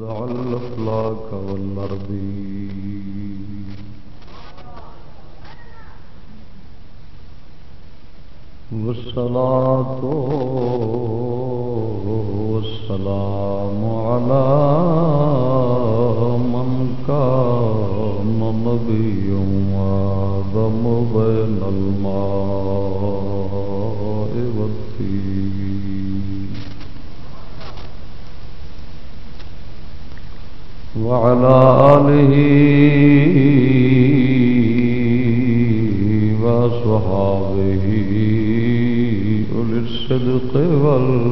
ونزع الأفلاك والأرض والصلاة والسلام على وعلى آله وصحابه أولي الصدق واليقين.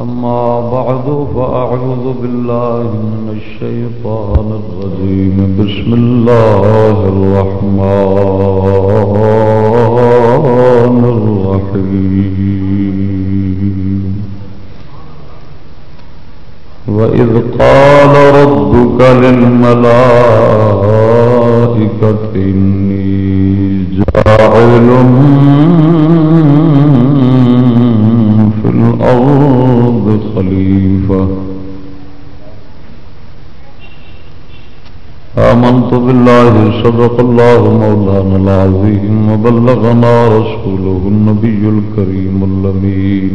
أما بعد فأعوذ بالله من الشيطان الرجيم. بسم الله الرحمن قال ربك للملائكة إني جاعل في الأرض خليفة. آمنت بالله، صدق الله مولانا العظيم، وبلغنا رسوله النبي الكريم اللمين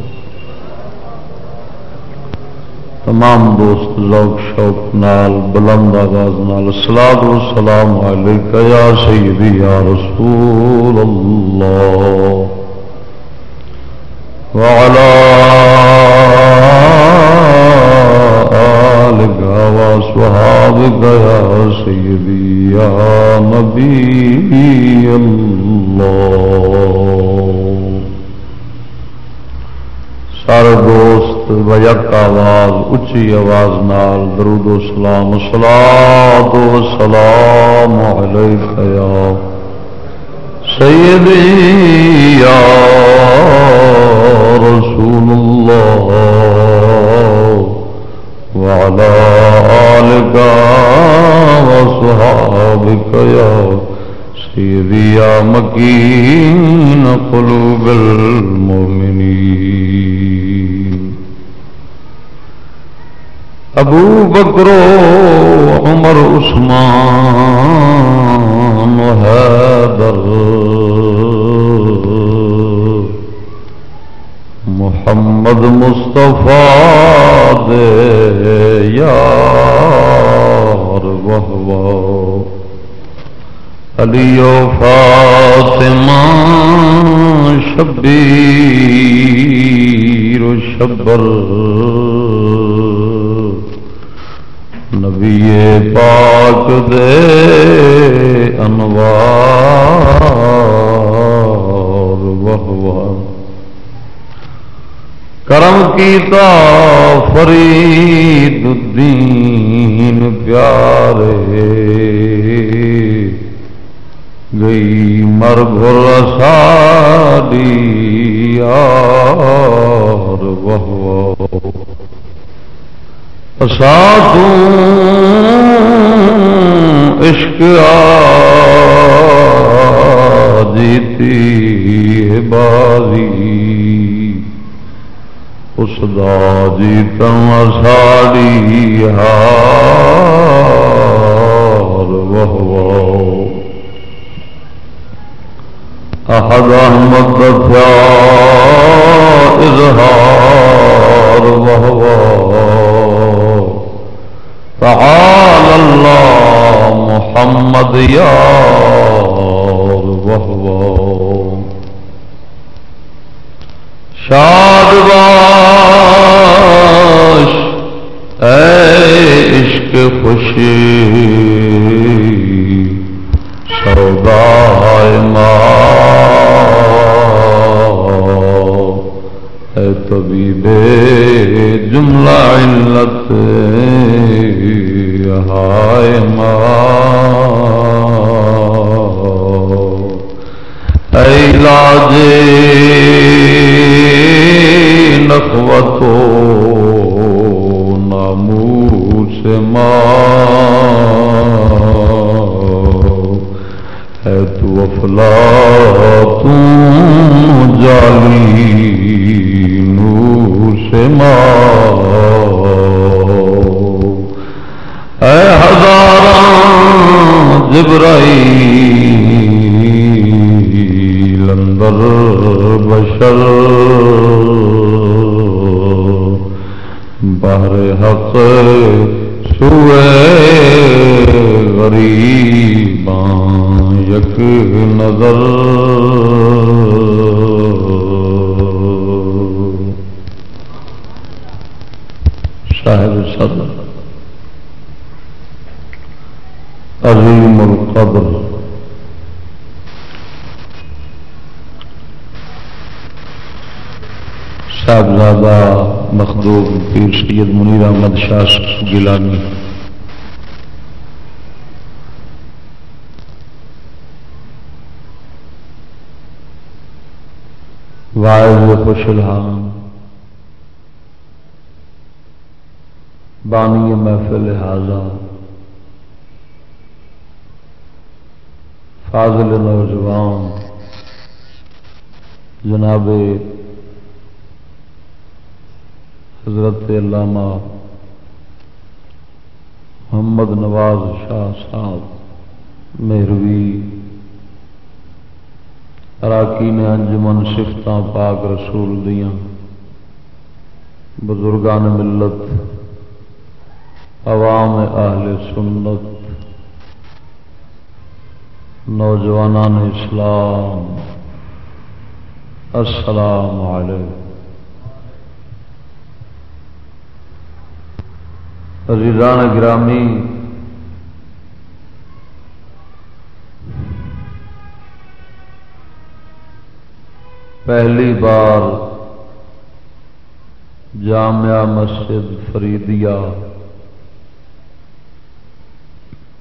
تمام دوست، ذوق، شوق نال، بلند آغاز نال سلاد و سلام علیکہ یا سیدی، یا رسول اللہ۔ وعلى آلك وصحابك يا سيدي يا سارے دوست ویک آواز اچھی آواز نال، درود و سلام سلام و سلام علیک یا سیدی یا رسول اللہ وعلى آلك وصحابك يا سيدي قلوب المؤمنين ابو بکر عمر عثمان حیدر محمد مصطفیٰ دے یار وہو علی و فاطمہ شبیر و شبر. نبی پاک دے انوار وہو کرم کیتا فرید الدین پیارے۔ گئی مر گھر ساڈی یار وہ ساتوں عشق آ جیتی بازی۔ اس دا جیتم ساڑی ہار وہ احد احمد دفیا اظہار وہ تعالى الله محمد يا وهو. شاد باش اے عشق خوشی سودا اے طبیب جملہ علت geheimer خوش الحام بانی محفل لہذا فاضل نوجوان۔ جناب حضرت علامہ محمد نواز شاہ صاحب مہروی۔ اراکین انجمن سفت پاک رسول دیا بزرگان ملت، عوام اہل سنت نوجوان اسلام، السلام علیکم۔ عزیزان گرامی پہلی بار جامعہ مسجد فریدیا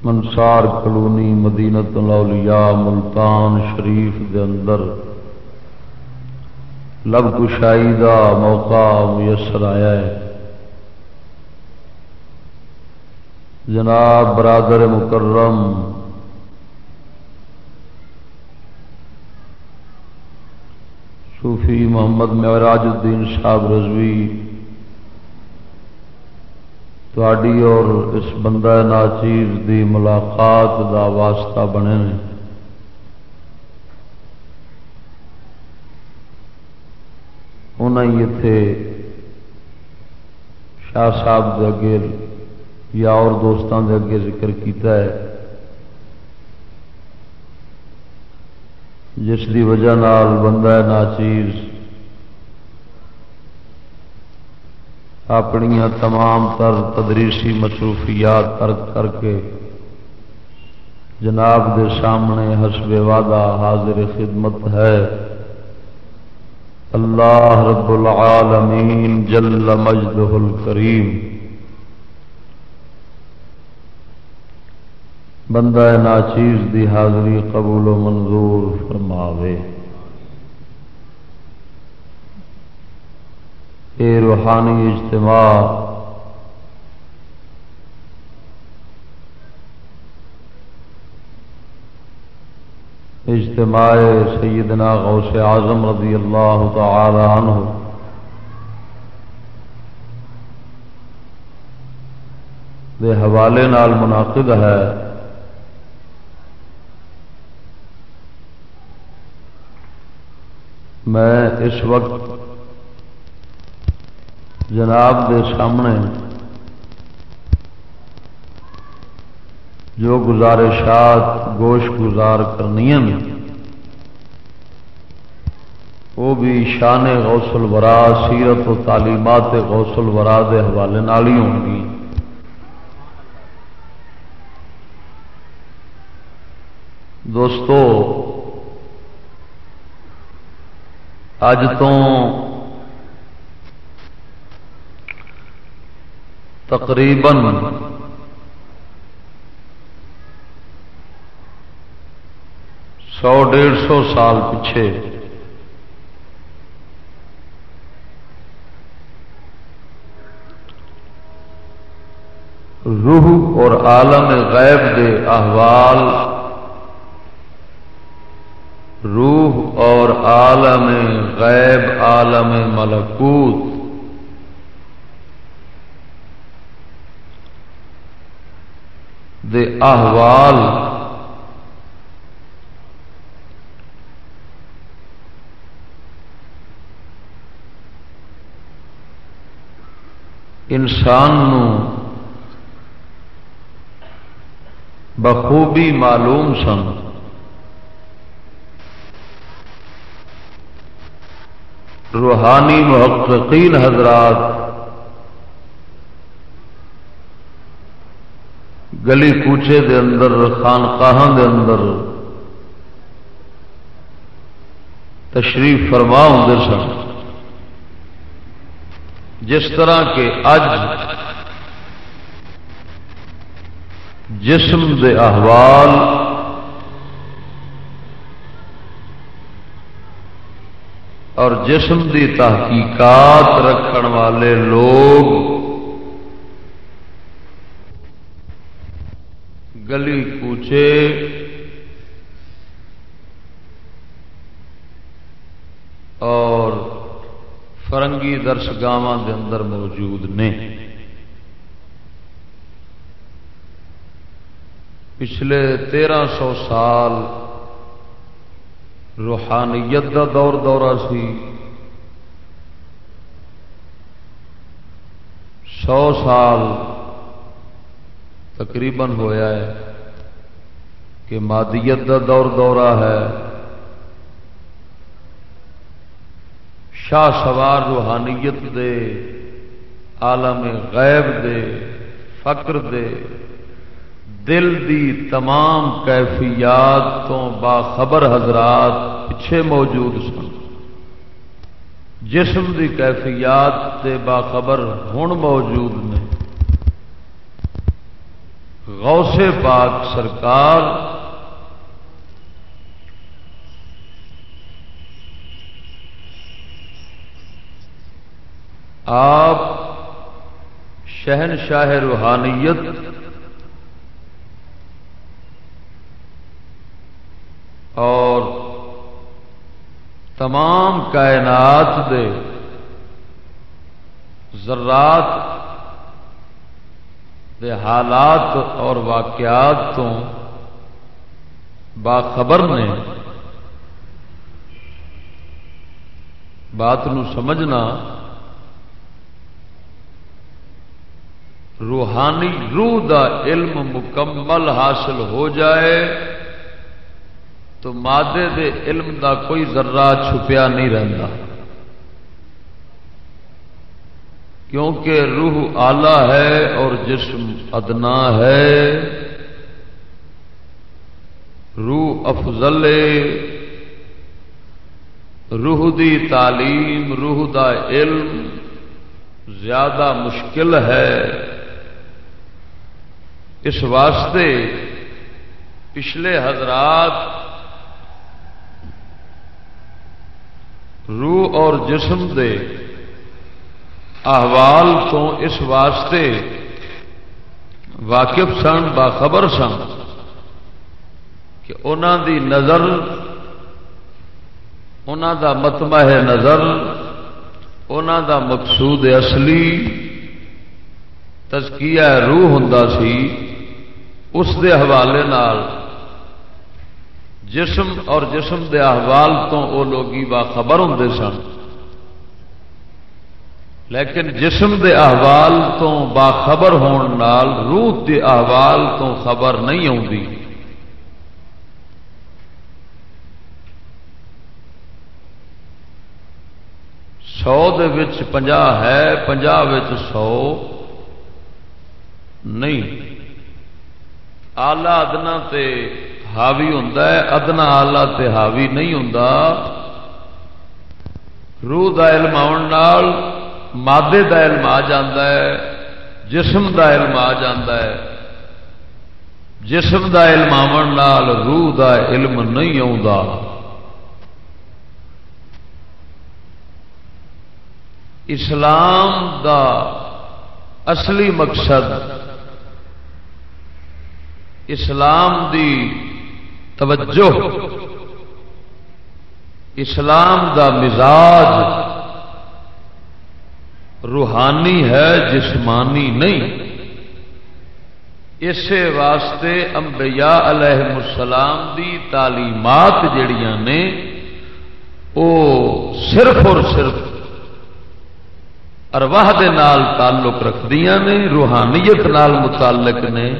منسار کلونی مدینت الاولیاء، ملتان شریف دے اندر لب کشائی کا موقع میسر آیا ہے۔ جناب برادر مکرم صوفی محمد معراج الدین صاحب رضوی۔ تھوڑی اور اس بندہ ناچیر دی ملاقات دا واسطہ بنے نے۔ انہیں اتے شاہ صاحب دے اگے یا اور دوستان دے اگے ذکر کیتا ہے۔ جس دی وجہ نال بندہ ناچیز۔ اپنی تمام تر تدریسی مصروفیات ترک کر کے جناب دے سامنے حسب وعدہ حاضر خدمت ہے۔ اللہ رب العالمین جل مجدہ الکریم۔ بندہ ناچیز دی حاضری قبول و منظور فرماوے۔ اے روحانی اجتماع اجتماع سیدنا غوث اعظم رضی اللہ تعالی عنہ۔ دے حوالے نال منعقد ہے میں اس وقت جناب دے سامنے جو گزارشات گوش گزار کرنی وہ بھی شان غوثل ورا سیرت و تعلیمات غوثل ورا کے حوالے ہی ہونگی دوستو اج تو تقریباً سو ڈیڑھ سو سال پیچھے روح اور عالم غیب دے احوال روح اور عالم غیب عالم ملکوت۔ دے احوال۔ انسان نو بخوبی معلوم سن۔ روحانی محققین حضرات، گلی کوچے دے اندر خانقاہ دے اندر تشریف فرما ہوں سن۔ جس طرح کے اج جسم دے احوال اور جسم دی تحقیقات رکھن والے لوگ گلی کوچے اور فرنگی درسگاہ دے اندر موجود نے۔ پچھلے تیرہ سو سال روحانیت کا دور دورہ سی۔ سو سال تقریباً ہویا ہے کہ مادیت کا دور دورہ ہے۔ شاہ سوار روحانیت دے، عالم غیب دے، فقر دے دل دی تمام کیفیات تو باخبر حضرات پچھے موجود سن۔ جسم دی کیفیات سے باخبر ہوں موجود نے۔ غوث پاک سرکار آپ شہنشاہ روحانیت اور تمام کائنات دے ذرات دے حالات اور واقعات تو باخبر نے بات نو سمجھنا روحانی روح دا علم مکمل حاصل ہو جائے تو مادے دے علم دا کوئی ذرہ چھپیا نہیں رہتا کیونکہ روح آلہ ہے اور جسم ادنا ہے۔ روح افضل روح دی تعلیم، روح دا علم زیادہ مشکل ہے۔ اس واسطے پچھلے حضرات روح اور جسم دے احوال تو اس واسطے واقف سن، باخبر سن کہ انہوں دی نظر انہوں دا متمہ نظر انہوں دا مقصود اصلی تزکیہ روح ہوں سی، اس دے حوالے نال جسم اور جسم دے احوال تو وہ لوگ باخبر ہوں سن۔ لیکن جسم دے احوال تو باخبر ہون نال روح دے احوال تو خبر نہیں آتی سو دنجا ہے پنجا سو نہیں۔ آلہ ادنا تے ہاوی ہوں ادنا آلہ تے ہاوی نہیں ہوں روح کا علم آن مادے کا علم آ جسم کا علم آ جسم دا علم آمن نال روح دا علم نہیں آ اسلام دا اصلی مقصد اسلام دی توجہ۔ اسلام دا مزاج روحانی ہے، جسمانی نہیں۔ اسی واسطے انبیاء علیہ السلام دی تعلیمات جڑیاں نے وہ صرف اور صرف ارواہ دے نال تعلق رکھدیا نے، روحانیت نال متعلق نے۔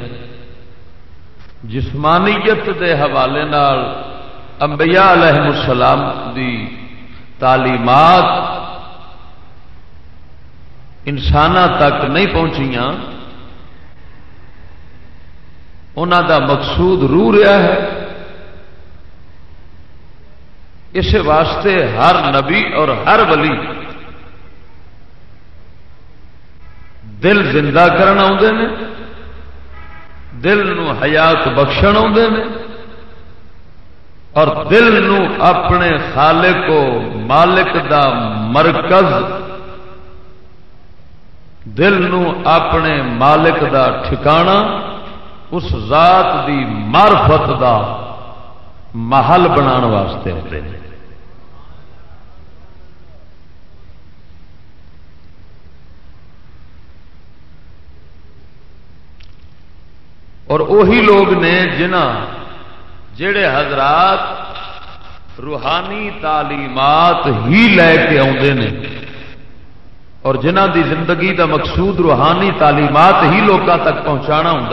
جسمانیت دے حوالے نال انبیاء علیہ السلام دی تعلیمات انسان تک نہیں پہنچیاں انہوں دا مقصود رو رہا ہے۔ اس واسطے ہر نبی اور ہر ولی دل زندہ کرنا آدھے دل نو حیات بخشن آدھے نے اور دل نو اپنے خالق کو مالک دا مرکز دل نو اپنے مالک دا ٹھکانہ اس ذات دی معرفت دا محل بنا واسطے ہوتے ہیں اور وہی لوگ نے جنہ جڑے حضرات روحانی تعلیمات ہی لے کے آدھے نے اور جنہ دی زندگی دا مقصود روحانی تعلیمات ہی لوگوں تک پہنچانا ہوں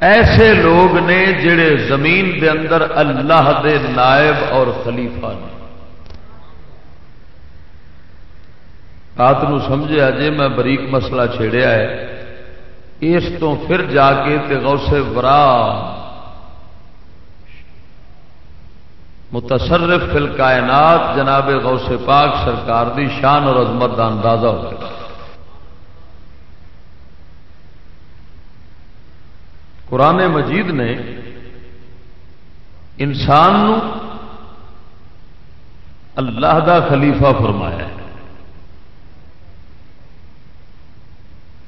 ایسے لوگ نے جڑے زمین دے اندر اللہ دے نائب اور خلیفہ نے۔ رات سمجھا جی میں بریک مسئلہ چھیڑیا ہے۔ اس تو پھر جا کے تے غوث برا متصرف فل کائنات جناب غوث پاک سرکار دی شان اور عظمت کا اندازہ ہو گیا۔ قرآن مجید نے انسان نو اللہ دا خلیفہ فرمایا ہے۔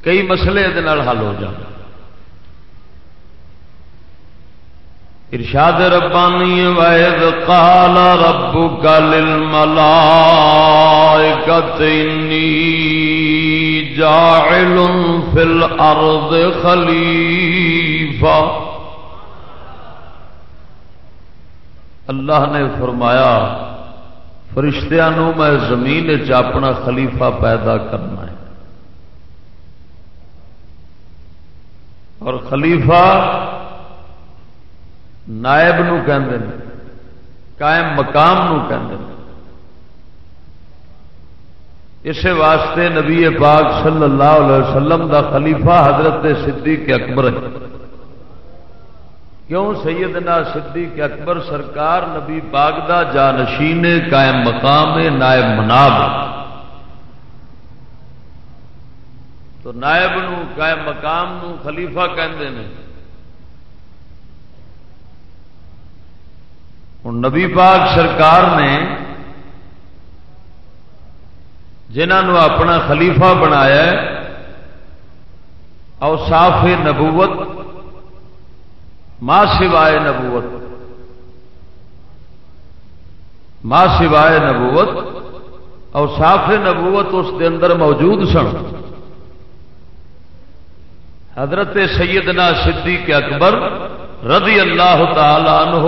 کئی مسئلے یہ حل ہو جان ارشاد ربانی وائد قال رب گل ملا جاعل فی الارض خلیفہ اللہ نے فرمایا، فرشتیاں میں زمین چ اپنا خلیفہ پیدا کرنا ہے۔ اور خلیفہ نائب نو قائم مقام نو کہ اس واسطے نبی پاک صلی اللہ علیہ وسلم دا خلیفہ حضرت صدیق اکبر ہے۔ کیوں سیدنا صدیق اکبر سرکار نبی پاک دا جانشین قائم مقام نائب مناب تو نائب نو قائم مقام نو خلیفہ کہندے ہیں نبی پاک سرکار نے جنہوں اپنا خلیفہ بنایا اوصاف نبوت ماں سوائے نبوت ماں سوائے نبوت، اوصاف نبوت اس کے اندر موجود سن۔ حضرت سیدنا صدیق اکبر رضی اللہ تعالی عنہ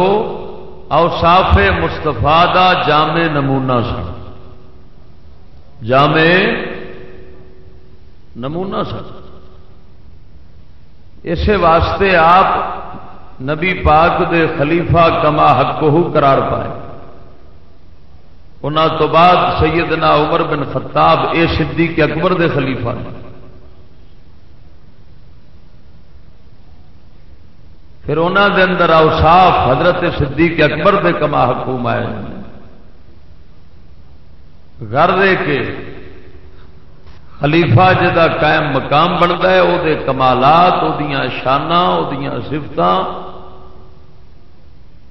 اوصاف مستفا دا جامع نمونہ سن۔ جامع نمونہ سن۔ اسی واسطے آپ نبی پاک دے خلیفہ کما حق قرار پائے۔ ان تو بعد سیدنا عمر بن خطاب اے صدیق اکبر دے خلیفہ نے۔ پھر انہوں دے اندر اوصاف حضرت صدیق اکبر دے کما حکوم آئے۔ گھر دے کے خلیفہ جا قائم مقام بنتا ہے وہ کمالات وہ شانہ وہ سفت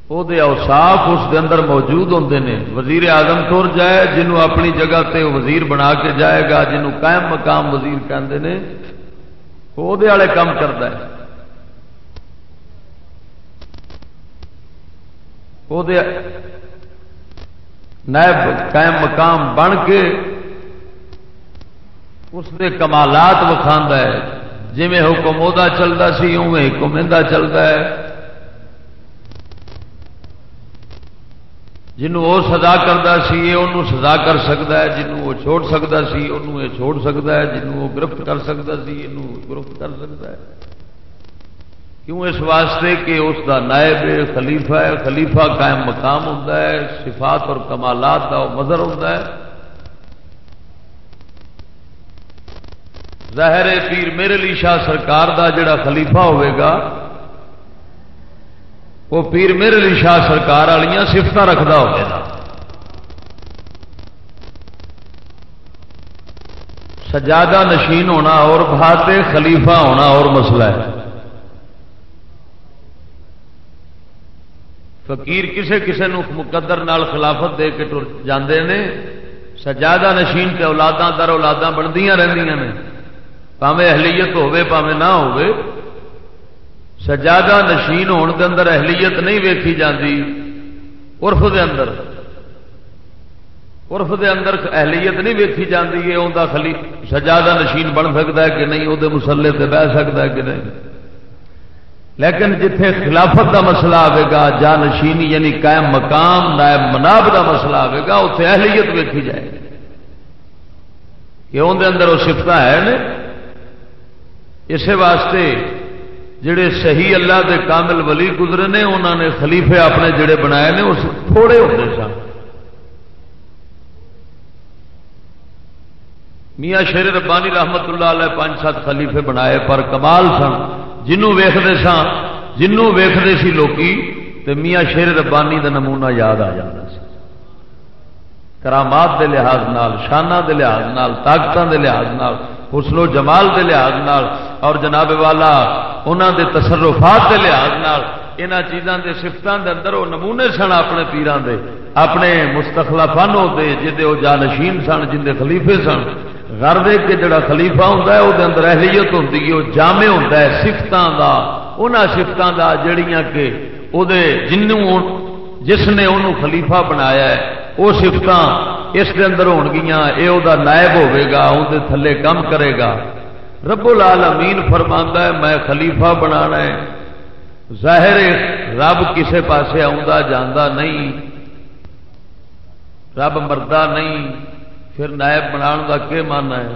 وہ اوساف اس دے اندر موجود ہوتے ہیں وزیر اعظم تر جائے، جنہوں اپنی جگہ تے وزیر بنا کے جائے گا، جنہوں قائم مقام وزیر کہتے ہیں وہ کام کرتا ہے۔ وہ نائب قائم مقام بن کے اس کے کمالات وکھا ہے جی حکم وہ چلتا سی اوے حکم یہ چلتا ہے جنوں وہ سزا کرتا سی انہوں سزا کر سکتا ہے جنوں وہ چھوڑ سکتا سی انہوں یہ چھوڑ سکتا ہے جنوں وہ گرفت کر سکتا سی یہ گرفت کر سکتا ہے کیوں اس واسطے کہ اس کا نائب خلیفہ ہے؟ خلیفہ قائم مقام ہوتا ہے، صفات اور کمالات کا مظہر ہوتا ہے۔ ظاہر پیر میرے لیے شاہ سرکار دا جڑا خلیفہ ہوئے گا، وہ پیر میرے لیے شاہ سرکار والی سفت رکھتا ہوگا سجادہ نشین ہونا اور بھاتے خلیفہ ہونا اور مسئلہ ہے۔ فقیر کسے کسے نو مقدر نال خلافت دے کے ٹر جاندے نے۔ سجادہ نشین کے اولاداں در اولاداں بندیاں رہندیاں نے۔ پاوے اہلیت ہوے پاوے نہ ہوے سجادہ نشین ہون دے اندر اہلیت نہیں ویکھی جاندی۔ عرف دے اندر۔ عرف دے اندر اہلیت نہیں ویکھی جاندی۔ ہے اوندا خلی سجادہ نشین بن سکتا ہے کہ نہیں؟ وہ مسلے سے بہ سکتا ہے کہ نہیں؟ لیکن جتھے خلافت دا مسئلہ آئے گا جا نشینی یعنی قائم مقام، نائب مناب دا مسئلہ آئے گا اتنے اہلیت ویکھی جائے گی۔ کہ اندر اندر وہ سفت ہے نا؟ اسی واسطے جڑے صحیح اللہ دے کامل ولی گزرے نے انہوں نے خلیفے اپنے جڑے بنائے نے اس تھوڑے ہوتے سن۔ میاں شیر ربانی رحمت اللہ علیہ پانچ سات خلیفے بنائے، پر کمال سن، جنوں ویختے سن جنوں ویختے سی لوکی تو میاں شیر ربانی دا نمونہ یاد آ جاتا سی۔ کرامات دے لحاظ نال شانہ دے لحاظ نال طاقتوں دے لحاظ نال، حسن و جمال دے لحاظ نال، اور جناب والا انہوں دے تصرفات دے لحاظ نال یہاں چیزوں کے سفتوں کے اندر وہ نمونے سن اپنے پیران دے، اپنے مستقلا فن ہوتے جہے وہ جانشین سن، جن خلیفے سن۔ گھر دے کے جڑا خلیفہ ہوتا ہے وہ اندر اہلیت ہوتی ہے وہ جامع ہوتا ہے سفتوں کا انہوں سفتوں کا جڑیاں کہ وہ جنوں جس نے انہوں خلیفہ بنایا ہے وہ سفت اس کے اندر ہون گیا یہ وہ نائب ہوے گا اندر تھلے کم کرے گا۔ رب العالمین فرما ہے، میں خلیفہ بنا ہے۔ ظاہر رب کسے پاسے جانا نہیں، رب مردہ نہیں۔ پھر نائب بنا کا کیا من ہے؟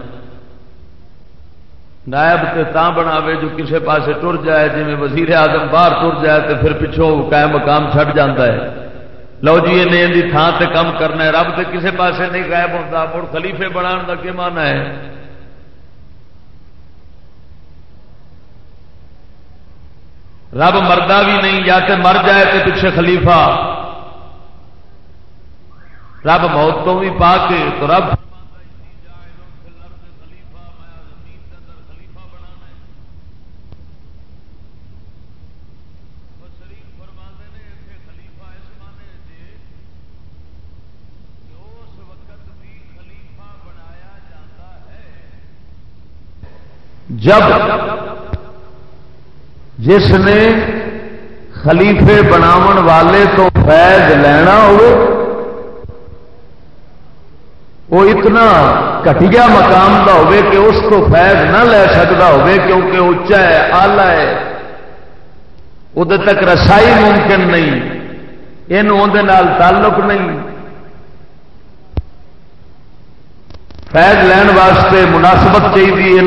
نائب تے تا بناوے جو کسے پاسے ٹر جائے جی وزیر آدم باہر ٹر جائے تو پھر پچھوں قائم مقام چھٹ جاتا ہے۔ لو جی نے تھان تے کم کرنا ہے۔ رب تے کسے پاسے نہیں غائب ہوتا مڑ خلیفے بنا کا کیا من ہے؟ رب مردہ بھی نہیں، یا کہ مر جائے تو پیچھے خلیفہ۔ رب موت تو بھی پا کے تو رب جب جس نے خلیفے بناون والے تو فیض لینا ہو وہ اتنا کٹیا مقام کا ہوے کہ اس کو فیض نہ لے سکتا ہوے کیونکہ اچا ہے آلہ ہے۔ وہ تک رسائی ممکن نہیں۔ یہ تعلق نہیں۔ فیض لین واسطے مناسبت چاہیے یہ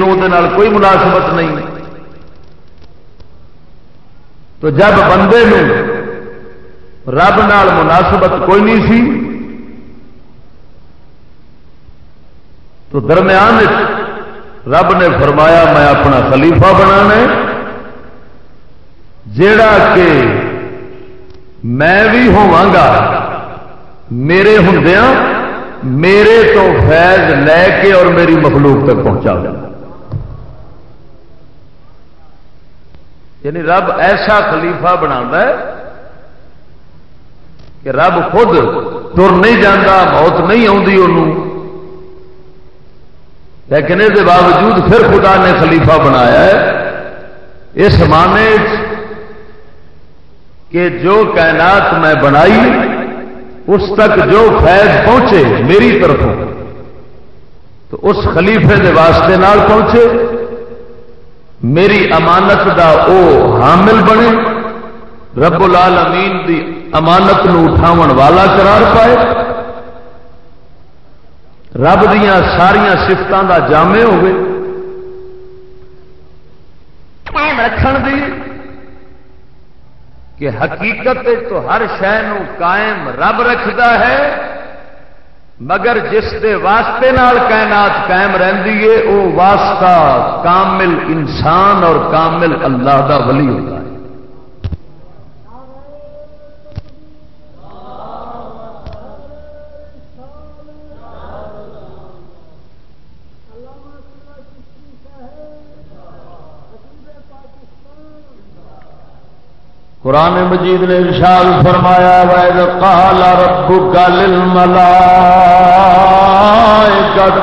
کوئی مناسبت نہیں۔ تو جب بندے رب نال مناسبت کوئی نہیں سی تو درمیان رب نے فرمایا میں اپنا خلیفہ بنا جیڑا کہ میں بھی ہوا میرے ہوں میرے تو فیض لے کے اور میری مخلوق تک پہنچا گیا یعنی رب ایسا خلیفہ بنا کہ رب خود تر نہیں جانا موت نہیں آتی لیکن اس باوجود پھر خدا نے خلیفہ بنایا ہے۔ اس معنی کہ جو کائنات میں بنائی، اس تک جو فیض پہنچے میری طرف تو اس خلیفے کے واسطے نال پہنچے۔ میری امانت دا او حامل بنے۔ رب العالمین دی امانت نو اٹھاون والا قرار پائے۔ رب دیا ساریا سفتوں کا جامع ہوئے رکھن دی کہ حقیقت تو ہر شہ قائم رب رکھتا ہے، مگر جس دے واسطے نال کائنات قائم رہی ہے وہ واسطہ کامل انسان اور کامل اللہ دا ولی ہوتا ہے قرآن مجید نے ارشاد فرمایا وید قال ربك للملائكة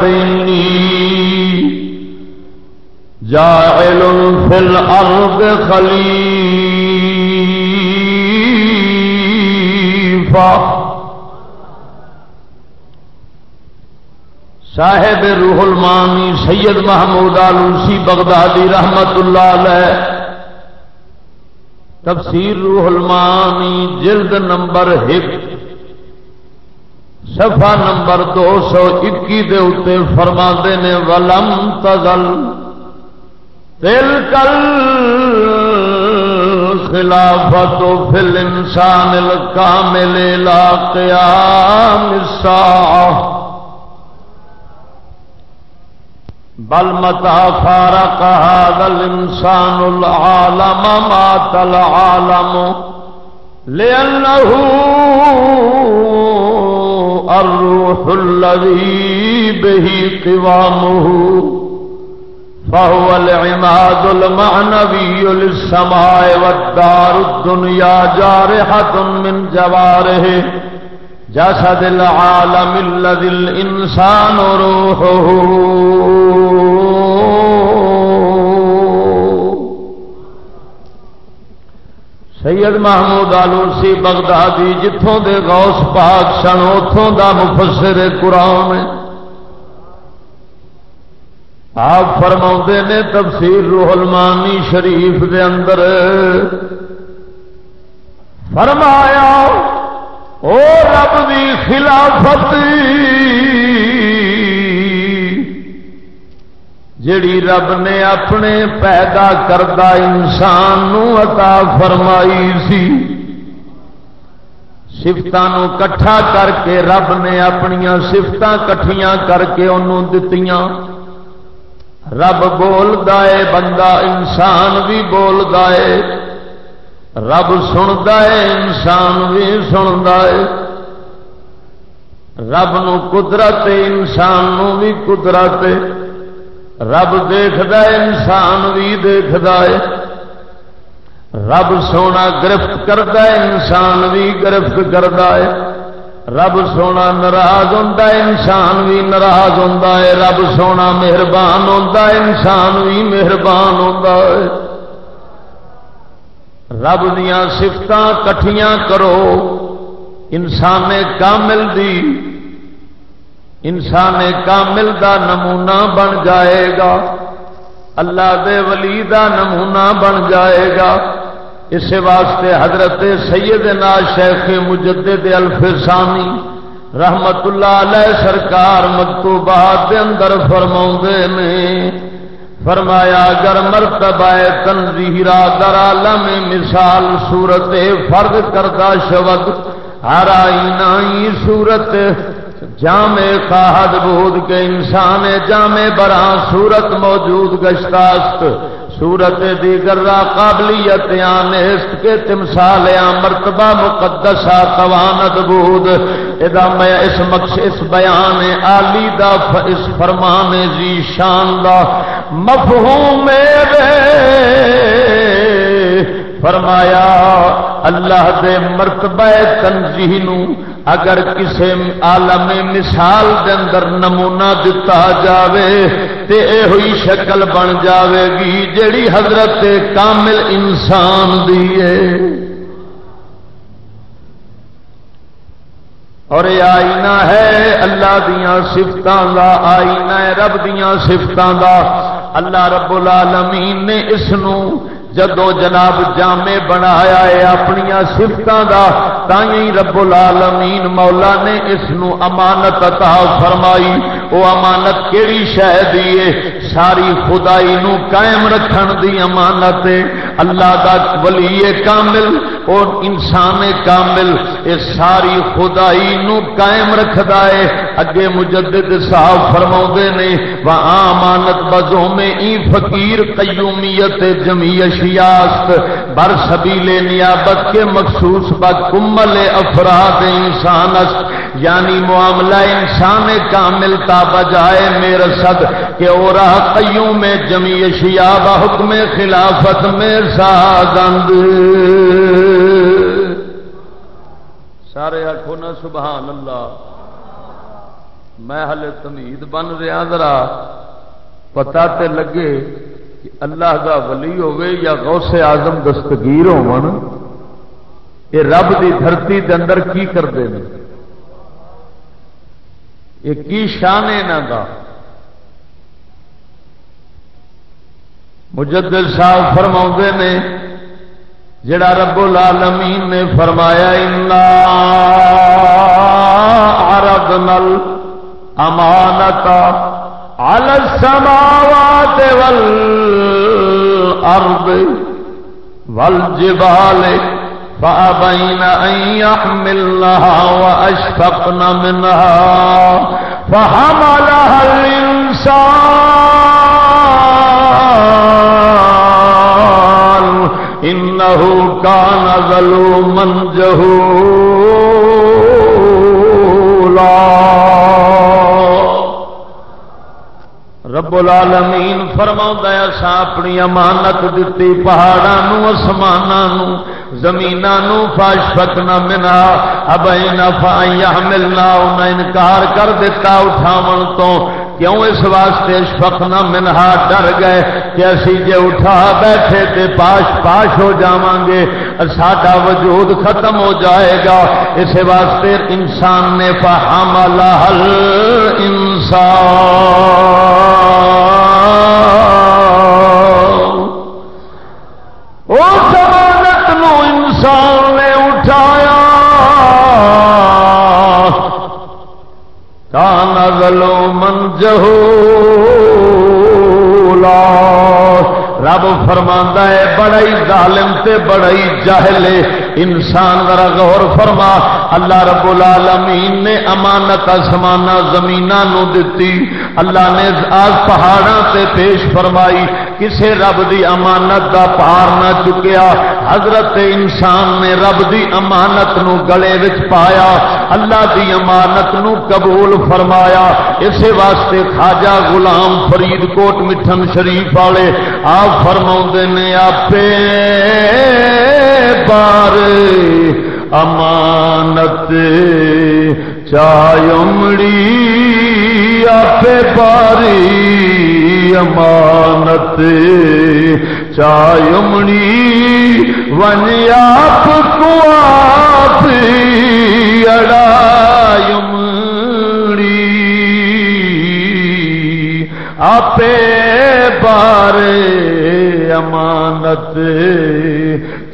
إني جاعل في الأرض خليفة۔ صاحب روح المانی سید محمود آلوسی بغدادی رحمت اللہ علیہ تفسیر روح المانی جلد نمبر ایک سفا نمبر دو سو اکی دے اتنے فرما نے، ولم تزل دل کل خلافت فل انسان کامل لا قیام الساعه بل متا فارق هذا الانسان العالم مات العالم لانه الروح الذي به قوامه، فهو العماد المعنوي للسماء والدار الدنيا جارحة من جواره جسد العالم الذي الإنسان روحه. سید محمود آلوسی بغدادی جتوں دے غوث پاک سن اتوں دا مفسر قرآن آپ فرما نے تفسیر روح المانی شریف دے اندر۔ فرمایا، او رب دی خلافت۔ جڑی رب نے اپنے پیدا کردہ انسان عطا فرمائی سی سفتوں کٹھا کر کے رب نے اپنی سفت کٹھیاں کر کے انہوں دتیاں۔ رب بولتا ہے بندہ، انسان بھی بولتا ہے رب سنتا ہے انسان بھی سنتا ہے رب نو قدرت انسان نو بھی قدرت رب دیکھد انسان بھی دیکھد رب سونا گرفت کرتا ہے، انسان بھی گرفت کرتا ہے۔ رب سونا ناراض ہوتا ہے، انسان بھی ناراض ہوتا ہے۔ رب سونا مہربان ہوتا ہے، انسان بھی مہربان ہوتا ہے۔ رب دیا سفت کٹھیاں کرو۔ انسان کامل دی انسان کامل دا نمونہ بن جائے گا۔ اللہ دے ولی دا نمونہ بن جائے گا۔ اس واسطے حضرت سیدنا شیخ مجدد الفسانی رحمت اللہ علیہ سرکار مکتوبات دے اندر فرما نے فرمایا گر مرتبہ تنظیرہ در عالم مثال صورت فرد کردہ شبد ہر آئی نائی صورت جامع خواہد بود کے انسان جامع برا صورت موجود گشتاست۔ صورت دیگر را قابلیت آنست کے تمثال مرتبہ مقدسہ توانت بود۔ ادا میں اس مقص اس بیان آلی دا اس فرمان جی شان دا۔ مفہوم میرے فرمایا، اللہ دے مرتبہ تنجیح نو اگر کسی عالم مثال دے اندر نمونہ دتا جاوے، تے اے ہوئی شکل بن جاوے گی جیڑی حضرت کامل انسان دیے اور یہ آئینہ ہے اللہ دیا سفتوں کا آئینہ ہے رب دیا سفتوں کا اللہ رب العالمین نے اس جدو جناب جامے بنایا ہے اپنی سفتوں کا تھی رب العالمین مولا نے اس امانت عطا فرمائی۔ وہ امانت کہڑی شہ دیے ساری خدائی نو قائم رکھن دی امانت اللہ دا ولی کامل اور انسان کامل یہ ساری خدائی نو قائم رکھدا ہے۔ اگے مجدد صاحب فرما نے وہ امانت بزوں میں ای فقیر قیومیت جمی اشیاست، بر سبیل نیابت کے مخصوص بکمل افراد انسان یعنی معاملہ انسان کامل تا بجائے میرے سد کہ اور قیوم جمی اشیاء حکم خلافت میں سادند سارے آخو نا سبحان اللہ میں ہلے تمید بن رہا ذرا پتا تے لگے کہ اللہ دا ولی ہوے یا غوث اعظم دستگیر ہو یہ رب دی دھرتی دے اندر کی کرتے ہیں یہ کی شان ہے یہاں کا مجدد صاحب فرما نے، جڑا رب العالمین نے فرمایا عرض نل امانت على السماوات والارض والجبال فأبين أن يحملنها وأشفقن منها فحملها الإنسان إنه كان ظلوما جهولا. رب العالمین فرماؤں فرما سا اپنی امانت دیتی پہاڑوں آسمان زمین فاش فکنا منا اب فائیا ملنا انہیں انکار کر دیتا اٹھاو تو کیوں اس واسطے شفقنا منہا ڈر گئے کہ اسی جے اٹھا بیٹھے تے پاش پاش ہو جاواں گے ساڈا وجود ختم ہو جائے گا۔ اس واسطے انسان نے فحمل حل انسان نو انسان کان جہولا رب فرما ہے بڑا ہی ظالم تے بڑا ہی جاہل انسان ذرا غور فرما، اللہ رب العالمین نے امانت آسمان زمین دتی۔ اللہ نے آج پہاڑوں سے پیش فرمائی۔ کسے رب دی امانت دا پار نہ چکیا۔ حضرت انسان نے رب دی امانت نو گلے وچ پایا۔ اللہ دی امانت نو قبول فرمایا۔ اسی واسطے خواجہ غلام فرید کوٹ مٹھن شریف والے آپ فرما نے آپ بار امانت چایمڑی آپ باری امانت چایمڑی ون آپ کو آپ اڑایمڑی آپ بار امانت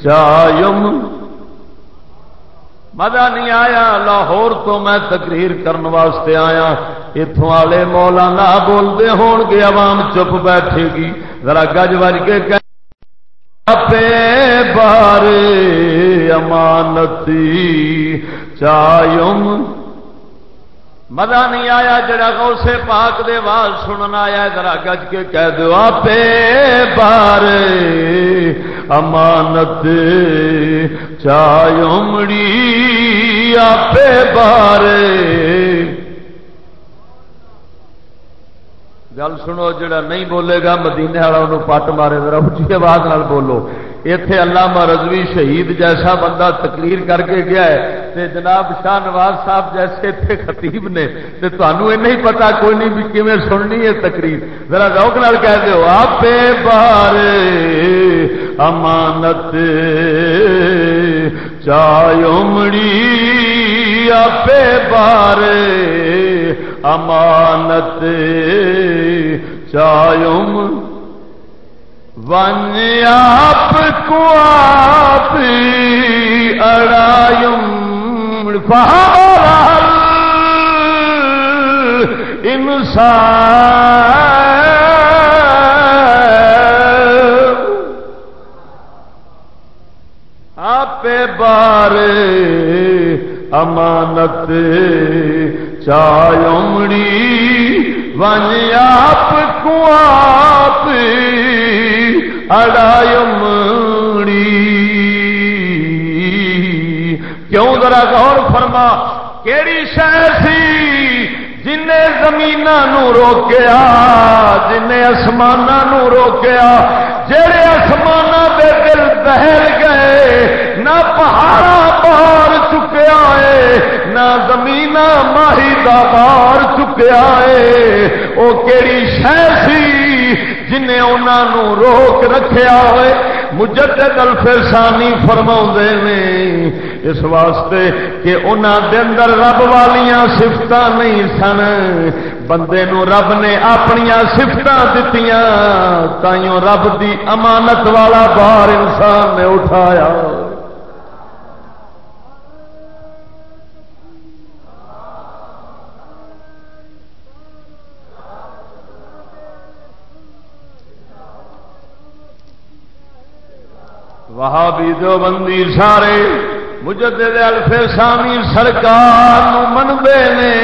چایم مزہ نہیں آیا، لاہور تو میں تقریر کرنے واسطے آیا۔ اتوں والے مولا نہ بولتے ہون گے عوام چپ بیٹھے گی۔ ذرا گج بج کے بار امانتی چایم مزہ نہیں آیا جڑا غوث پاک دے واز سننا آیا، ذرا گج کے کہہ دو۔ آپ بار امانت چایمڑی آپ بارے گل سنو، جڑا نہیں بولے گا، مدینے والا انہوں پٹ مارے، ذرا اچھی آواز نال بولو۔ اتے علامہ رضوی شہید جیسا بندہ تقریر کر کے گیا ہے، تے جناب شاہ نواز صاحب جیسے اتنے خطیب نے، تے تمہیں یہ نہیں پتا کوئی نہیں بھی کیون سننی ہے تقریر۔ ذرا روک نال کہہ دو آپ بار امانت چایومڑی آپ بار امانت چایم ون آپ کو آپ اڑایم فہر انسان۔ آپ بار امانت چایمڑی ون آپ کو آپ اڑایمڑی کیوں ذرا غور فرما، کیڑی شہر سی جن زمین روکیا جن آسمان روکیا جہے آسمان دے دل بہل گئے نہ پہاڑا پار چکیا ہے نہ زمین ماہی کا بار چکیا ہے وہ کہڑی شہ سی جن روک رکھیا ہوئے مجدد الفرسانی فرما نے، اس واسطے کہ انہوں دے اندر رب والیاں سفت نہیں سن۔ بندے نو رب نے اپنی سفت دیتی تائیوں رب دی امانت والا بار انسان نے اٹھایا۔ وہابی دو بندی سارے مجدد الفسانی سرکار منگے نے۔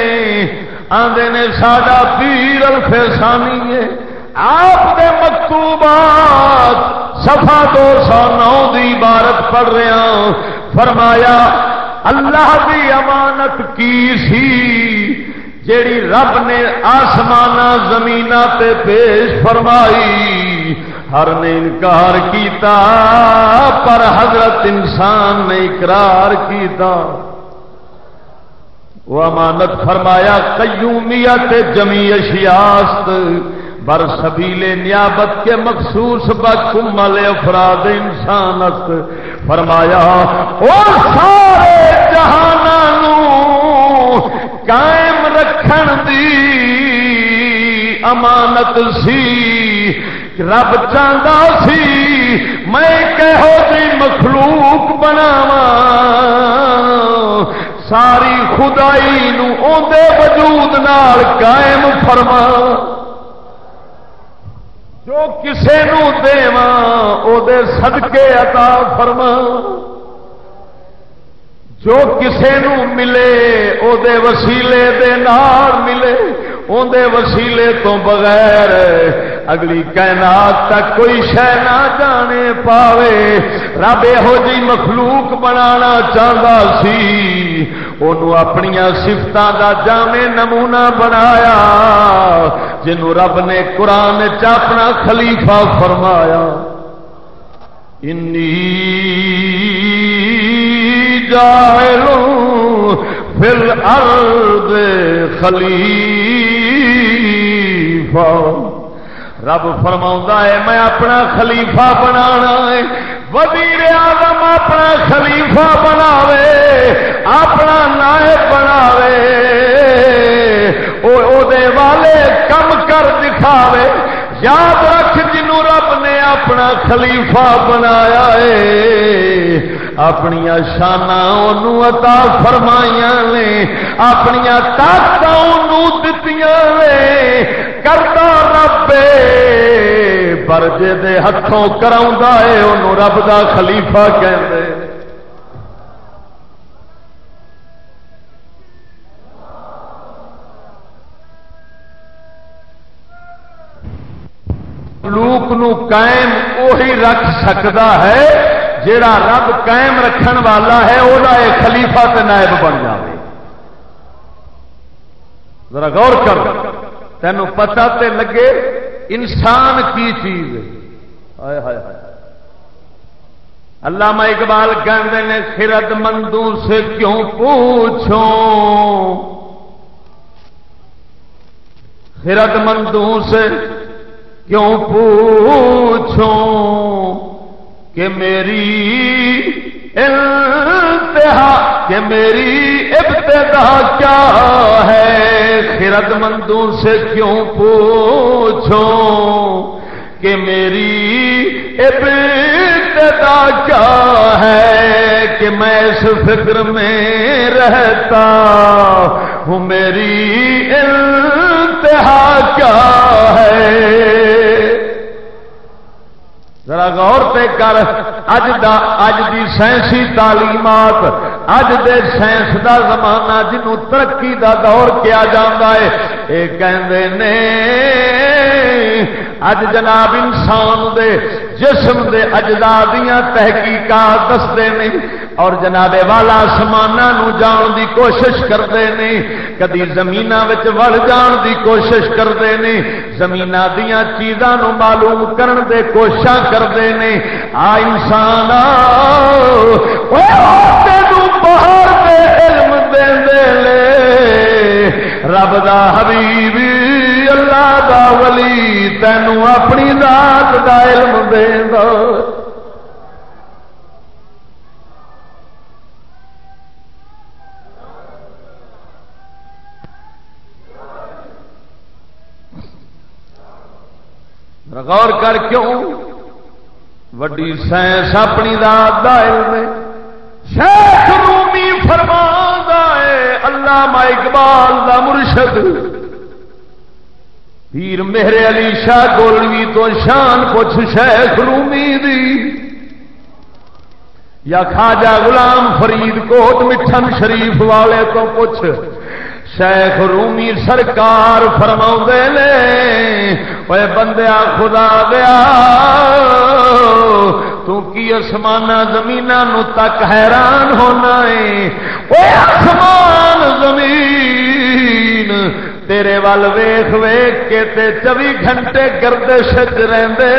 آدھے نے ساڈا پیر الفسانی ہے۔ آپ کے مکتوبات سفا دو سو نو دی عبارت پڑھ رہا ہوں فرمایا، اللہ کی امانت کی سی؟ جیڑی رب نے آسمان زمین تے پیش فرمائی۔ ہر نے انکار کیتا، پر حضرت انسان نے اقرار کیتا۔ وہ امانت فرمایا، قیومیت جمی اشیاست بر سبیلے نیابت کے مخصوص بکمل افراد انسانت۔ فرمایا اور سارے جہان قائم رکھن دی امانت سی۔ رب چاہتا سی، میں کہو جی مخلوق بناوا ساری خدائی نو وجود نال قائم فرما جو کسے نو او دے صدقے عطا فرما جو کسے نو ملے او دے وسیلے دے نال ملے۔ اندر وسیلے تو بغیر اگلی کائنات تک کوئی شہ نہ جانے پاوے۔ رب یہو جی مخلوق بنا چاہتا سی۔ ان اپنی سفت کا جامع نمونہ بنایا، جنوں رب نے قرآن چاپنا خلیفہ فرمایا۔ انی جائلوں پھر ارد خلیفہ۔ رب فرما ہے، میں اپنا خلیفہ بنا ہے۔ وزیر آدم اپنا خلیفہ بناوے، اپنا نائب بناوے۔ والے کم کر دکھاوے۔ یاد رکھ جنوں رب نے اپنا خلیفہ بنایا ہے۔ اپنی شانا عطا فرمائیا نے۔ اپنی طاقت دتیاں نے۔ کرتا رب پر جے ہاتھوں کرا ہے انہوں رب دا خلیفہ کہتے لوک نو قائم وہی رکھ سکتا ہے، جیڑا رب قائم رکھن والا ہے وہ خلیفہ تے نائب بن جائے ذرا غور کر۔ تینوں پتا تے لگے انسان کی چیز ہائے ہائے ہائے۔ علامہ اقبال کہتے ہیں خرد مندوں سے کیوں پوچھو خرد مندوں سے کیوں پوچھو کہ میری انتہا کہ میری ابتدا کیا ہے؟ خرد مندوں سے کیوں پوچھو کہ میری ابتدا کیا ہے کہ میں اس فکر میں رہتا ہوں؟ میری انتہا کیا ہے؟ ذرا غور تے کر۔ اج دا اج دی سائنسی تعلیمات، اج دے سائنس دا زمانہ جنوں ترقی دا دور کیا جاتا ہے، اے کہندے نے، اج جناب انسان دے جسم دے اجدا تحقیقات دستے نہیں اور جناب والا سمان جان دی کوشش کرتے نہیں کدی زمین وڑ جان دی کوشش کرتے نہیں زمین دیا چیزاں معلوم کرن دے کوشش کرتے نہیں آ انسان باہر دے علم دے لے۔ رب دا حبیب، اللہ دا ولی تینوں اپنی ذات دا علم دے دو غور کر کیوں؟ وڈی سائنس اپنی ذات دا علم شیخ رومی فرما ہے اللہ اقبال دا مرشد پیر میرے علی شاہ گولوی تو شان پوچھ شیخ رومی دی یا خواجہ غلام فرید کوٹ مٹھن شریف والے تو پوچھ شیخ رومی سرکار فرما نے بندیا خدا دیا تو کی آسمان زمین تک حیران ہونا ہے۔ وہ آسمان زمین، تیرے وال ویخ ویخ کے تے چوبی گھنٹے گردش رہتے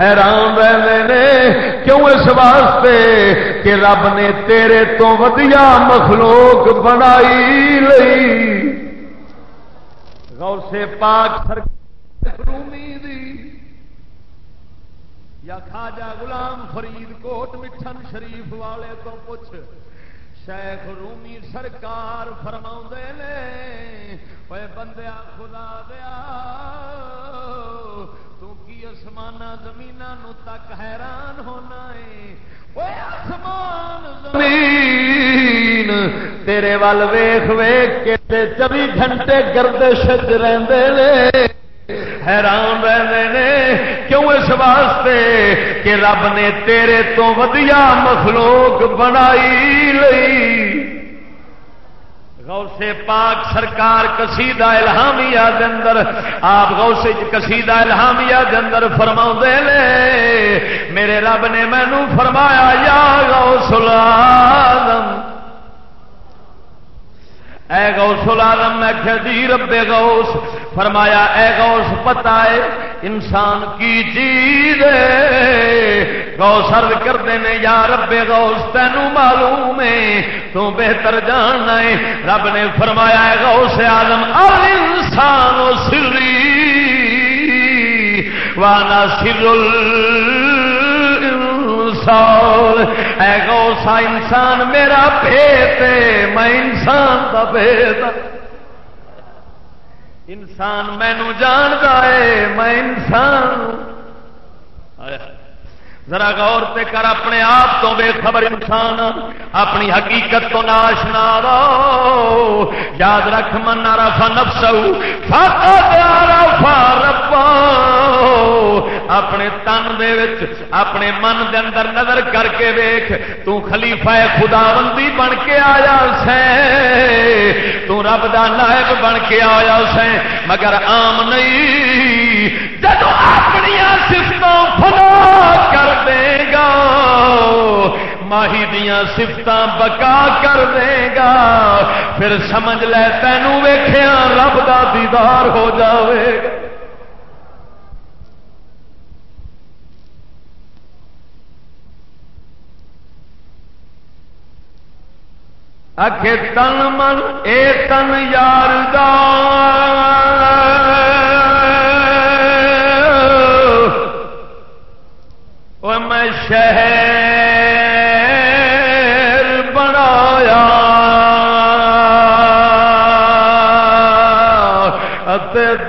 حیران رہتے کیوں اس واسطے کہ رب نے تیرے تو ودیا مخلوق بنائی لئی۔ غور سے پاک رومی دی۔ یا خواجہ غلام فرید کوٹ مٹھن شریف والے تو پوچھ، شیخ رومی سرکار فرما نے پے بندیا خدا دیا، تو کی آسمان زمین تک حیران ہونا ہے؟ آسمان زمین، تیرے وال ویخ ویخ کے چوبی گھنٹے گردش رہتے حیران رہتے کیوں اس واسطے کہ رب نے تیرے تو ودیا مخلوق بنائی لئی؟ غوث پاک سرکار کسیدہ الہامیہ دے اندر، آپ غوث کسیدہ الہامیہ دے اندر دے لے میرے رب نے مینو فرمایا، یا غوث العالم اے غوث العالم، میں کھدی رب غوث، فرمایا اے غوث پتا ہے، انسان کی چیز غوث عرض کرتے ہیں یا رب غوث تینوں معلوم ہے، تو بہتر جاننا ہے۔ رب نے فرمایا اے غوث آدم انسان سری، وانا سر اے گوسا انسان میرا پیت میں انسان کا پیت انسان مینو جانتا ہے، میں انسان ہاں۔ ذرا غور تے کر، اپنے آپ تو بے خبر انسان ہاں۔ اپنی حقیقت تو ناش نہ رو۔ یاد رکھ، من رفا نفس رفا ربا اپنے تن دے وچ، اپنے من دے اندر نظر کر کے ویخ تو خلیفہ خداوندی بن کے آیا سیں تو رب دا نائب بن کے آیا سیں مگر عام نہیں۔ جب اپنی سفتوں فلا کر دے گا، ماہی دیا سفت بکا کر دے گا، پھر سمجھ لے تینوں ویخیا رب کا دیدار ہو جاوے گا۔ اکھے تن من اے تن یار میں شہر بنایا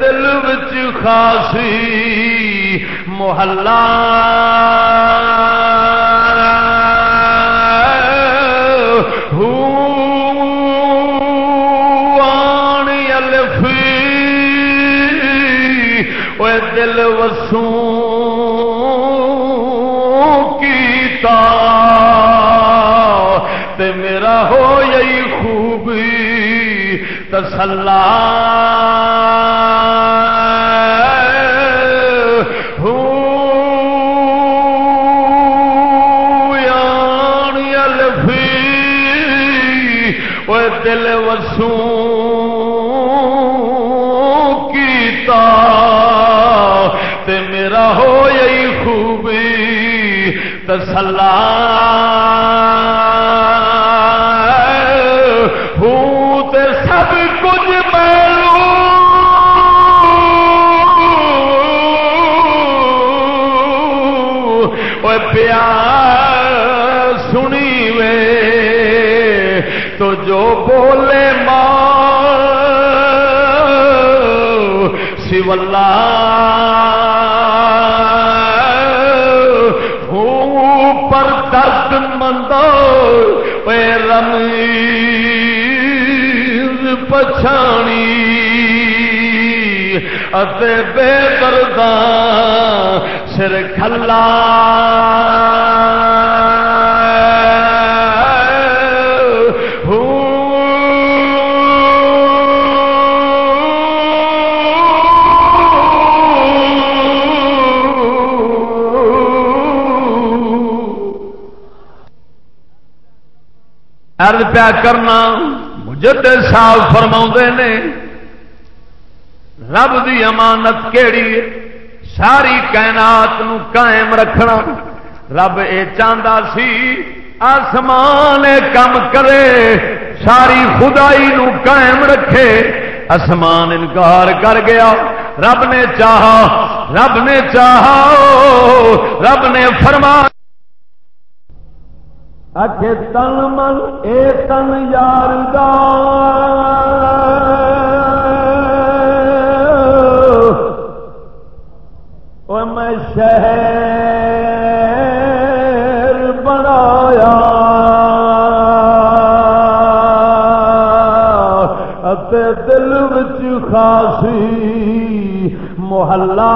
دل بچ خاصی محلہ دل وسوں کیتا تے میرا ہو یہی خوبی تسلا یعنی دل وسوں تسلا ہوں تے سب کچھ پہلو۔ پیار سنی وے تو جو بولے ماں درد مند اے پچھانی۔ اتے بے دردان سر کھلا۔ پیا کرنا۔ مجد صاحب فرما نے، رب دی امانت کیڑی ساری کائنات نو قائم رکھنا۔ رب اے چاہتا سی، آسمان کم کرے، ساری خدائی نو قائم رکھے۔ آسمان انکار کر گیا۔ رب نے چاہا، رب نے چاہا، رب نے فرما اکھے تن من اے تن یار میں شہر بنایا۔ دل بچ خاصی محلہ۔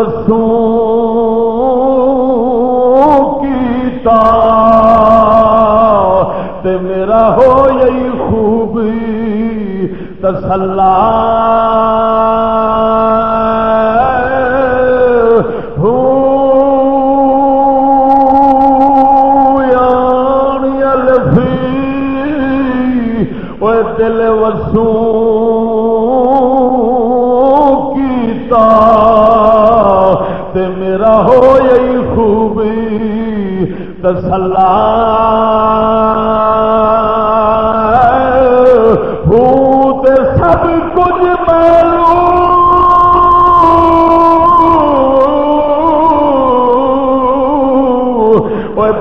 دل وسوں کیتا تے میرا ہو یہی خوبی تسلا میرا ہو یہی خوبی تسلا تے سب کچھ پہلو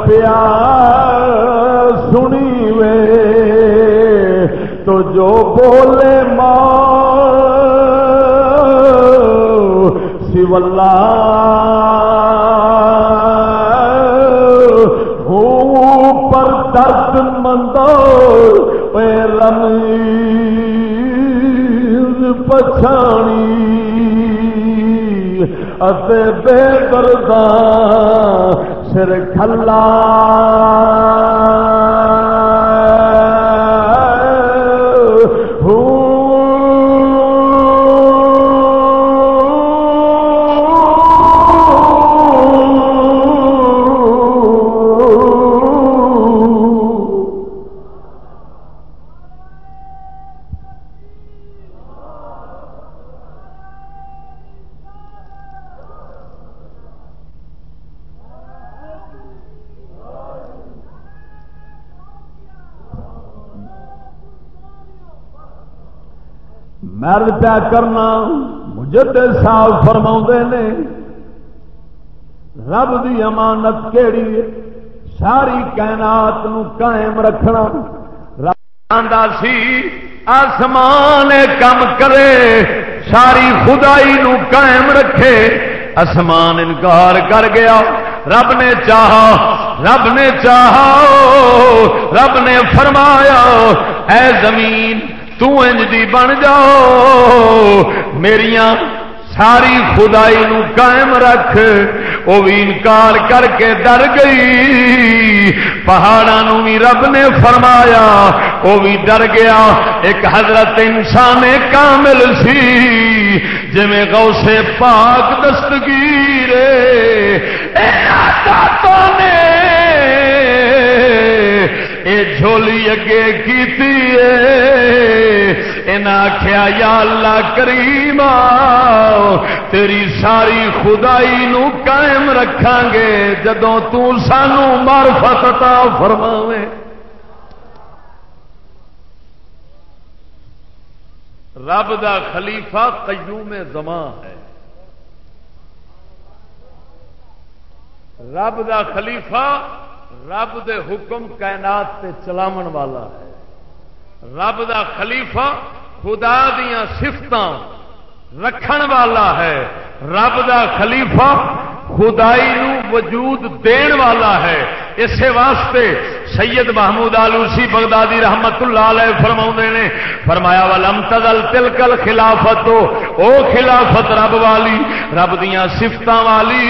پیار سنی وے، تو جو بولے واللہ پر درد مندو رمی پچھانی اتے بے درداں سر کھلا پیا کرنا مجد صاحب فرما نے، رب دی امانت کیڑی ساری کائنات نو قائم رکھنا۔ سی، آسمان کم کرے، ساری خدائی نو قائم رکھے۔ آسمان انکار کر گیا، رب نے چاہا، رب نے چاہا، رب نے فرمایا، اے زمین تنج دی بن جاؤ میریاں ساری خدائی نو قائم رکھ وہ بھی انکار کر کے ڈر گئی پہاڑوں بھی رب نے فرمایا وہ بھی ڈر گیا ایک حضرت انسان کامل سی جی گو سے پاک دستگیر نے جھولی اگے کی آخیا یا اللہ کریم تیری ساری خدائی نو قائم رکھا گے جدو تانو مارفت فرماوے۔ رب دا خلیفہ قیوم زمان ہے۔ رب دا خلیفہ رب دے حکم کائنات تے چلاون والا ہے۔ رب دا خلیفہ خدا دیا سفت رکھن والا ہے۔ رب دا خلیفہ خدائی نو وجود دین والا ہے۔ اسی واسطے سید محمود آلوسی بغدادی رحمت اللہ علیہ فرما نے، فرمایا، ولم تدل تلکل خلافت او خلافت رب والی، رب دیا سفت والی۔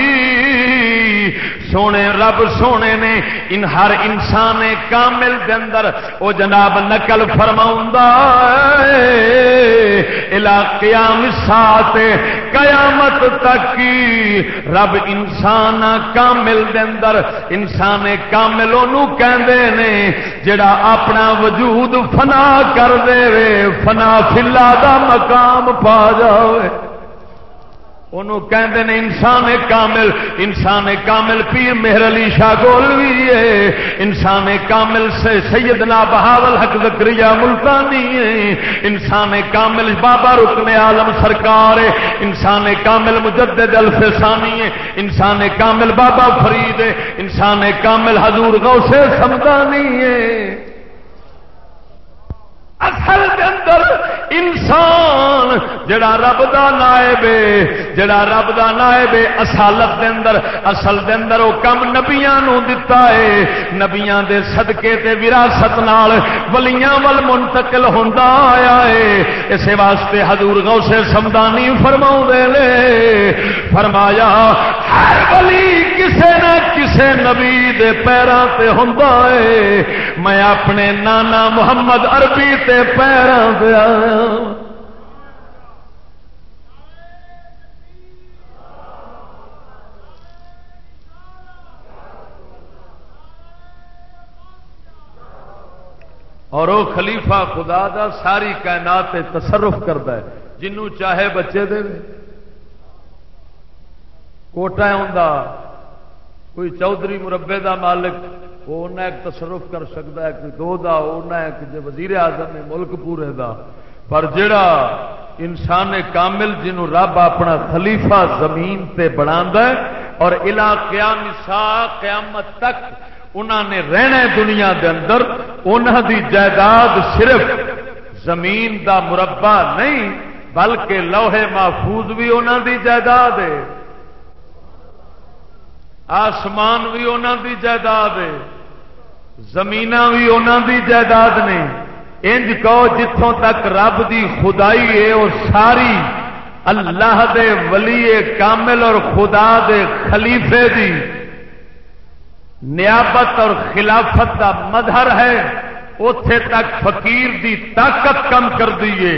سونے رب سونے نے ان ہر انسان کامل دے اندر، او جناب نقل فرما قیام سات قیامت تک رب انسان کامل دے اندر، انسان کامل کہندے نے، جڑا اپنا وجود فنا کر دے فنا فلا دا مقام پا جاوے۔ کہندے نے انسان کامل انسان کامل پیر مہر علی شاہ گول بھی ہے انسان کامل سے سیدنا بہاول حق زکریہ ملتانی ہے انسان کامل بابا رکن عالم سرکار ہے انسان کامل مجدد الفسانی ہے انسان کامل بابا فرید ہے انسان کامل حضور غوث سمدانی ہے اصل دے اندر انسان جڑا رب دا نائب جڑا رب دا نائب اصالت دے اندر، اصل دے اندر وہ کم نبیاں نو دتا ہے۔ نبیاں دے صدقے تے وراثت نال ولیاں ول منتقل ہوندا آیا ہے۔ اس واسطے حضور غوث سمدانی فرماؤ دے لے فرمایا، ہر ولی کسے نہ کسے نبی دے پیراں تے ہوندا ہے۔ میں اپنے نانا محمد عربی تے پیروں پہ اور وہ خلیفہ خدا دا ساری کائنات تصرف کرتا ہے، جنوں چاہے بچے دے کوٹا ہوں کوئی چودھری مربے دا مالک۔ وہ ایک تصرف کر سکتا ہے، کوئی دو دا ایک جی وزیر اعظم ہے، ملک پورے دا۔ پر جڑا انسان کامل جنہوں رب اپنا خلیفہ زمین تے بنا ہے، اور الا قیام سا قیامت تک انہوں نے رہنا دنیا دے اندر انہوں دی جائیداد صرف زمین دا مربع نہیں، بلکہ لوہے محفوظ بھی انہوں دی جائیداد ہے۔ آسمان بھی انہوں دی جائیداد ہے۔ زمین بھی انہوں دی جائیداد نے۔ انج کہو جتوں تک رب دی خدائی ہے وہ ساری اللہ دے ولی کامل اور خدا دے خلیفے دی۔ نیابت اور خلافت کا مظہر ہے اتے تک فقیر دی طاقت کم کر دیے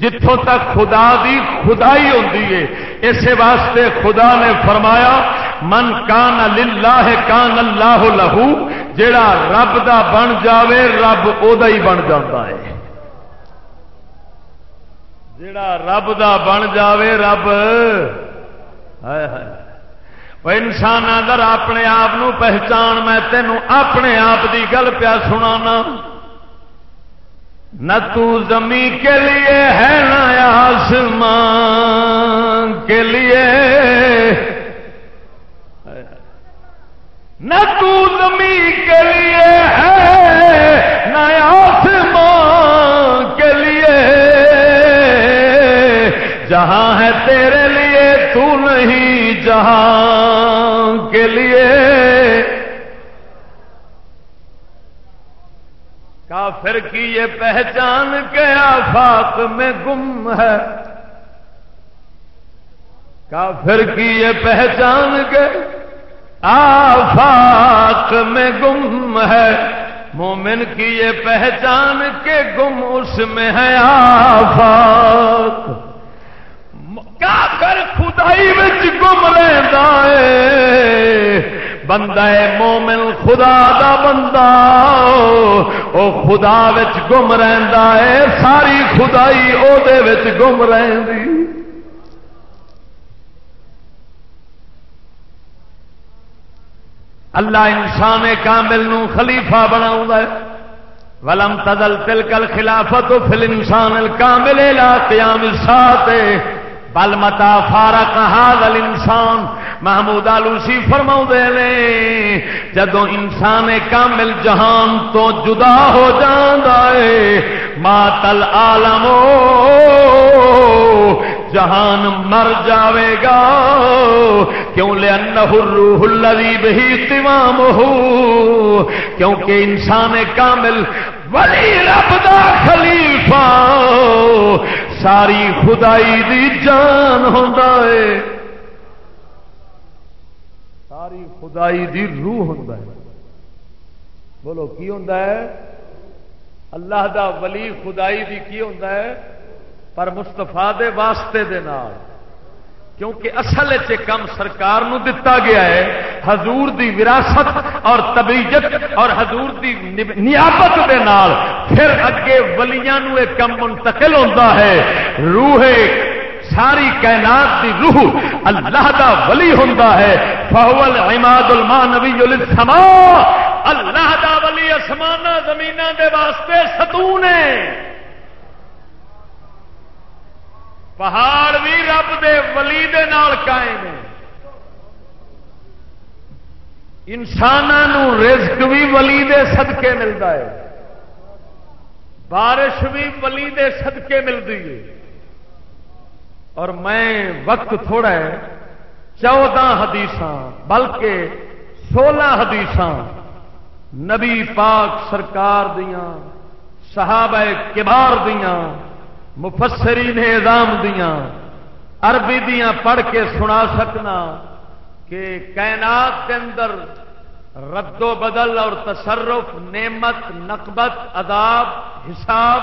جتوں تک خدا دی خدائی ہوتی ہے اسی واسطے خدا نے فرمایا، من کان للہ کان اللہ لہو جڑا رب دا بن جاوے، رب ادا ہی بن جاتا ہے۔ جڑا رب دا بن جاوے، رب انسان اگر اپنے آپ پہچان، میں تینوں اپنے آپ دی گل پیا سنا نہ تو زمین کے لیے ہے نہ آسمان کے لیے. نہ تو زمین کے لیے ہے نہ آسمان کے لیے. جہاں ہے تیرے لیے تو نہیں جہاں کے لیے. کافر کی یہ پہچان کے آفاق میں گم ہے۔ کافر کی یہ پہچان کے آفاق میں گم ہے۔ مومن کی یہ پہچان کے گم اس میں ہے آفاق۔ کافر خدائی بچ گم رہتا ہے۔ بندہ مومن، خدا دا بندہ۔ او خدا وچ گم رہندا ہے، ساری خدائی او دے وچ گم رہندی۔ اللہ انسان کامل نو خلیفہ بناؤں ہے۔ ولم تدل تلکل خلافت فل انسان الکامل لا قیام الساعت۔ بل متا فارق هذا انسان محمود آلوسی فرما نے جدو انسان کامل جہان تو جدا ہو جائے ماتل آلم جہان مر جاوے گا۔ کیوں؟ لے روح الذی بہی تمام ہو کیونکہ انسان کامل ولی رب دا خلیفہ۔ ساری خدائی دی جان ہوں ساری خدائی دی روح ہوں بولو، کی ہوتا ہے؟ اللہ دا ولی خدائی دی کی ہوں پر مستفا دے واسطے دے نال۔ کیونکہ اصل کم سرکار نو دتا گیا ہے، حضور دی وراثت اور طبیعت اور حضور دی نیابت دے نال۔ پھر اگے ولیاں نو ایک کم منتقل ہوتا ہے۔ روح ساری کائنات دی روح اللہ دا ولی ہوتا ہے۔ فہول عماد المانوی السما اللہ دا ولی اسمان زمین دے واسطے ستون ہے۔ پہاڑ بھی رب دے ولی دے نال قائم انسانوں رزق بھی ولی دے صدقے ملتا ہے۔ بارش بھی ولی دے صدقے ملتی ہے۔ اور میں وقت تھوڑا ہے، چودہ حدیث بلکہ سولہ حدیث نبی پاک سرکار دیاں، صحابہ کبار دیاں مفسری نے نظام دیا عربی دیا پڑھ کے سنا سکنا کہ کائنات کے اندر رد و بدل اور تصرف، نعمت، نقبت اداب حساب،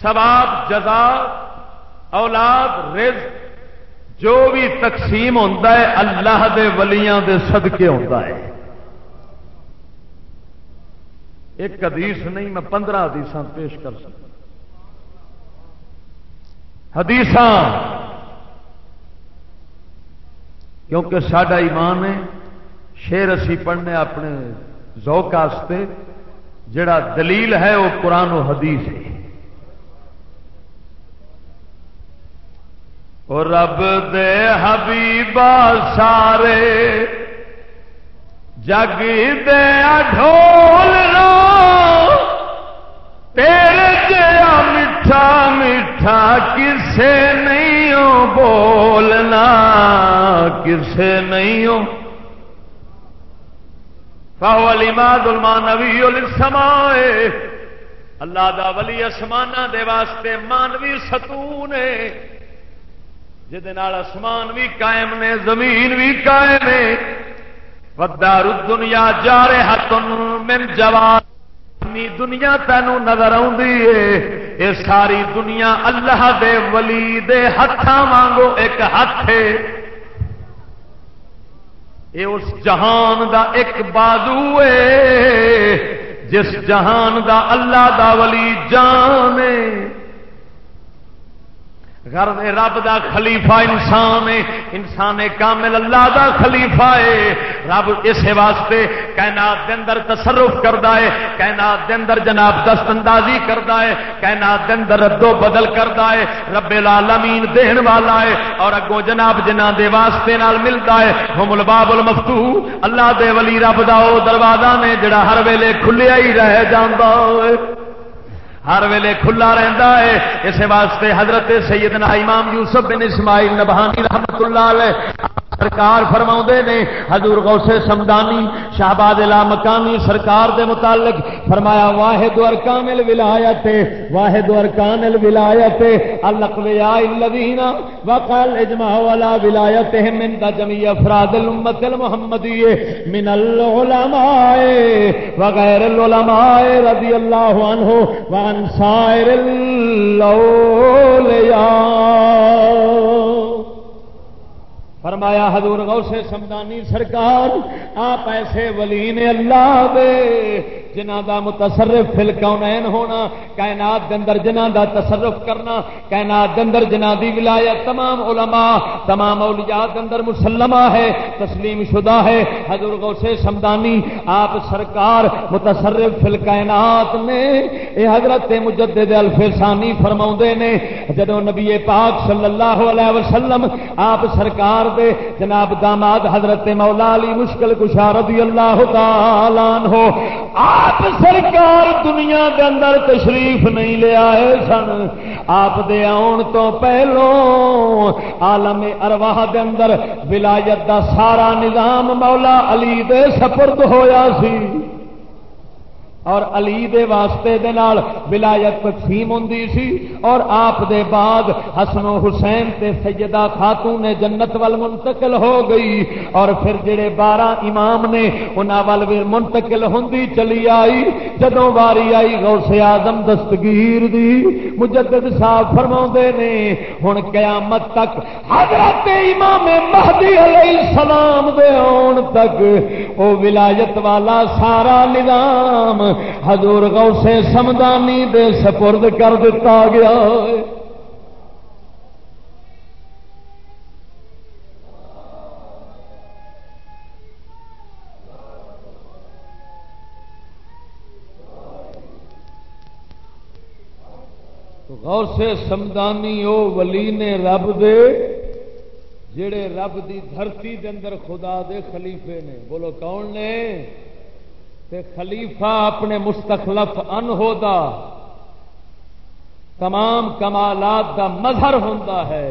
ثواب، جزا، اولاد رز جو بھی تقسیم ہوتا ہے، اللہ دے ولیاں دے صدقے ہوتا ہے۔ ایک حدیث نہیں، میں پندرہ حدیث پیش کر سکتا حدیث کیونکہ سڈا ایمان ہے شیر اسی پڑھنے اپنے ذوق واسطے جڑا دلیل ہے وہ قرآن و حدیث ہے۔ اور رب دے حبیبا سارے، جگ دے ڈھول تیرے جیا میٹھا میٹھا کسے نہیں ہو بولنا، کسے نہیں ہو فاو علی المان السمائے اللہ دا ولی اسمانہ دے واسطے مانوی ستون ہے۔ جہد اسمان بھی قائم نے، زمین بھی قائم ہے۔ ودار الدنیا جا رہے من جوان دنیا تینوں نظر آ ساری دنیا اللہ دے ولی دے ہاتھوں وانگو ایک ہاتھ ہے۔ یہ اس جہان دا ایک بازو ہے جس جہان دا اللہ دا ولی جان گھر رب دا خلیفہ انسان ہے، انسان کامل اللہ دا خلیفہ ہے۔ رب اس واسطے کائنات دے اندر تصرف کرتا ہے، کائنات دے اندر جناب دست اندازی کرتا ہے، کائنات دے اندر ردو بدل کرتا ہے۔ رب العالمین دین والا ہے اور اگوں جناب جنہ دے واسطے نال ملتا ہے۔ ہم الباب المفتو اللہ دے ولی رب دا او دروازہ نے جڑا ہر ویلے کھلیا ہی رہ جاندا ہے۔ ہر ویلے کھلا رہتا ہے۔ اس واسطے حضرت سیدنا امام یوسف بن اسماعیل نبہانی رحمت اللہ علیہ سرکار فرما نے، حضور غوث سمدانی شہباد لا مکانی سرکار دے متعلق فرمایا، واحد ارکان الولایت، واحد ارکان الولایت الاقویاء الذین وقال اجماع ولا ولایتهم من جميع افراد الامه المحمدیه من العلماء وغیر العلماء رضی اللہ عنہ وعن سائر الاولیاء. فرمایا حضور غوث سمدانی سرکار آپ ایسے ولی نے اللہ دے جنہ دا متصرف فل کونین ہونا؟ کائنات دے اندر جنہ دا تصرف کرنا، کائنات دے اندر جنہ دی ولایت تمام علماء، تمام اولیاء دے اندر مسلمہ ہے، تسلیم شدہ ہے۔ حضور غوث سمدانی، آپ سرکار متصرف فل کائنات نے اے حضرت مجدد الفسانی فرماؤں نے جدو نبی پاک صلی اللہ علیہ وسلم آپ سرکار دے، جناب داماد حضرت مولا علی مشکل کشا رضی اللہ تعالی ہو آپ سرکار دنیا کے اندر تشریف نہیں لے آئے سن، آپ دے آن تو پہلو عالم ارواح دے اندر ولایت دا سارا نظام مولا علی دے سپرد ہویا سی۔ اور علی دے واسطے دے نال ولایت تقسیم ہوندی سی اور آپ دے بعد حسن و حسین تے سیدہ خاتون نے جنت وال منتقل ہو گئی اور پھر جڑے بارہ امام نے انہاں وال منتقل ہوندی چلی آئی، جدوں واری آئی غوث اعظم دستگیر دی، مجدد صاحب فرماوندے نے، ہن قیامت تک حضرت امام مہدی علیہ السلام دے اون تک، او ولایت والا سارا نظام حضور غوث سمدانی دے سپرد کر دیتا گیا۔ غوث سمدانی او ولی نے رب دے، جڑے رب دی دھرتی دے اندر خدا دے خلیفے نے۔ بولو کون نے؟ تے خلیفہ اپنے مستخلف ان تمام کمالات دا مظہر ہوتا ہے۔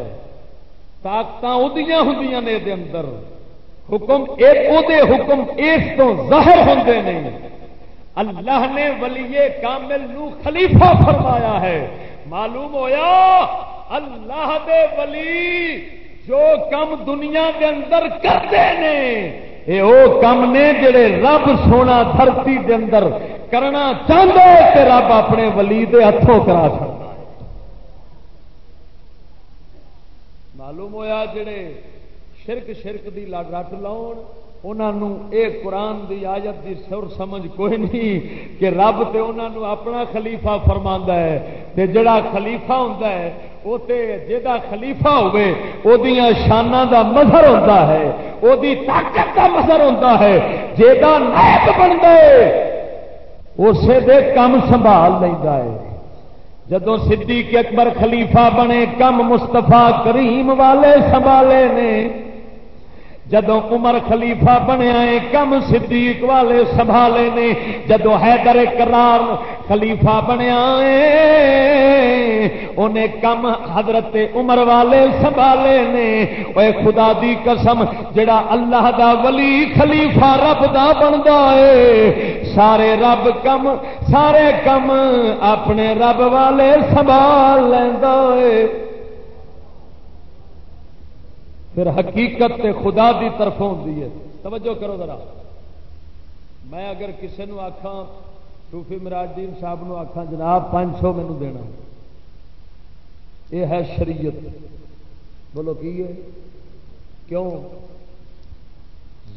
طاقت ادیاں ہوں نے دے اندر۔ حکم ایک حکم اس تو ظاہر ہوتے نہیں اللہ نے ولی کامل نو خلیفہ فرمایا ہے۔ معلوم ہویا اللہ دے ولی جو کم دنیا کے اندر کرتے ہیں اے وہ کام نے جڑے رب سونا دھرتی دے اندر کرنا چاہتا ہے کہ رب اپنے ولی دے ہاتھوں کرا سکتا معلوم ہویا جڑے شرک شرک دی رٹ لاؤ انہوں اے قرآن دی آیت دی سر سمجھ کوئی نہیں کہ رب تے انہوں اپنا خلیفہ فرما ہے تے جڑا خلیفہ ہوں وہ جا خلیفہ ہوے وہ شانہ دا مظہر ہوتا ہے وہ طاقت دا مظہر ہوتا ہے جا نائب بن گئے اسے دے کم سنبھال لینا ہے۔ جدو صدیق اکبر خلیفہ بنے، کم مستفا کریم والے سنبھالے نے۔ جدو عمر خلیفہ بنیا ہے کم صدیق والے سنبھالے نے جدو حیدر کرار خلیفہ بنیا انہیں کم حضرت عمر والے سنبھالے نے اے خدا دی قسم، جڑا اللہ دا ولی خلیفہ رب دا بنتا ہے، سارے رب کم، سارے کم اپنے رب والے سنبھال لینا ہے۔ پھر حقیقت تے خدا دی طرف ہوتی ہے۔ توجہ کرو ذرا۔ میں اگر کسی نو آخا صوفی مراجدین صاحب نو آخا جناب پانچ سو مینو دینا۔ یہ ہے شریعت۔ بولو کی ہے؟ کیوں؟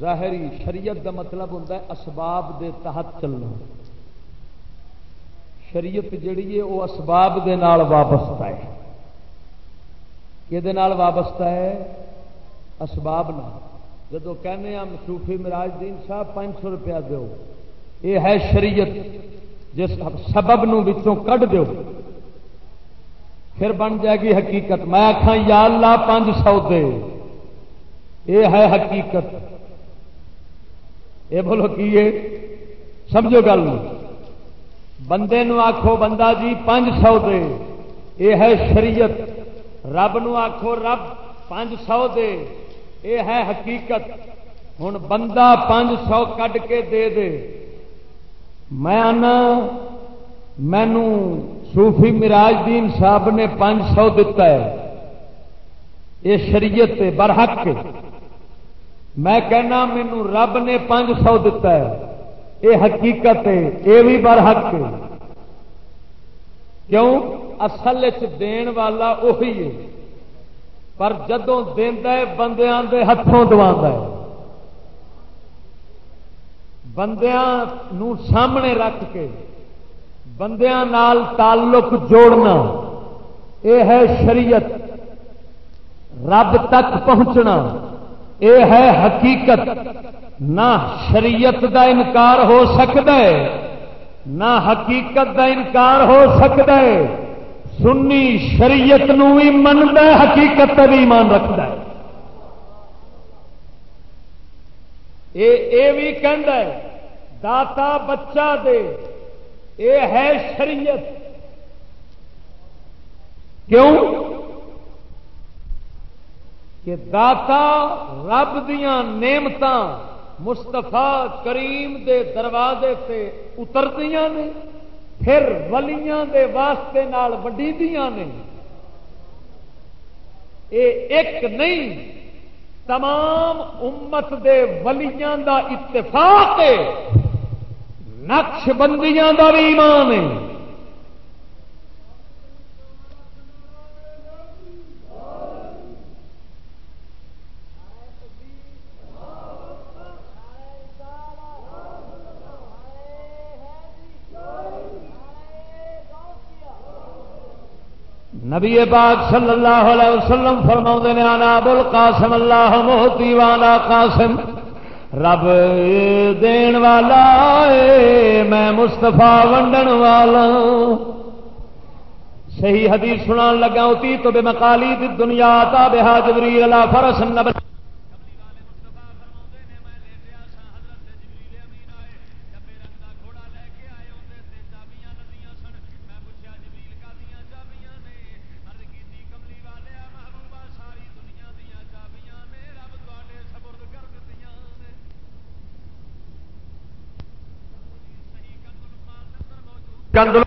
ظاہری شریعت دا مطلب ہوتا ہے اسباب دے تحت چلنا۔ شریعت جڑی ہے، وہ اسباب دے نال وابستہ ہے۔ کہ وابستہ ہے؟ اسباب نہ جدو کہنے ہم صوفی مراج دین صاحب پانچ سو روپیہ دو یہ ہے شریعت جس سبب نچوں کٹ دو پھر بن جائے گی حقیقت۔ میں آخا یا اللہ، پانچ سو دے۔ یہ ہے حقیقت۔ یہ بولو کی سمجھو گل۔ بندے نو آخو بندہ جی پانچ سو دے۔ یہ ہے شریعت۔ رب نو آخو رب، پانچ سو دے۔ یہ ہے حقیقت۔ ہوں بندہ پانچ سو کٹ کے دے دے۔ میں آنا، مینو صوفی مراج دین صاحب نے پانچ سو دتا ہے۔ یہ شریعت برحق میں کہنا، مینو رب نے پانچ سو دتا ہے۔ یہ حقیقت ہے یہ بھی برحق ہے کیوں؟ اصل دین والا وہی ہے۔ پر جدوں دینا بندیاں دے ہاتھوں دوا بندیاں نو سامنے رکھ کے، بندیاں نال تعلق جوڑنا یہ ہے شریعت۔ رب تک پہنچنا یہ ہے حقیقت۔ نہ شریعت دا انکار ہو سکتا ہے، نہ حقیقت دا انکار ہو سکتا ہے۔ سنی شریعت نو بھی منتا حقیقت بھی ایمان رکھتا ہے۔ اے بھی ہے، داتا بچہ دے، اے ہے شریعت۔ کیوں؟ کہ داتا رب دیا نعمت مستفا کریم دے دروازے سے اتردیاں نے۔ پھر ولیاں دے واسطے نال وڈی نے۔ اے ایک نہیں، تمام امت دے ولیاں دا اتفاق ہے۔ نقش بندیاں دا بھی ایمان ہے۔ نبی پاک صلی اللہ علیہ وسلم فرما نے آنا بول قاسم اللہ موتی والا قاسم. رب دین والا اے، میں مستفا ونڈن والا صحیح حدیث سنان لگا ہوتی تو بے مکالی دنیا تا بے حاجری اللہ فرس نبی چند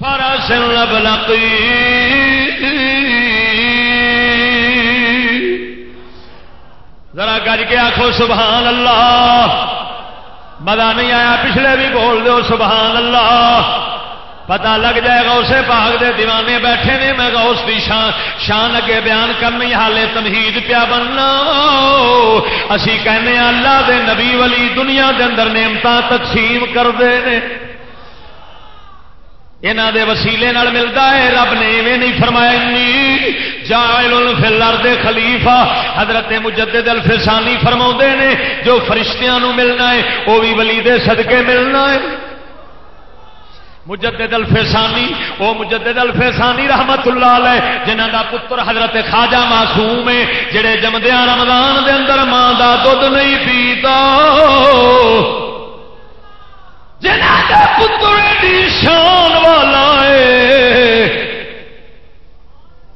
فرس ذرا گج کے آخو، سبحان اللہ۔ مزہ نہیں آیا پچھلے بھی بول دو، سبحان اللہ۔ پتا لگ جائے گا اسے پاک دے دیوانے بیٹھے نے۔ میں گا اس کی شان شان اگے بیان کرنی حالے تمہید پیا بننا۔ اسی کہنے اللہ دے نبی ولی دنیا دے اندر نعمت تقسیم کرتے ہیں یہاں دے وسیلے نال ملتا ہے، رب نے ایویں نہیں فرمایا جائل فلر دے خلیفہ حضرت مجدد الفسانی فرما نے، جو فرشتیاں نو ملنا ہے وہ بھی ولی دے صدقے ملنا ہے۔ مجدد الفسانی وہ مجدد الفسانی رحمت اللہ علیہ جنہ دا پتر حضرت خواجہ معصوم ہے، جڑے جمدیا رمضان دے اندر ماں دا دودھ نہیں پیتا۔ جنہ دا پتر دی شان والا ہے۔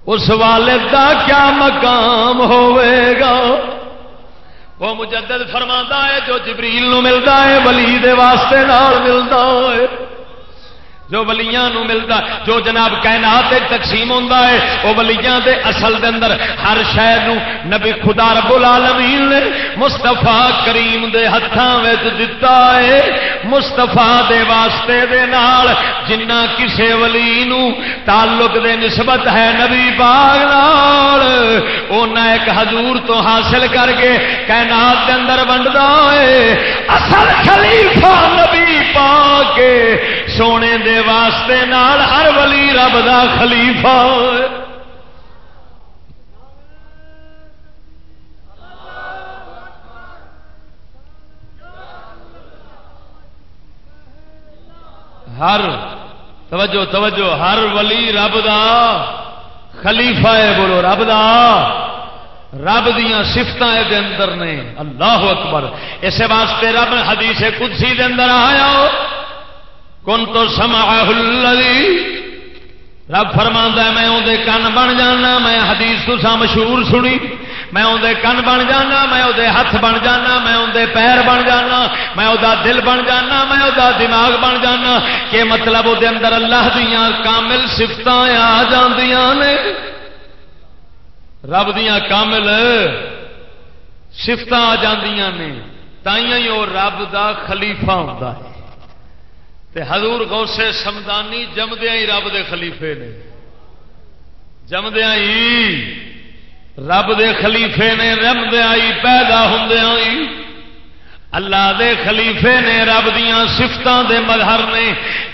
اس والد کا کیا مقام ہوئے گا؟ وہ مجدد فرما ہے جو جبریل نو ملتا ہے، ولی دے واسطے نال ملتا ہے۔ جو ولیاں نو ملتا، جو جناب کائنات تقسیم ہوتا ہے، وہ ولیاں دے اصل دے اندر ہر شہر نبی خدا رب العالمین نے مستفا کریم دے ہاتھوں دتا ہے۔ مستفا دے واسطے دے نال جنہ کسے ولی نو تعلق دے نسبت ہے نبی باغ نال اونا ایک حضور تو حاصل کر کے کائنات دے اندر ونڈدا ہے۔ اصل خلیفہ نبی پا کے سونے دے واسطے نال ہر ولی رب دا خلیفہ ہر، توجہ توجہ، ہر ولی رب دا خلیفہ ہے، بولو رب دا۔ رب دیا سفت اندر نے۔ اللہ اکبر۔ اس واسطے رب حدیث قدسی دے اندر آیا۔ کن تو سما رب فرما میں اندر کن بن جانا، میں حدیث تو مشہور سنی۔ میں اندر کن بن جانا، میں وہ ہاتھ بن جانا، میں اندر پیر بن جانا، میں وہ دل بن جانا، میں وہ دماغ بن جانا۔ کہ مطلب وہ اندر اللہ دیا کامل سفت آ نے۔ رب دیا کامل سفت آ نے۔ تائیں وہ رب دا خلیفہ ہوتا ہے۔ تے حضور غوث سمدانی جمدیا ہی رب دے خلیفے نے۔ جمدیا ہی رب دے خلیفے نے رمدیا ہی پیدا ہوں اللہ دے خلیفے نے رب دیا سفتوں دے مظہر نے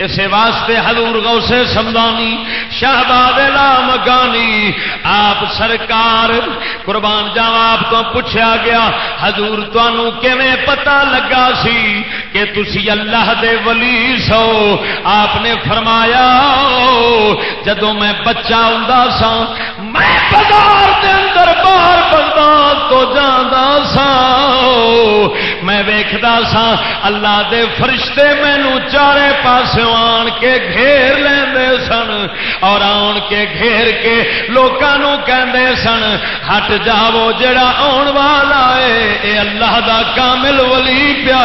اس واسطے حضور غوث سمدانی، شہباد مگانی آپ سرکار قربان جاوا آپ تو پوچھا گیا، حضور تمہوں کیویں پتا لگا سی کہ تسی اللہ دے ولی سو؟ آپ نے فرمایا جدو میں بچہ ہوں سا میں بازار دے اندر باہر میں ویکھدا سا، اللہ دے فرشتے مینو چارے پاس آن کے گھیر لیندے سن اور آن کے گھیر کے لوگوں کہندے سن، ہٹ جاو جڑا آن والا ہے، اے اللہ دا کامل ولی پیا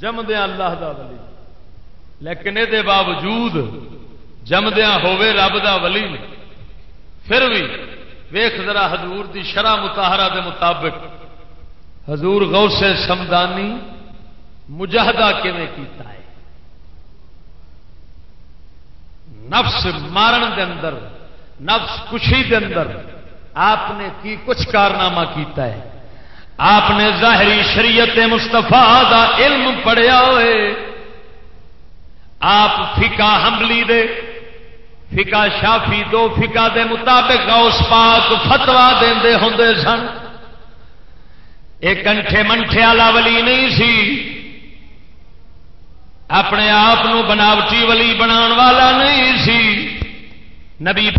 جمدیا اللہ دا ولی، لیکن یہ باوجود جمدیا ہوے رب دا ولی پھر بھی ویخ ذرا حضور دی شرح متحرہ دے مطابق۔ حضور غوث سمدانی مجاہدہ کیویں کیتا ہے؟ نفس مارن دے اندر، نفس کشی دے اندر آپ نے کی کچھ کارنامہ کیتا ہے؟ آپ نے ظاہری شریعت مستفا دا علم پڑھیا ہوئے۔ آپ فکا حملی دے فکا شافی دو فکا دے مطابق اس پاک فتوا دے ہوں سن۔ ایک کنٹھے منٹے والا ولی نہیں سی۔ اپنے آپ بناوٹی ولی بنا والا نہیں سی۔ نبی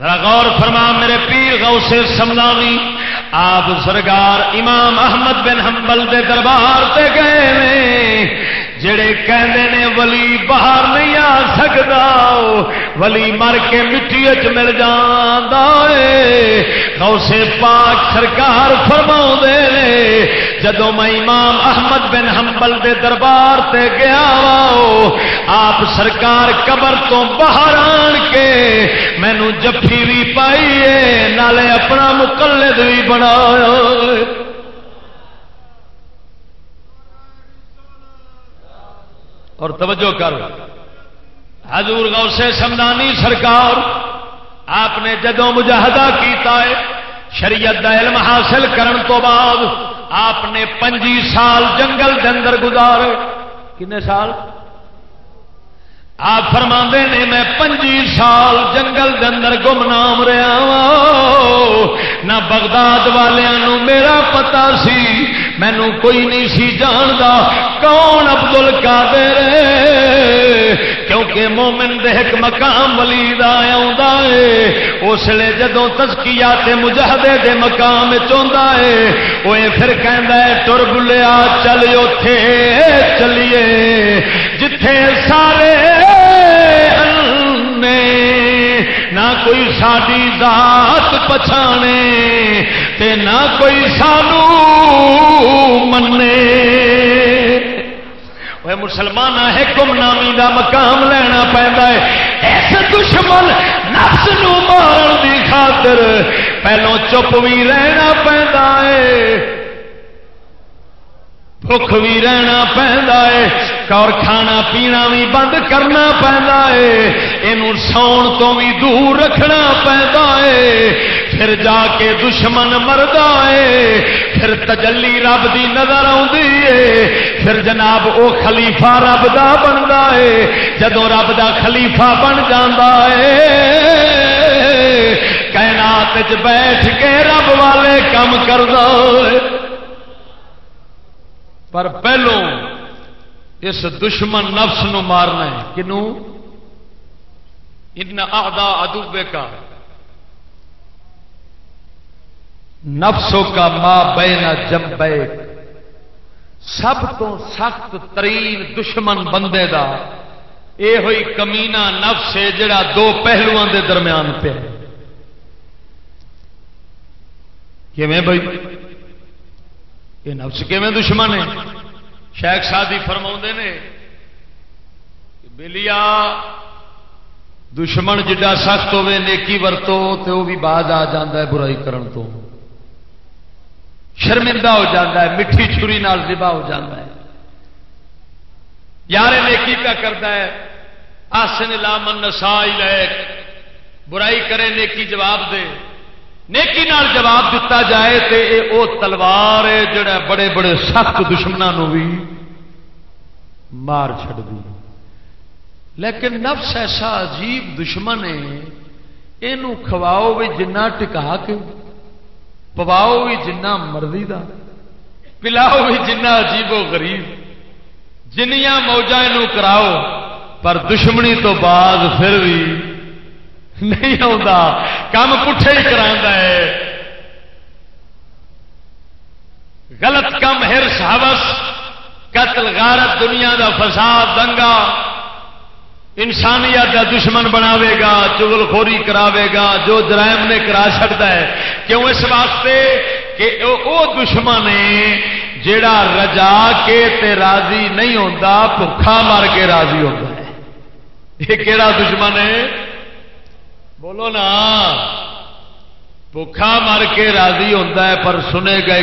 غور فرما، میرے پیر غوث سے سملاوی آپ سرکار امام احمد بن حنبل دے دربار تے گئے نے، جڑے کہندے نے ولی باہر نہیں آ سکتا ولی مر کے مٹی چ مل جانا غوث پاک سرکار فرما نے جدو میں امام احمد بن حنبل دے دربار تے گیا آپ سرکار قبر تو باہر آن کے مینو جفی بھی پائی نالے اپنا مقلد بھی بنایا اور توجہ کر، حضور غوث سمدانی سرکار، آپ نے جدو مجاہدہ کیتا ہے، شریعت دا علم حاصل کرن تو بعد آپ نے پنجی سال جنگل کے اندر گزارے۔ کنے سال؟ آپ فرما نے میں پنجی سال جنگل کے اندر گمنام رہا نہ بغداد والوں میرا پتا سی مینو کوئی نہیں سی جانتا کون ابدل کا دے کیونکہ مومن دے ایک مقام ولی آ اس لیے جدو تسکیا مجاہدے دے مقام چاہتا ہے، وہ پھر کہہ تر بلیا، چل اتے چلیے۔ جتھے سارے نہ کوئی ساری ذات پچھانے، تے نہ کوئی سانو منے۔ مسلمان ہے گم نامی کا مقام لینا پہنتا ہے ایسے دشمن نفس نو مارن کی خاطر پہلو چپ بھی رہنا پہنتا ہے بھوک بھی رہنا پہنتا ہے اور کھانا پینا بھی بند کرنا پہنتا ہے یہ ساؤن تو بھی دور رکھنا پہنتا ہے پھر جا کے دشمن مردا ہے پھر تجلی رب دی نظر آتی ہے پھر جناب او خلیفہ رب دا بنتا ہے جدو رب دا خلیفہ بن جاتا ہے کائنات بیٹھ کے رب والے کام کرتا ہے پر پہلو اس دشمن نفس نو مارنا ہے۔ کنو؟ ان آدا ادوبے کا نفسوں کا ماں بینا جب سب تو سخت ترین دشمن بندے دا۔ اے ہوئی کمینا نفس ہے جڑا دو پہلوؤں دے درمیان پہ بھائی؟ یہ نفس میں دشمن ہے شیخ شادی فرما نے بلیا، دشمن جڈا سخت ہوے نیکی ورتو تو وہ بھی باز آ جا ہے برائی کرن تو۔ شرمندہ ہو جاتا ہے میٹھی چھری نال دبا ہو جاتا ہے۔ یار نیکی کا کرتا ہے۔ آسن لامن نسا لے برائی کرے، نیکی جواب دے۔ نیکی نال جواب دیتا جائے تو یہ وہ تلوار ہے جڑا بڑے بڑے سخت دشمنوں بھی مار چڑ دی۔ لیکن نفس ایسا عجیب دشمن ہے یہ کھواؤ بھی جنہ ٹکا کے، پواؤ بھی جنہ مرضی دا، پلاؤ بھی جنہ عجیب و غریب۔ جنیاں موجہ کراؤ، پر دشمنی تو بعد پھر بھی نہیں آتا کام پٹھے ہی کرا ہے غلط کم ہرس ہوس قتل غارت دنیا دا فساد دنگا انسانیت کا دشمن بناوے گا چگل خوری کراوے گا جو جرائم نے کرا سکتا ہے کیوں اس واسطے کہ او دشمن ہے جیڑا رجا کے تے راضی نہیں ہوتا بھوکھا مار کے راضی ہوتا ہے یہ کہڑا دشمن ہے بولو نا بھوکھا مر کے راضی ہوتا ہے پر سنے گئے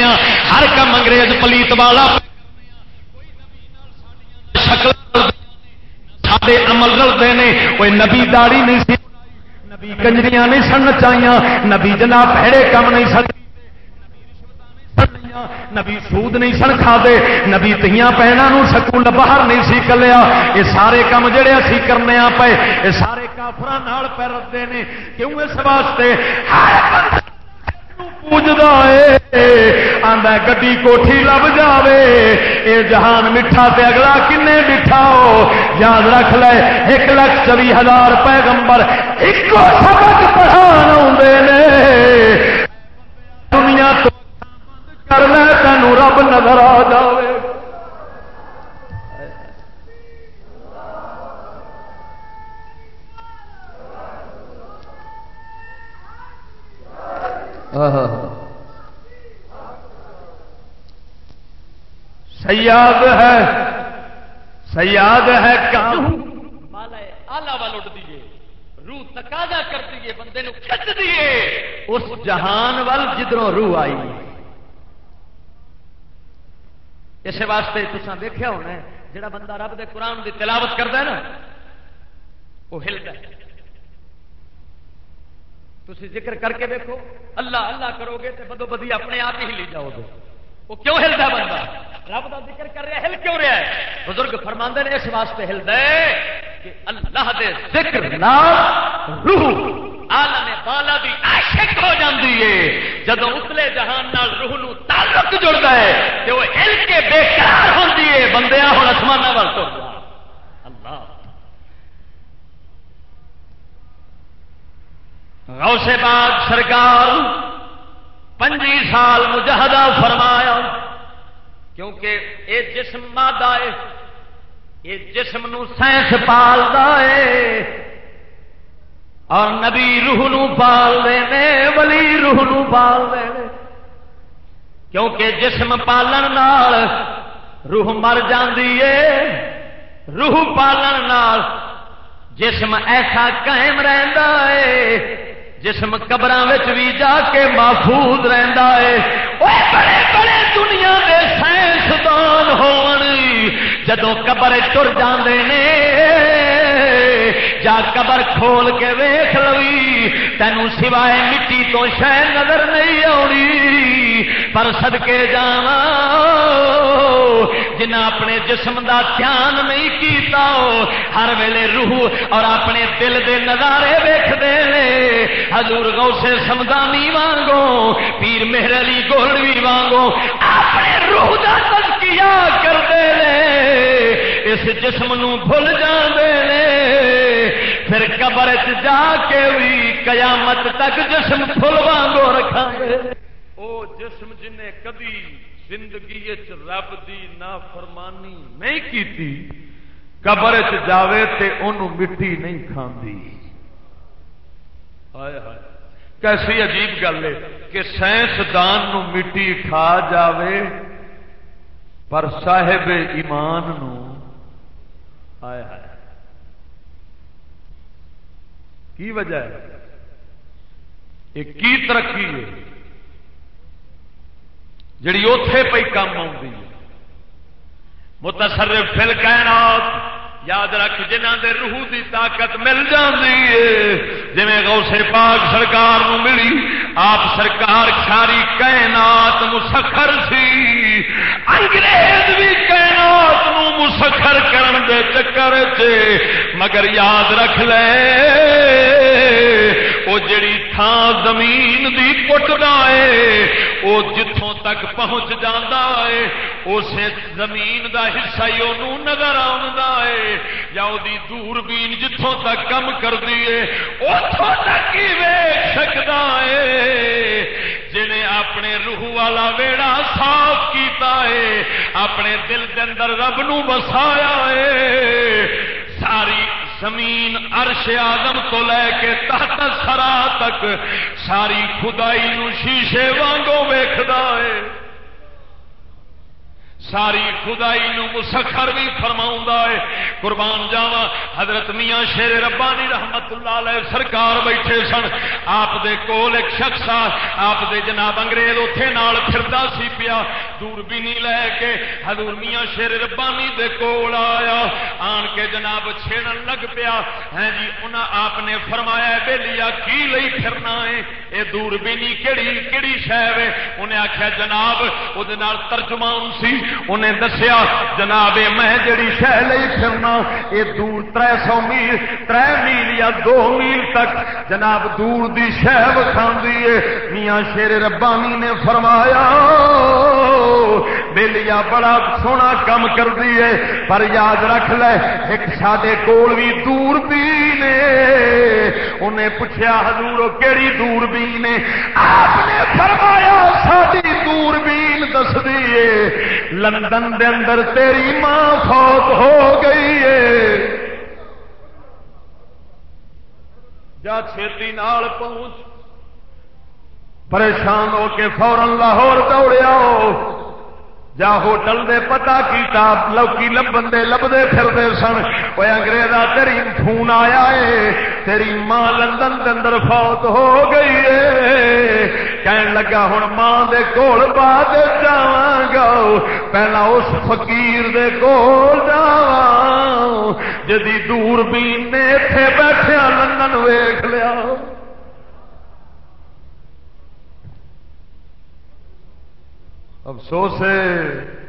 گا ہر کم انگریز پلیت والا۔ شکل سارے عمل رلتے ہیں کوئی نبی داڑی نہیں سی۔ نبی کنجریاں نہیں سن نچائیاں نبی جناب بھڑے کم نہیں سن۔ نبی سود نہیں سن کھا دے نبی تیاں پہنا سکول باہر نہیں سی کلیا۔ یہ سارے کام جڑے اسی کرنے پے یہ سارے کافر پہ رکھتے ہیں کیوں اس واسطے؟ پوجتا ہے آدھا گڈی کوٹھی لب جاوے۔ اے جہان میٹھا تے اگلا کنے میٹھا ہو؟ یاد رکھ لے، ایک لاکھ چوی ہزار پیغمبر ایک سبق پڑھان دنیا تو کر لے تینوں رب نظر آ ہاں، ہاں، ہاں۔ سیاد ہے سیاد ہے کام۔ آلہ وال اٹھ دیے روح تقاضا کر دیے بندے نو کھچ دیے اس جہان وال جدروں روح آئی۔ اس واسطے تصا دیکھا ہونا جڑا بندہ رب دے قرآن دی تلاوت کرتا ہے نا، وہ ہلتا ہے تھی ذکر کر کے دیکھو اللہ اللہ کرو گے تو بدو بدی اپنے آپ ہی ہلی جاؤ گے۔ وہ کیوں ہلتا بندہ؟ رب کا ذکر کر رہا ہل کیوں رہا ہے؟ بزرگ فرما نے اس واسطے ہلدا ہے کہ اللہ دے ذکر روح آلم بالا بھی عاشق ہو جاتی ہے۔ جب اتلے جہان نال روح نو تعلق جڑتا ہے کہ وہ ہل کے بےکار ہوتی ہے۔ بندیا ہوں آسمان وال غوث پاک سرکار پنجی سال مجاہدہ فرمایا، کیونکہ یہ جسم مادہ ہے یہ جسم نو سائنس پالتا ہے، اور نبی روح نو پال دے ولی روح نو پال دے کیونکہ جسم پالن نال روح مر جاندی ہے، روح پالن نال جسم ایسا قائم رہتا ہے جسم قبر بھی جا کے محفوظ رہتا ہے بڑے بڑے دنیا کے سائنسدان ہون۔ جدو قبر تر جاندے نے، جا قبر کھول کے ویخ لوی، تینوں سوائے مٹی تو شہ نظر نہیں آنی پر سدکے جانا جنا اپنے جسم دا دھیان نہیں کیتا ہر ویلے روح اور اپنے دل دے نظارے ویختے حضور گوسے سمدانی وانگو، پیر مہر علی گولوی وانگو اپنے روح کا تزکیا کرتے اس جسم نو بھول جاندے پھر قبر جا کے بھی قیامت تک جسم فل وانگو رکھا او جسم جن کبھی زندگی رب دی نافرمانی نہیں کیتی، قبر جاوے تے انہوں مٹی نہیں کھاندی۔ ہائے ہائے۔ کیسی عجیب گل ہے کہ سائنسدان نو مٹی کھا جاوے، پر صاحب ایمان نو آئے ہائے۔ کی وجہ ہے؟ یہ کی ترقی ہے؟ جڑی اتے پہ کام آئی متصرف فل کائنات یاد رکھ جنہ دے روح دی طاقت مل جاتی ہے۔ جی غوث پاک سرکار نو ملی، آپ سرکار ساری کائنات مسخر سی۔ انگریز بھی کائنات نو مسخر کرن دے چکر چ مگر یاد رکھ لے۔ وہ جڑی تھان زمین دی پٹنا ہے وہ جتوں تک پہنچ جانا ہے، اسے زمین دا حصہ ہی وہ نظر آتا ہے۔ یا وہ دور بین جتوں تک کم کر دیے اتوں تک ہی ویک سکتا ہے۔ جنہیں اپنے روح والا ویڑا صاف کیتا ہے، اپنے دل کے اندر رب نو بسایا ہے۔ ساری زمین عرش آدم تو لے کے تحت سرا تک ساری خدائی نو شیشے وانگو ویکھدا ہے۔ ساری خدائی نو مسخر بھی فرما ہے۔ قربان جاوا حضرت میاں شیر ربانی رحمت اللہ علیہ سرکار بیٹھے سن۔ آپ دے کول ایک شخص آپ دے جناب انگریز اتے نال پھردا سی پیا۔ دور بھی نہیں لے کے حضور میاں شیر ربانی دے کول آیا۔ آن کے جناب چھیڑن لگ پیا۔ ہے جی انہاں آپ نے فرمایا بے لیا کی لئی پھرنا ہے؟ اے دور بھی نہیں، کیڑی کیڑی شہ ہے؟ انہیں آخیا جناب وہ ترجمان سی۔ انہیں دسیا، جناب میں جڑی شہ لئی پھرنا یہ دور تر سو میل تر میل یا دو میل تک، جناب دور دی شہ وکھا میاں شیر ربانی نے فرمایا بےلیا بڑا سونا کام کر دیے پر یاد رکھ لے، ایک سڈے کول بھی دور بھی نے۔ انہیں پوچھا حضور کیڑی دور بھی نے؟ آپ نے فرمایا ساری دور تفصیل دس دیے لندن دے اندر تیری ماں فوت ہو گئی ہے۔ جا چھتی نال پہنچ۔ پریشان ہو کے فورن لاہور دوڑیا جا ہوٹل دے پتا کیتا لوکی لبن دے لبدے پھردے سن وہ انگریزا تیری فون آیا ہے تیری ماں لندن دے اندر فوت ہو گئی ہے کہن لگا ہوں ماں دے کول بعد جاواں گا پہلا اس فقیر دے کول جاواں جدی دور بین نے ایتھے بیٹھیا لندن ویکھ لیا افسوس ہے۔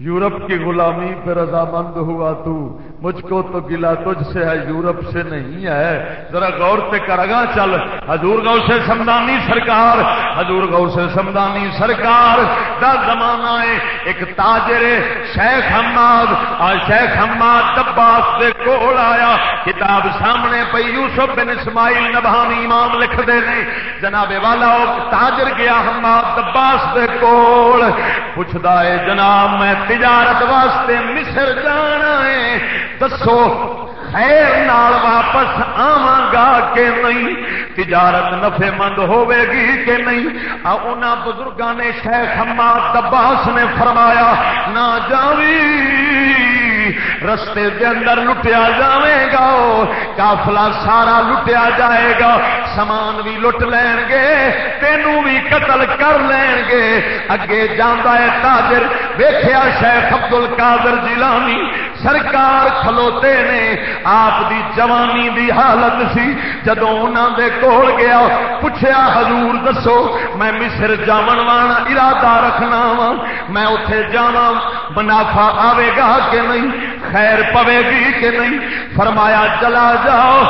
یورپ کی غلامی پہ رضامند ہوا تو، مجھ کو تو گلا تجھ سے ہے، یورپ سے نہیں ہے۔ ذرا غور سے کرگا چل۔ حضور گو سے سمدانی سرکار، حضور گو سے سمدانی سرکار۔ دا زمانہ ہے، ایک تاجر شیخ حماد۔ آج شیخ حماد دباس دے کول آیا۔ کتاب سامنے پہ یوسف بن اسماعیل نبھانی امام لکھ دے نے جناب والا، تاجر گیا حماد دباس دے کول۔ پوچھتا ہے، جناب میں تجارت واسطے مصر جانا ہے۔ دسو، خیر نال واپس آواں گا کہ نہیں؟ تجارت نفے مند ہوے گی کہ نہیں؟ ان بزرگوں نے شیخ حماد دباس نے فرمایا، نہ جاوی، رستے دے اندر لٹیا جائے گا کافلا سارا لٹیا جائے گا۔ سامان بھی لٹ لین گے، تینوں بھی قتل کر لین گے۔ اگے جانا ہے تاجر ویخیا شیخ ابدل کادر جیلانی۔ سرکار کھلوتے نے، آپ دی جوانی دی حالت سی۔ جدو انہوں دے کول گیا پوچھا حضور دسو، میں مصر جاون والا ارادہ رکھنا وا میں اتے جانا منافع آئے گا کہ نہیں؟ خیر پوے گی کہ نہیں؟ فرمایا، چلا جاؤ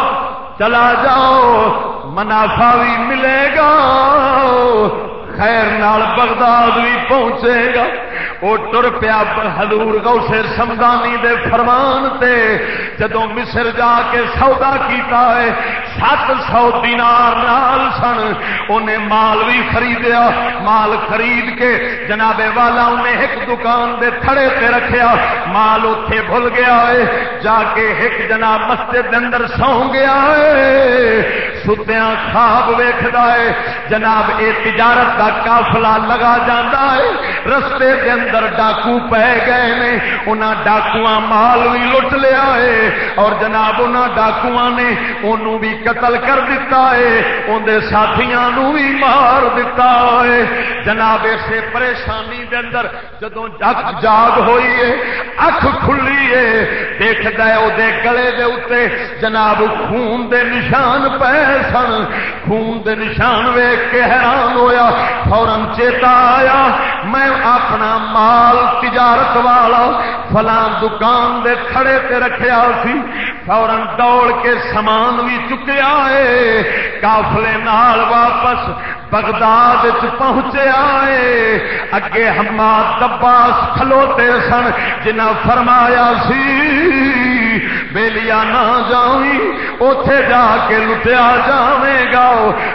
چلا جاؤ منافع بھی ملے گا۔ خیر نال بغداد بھی پہنچے گا۔ وہ ٹر پیا حضور گوسے سمدانی دے فرمان تے۔ جدو مصر جا کے سودا کیتا ہے، سات سو دینار نال سن۔ انہیں مال بھی خریدیا، مال خرید کے جناب والا انہیں ایک دکان دے تھڑے تے رکھیا۔ مال اتے بھول گیا ہے، جا کے ایک جناب مسجد اندر سو گیا ہے۔ ستیا خواب ویختا ہے۔ جناب، اے تجارت کا کافلا لگا جانا ہے۔ رستے کے اندر ڈاکو پہ گئے نے۔ انہاں ڈاکو مال بھی لٹ لیا ہے۔ اور جناب انہاں ڈاکو نے انہوں بھی قتل کر دیتا ہے۔ اندر ساتھیاں نو بھی مار دیتا ہے۔ جناب اسے پریشانی دے اندر جدو جگ جاگ ہوئی ہے، اکھ کھلی ہے دیکھتا ہے وہ گلے دے اتنے جناب خون دے نشان پہ سن۔ خون دے نشان ویگ کے حیران ہویا۔ فورن چیتا آیا، میں اپنا مال تجارت والا فلاں دکان دے کھڑے تے رکھیا سی فورن دوڑ کے سامان بھی چکیا ہے کافلے نال واپس بغداد پہنچے آئے۔ اگے ہما دباس کھلوتے سن جنہ فرمایا سی بےلیا نہ جاوی اتے جا کے لٹیا جائے گا،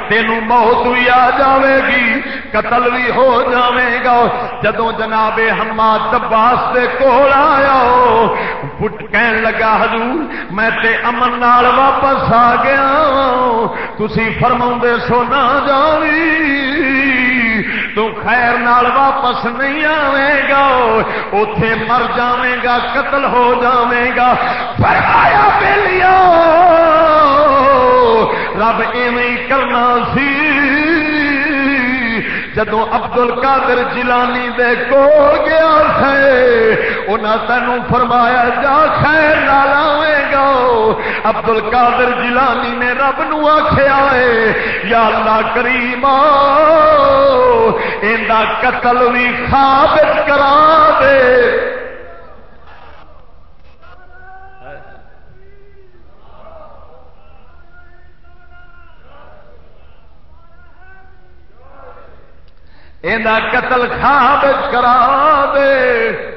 تینوں موت بھی آ جائے گی، قتل بھی ہو جائے گا۔ جدو جناب ہما دباس کے کول آیا پٹ کہن لگا، حضور، میں تے امن نال واپس آ گیا تھی فرما سو نہ جاوی تو خیر نال واپس نہیں آئے گا اتے مر جائے گا، قتل ہو جائے گا۔ فرمایا بلیا رب ایویں کرنا سی۔ جدو ابدل کادر جلانی دے کو گیا انہیں تینوں فرمایا، جا خیر نال گا۔ ابدل کادر جلانی نے رب نو آخیا یا اللہ کریم قتل بھی خوابت کرا دے۔ یہ قتل خواب کرا دے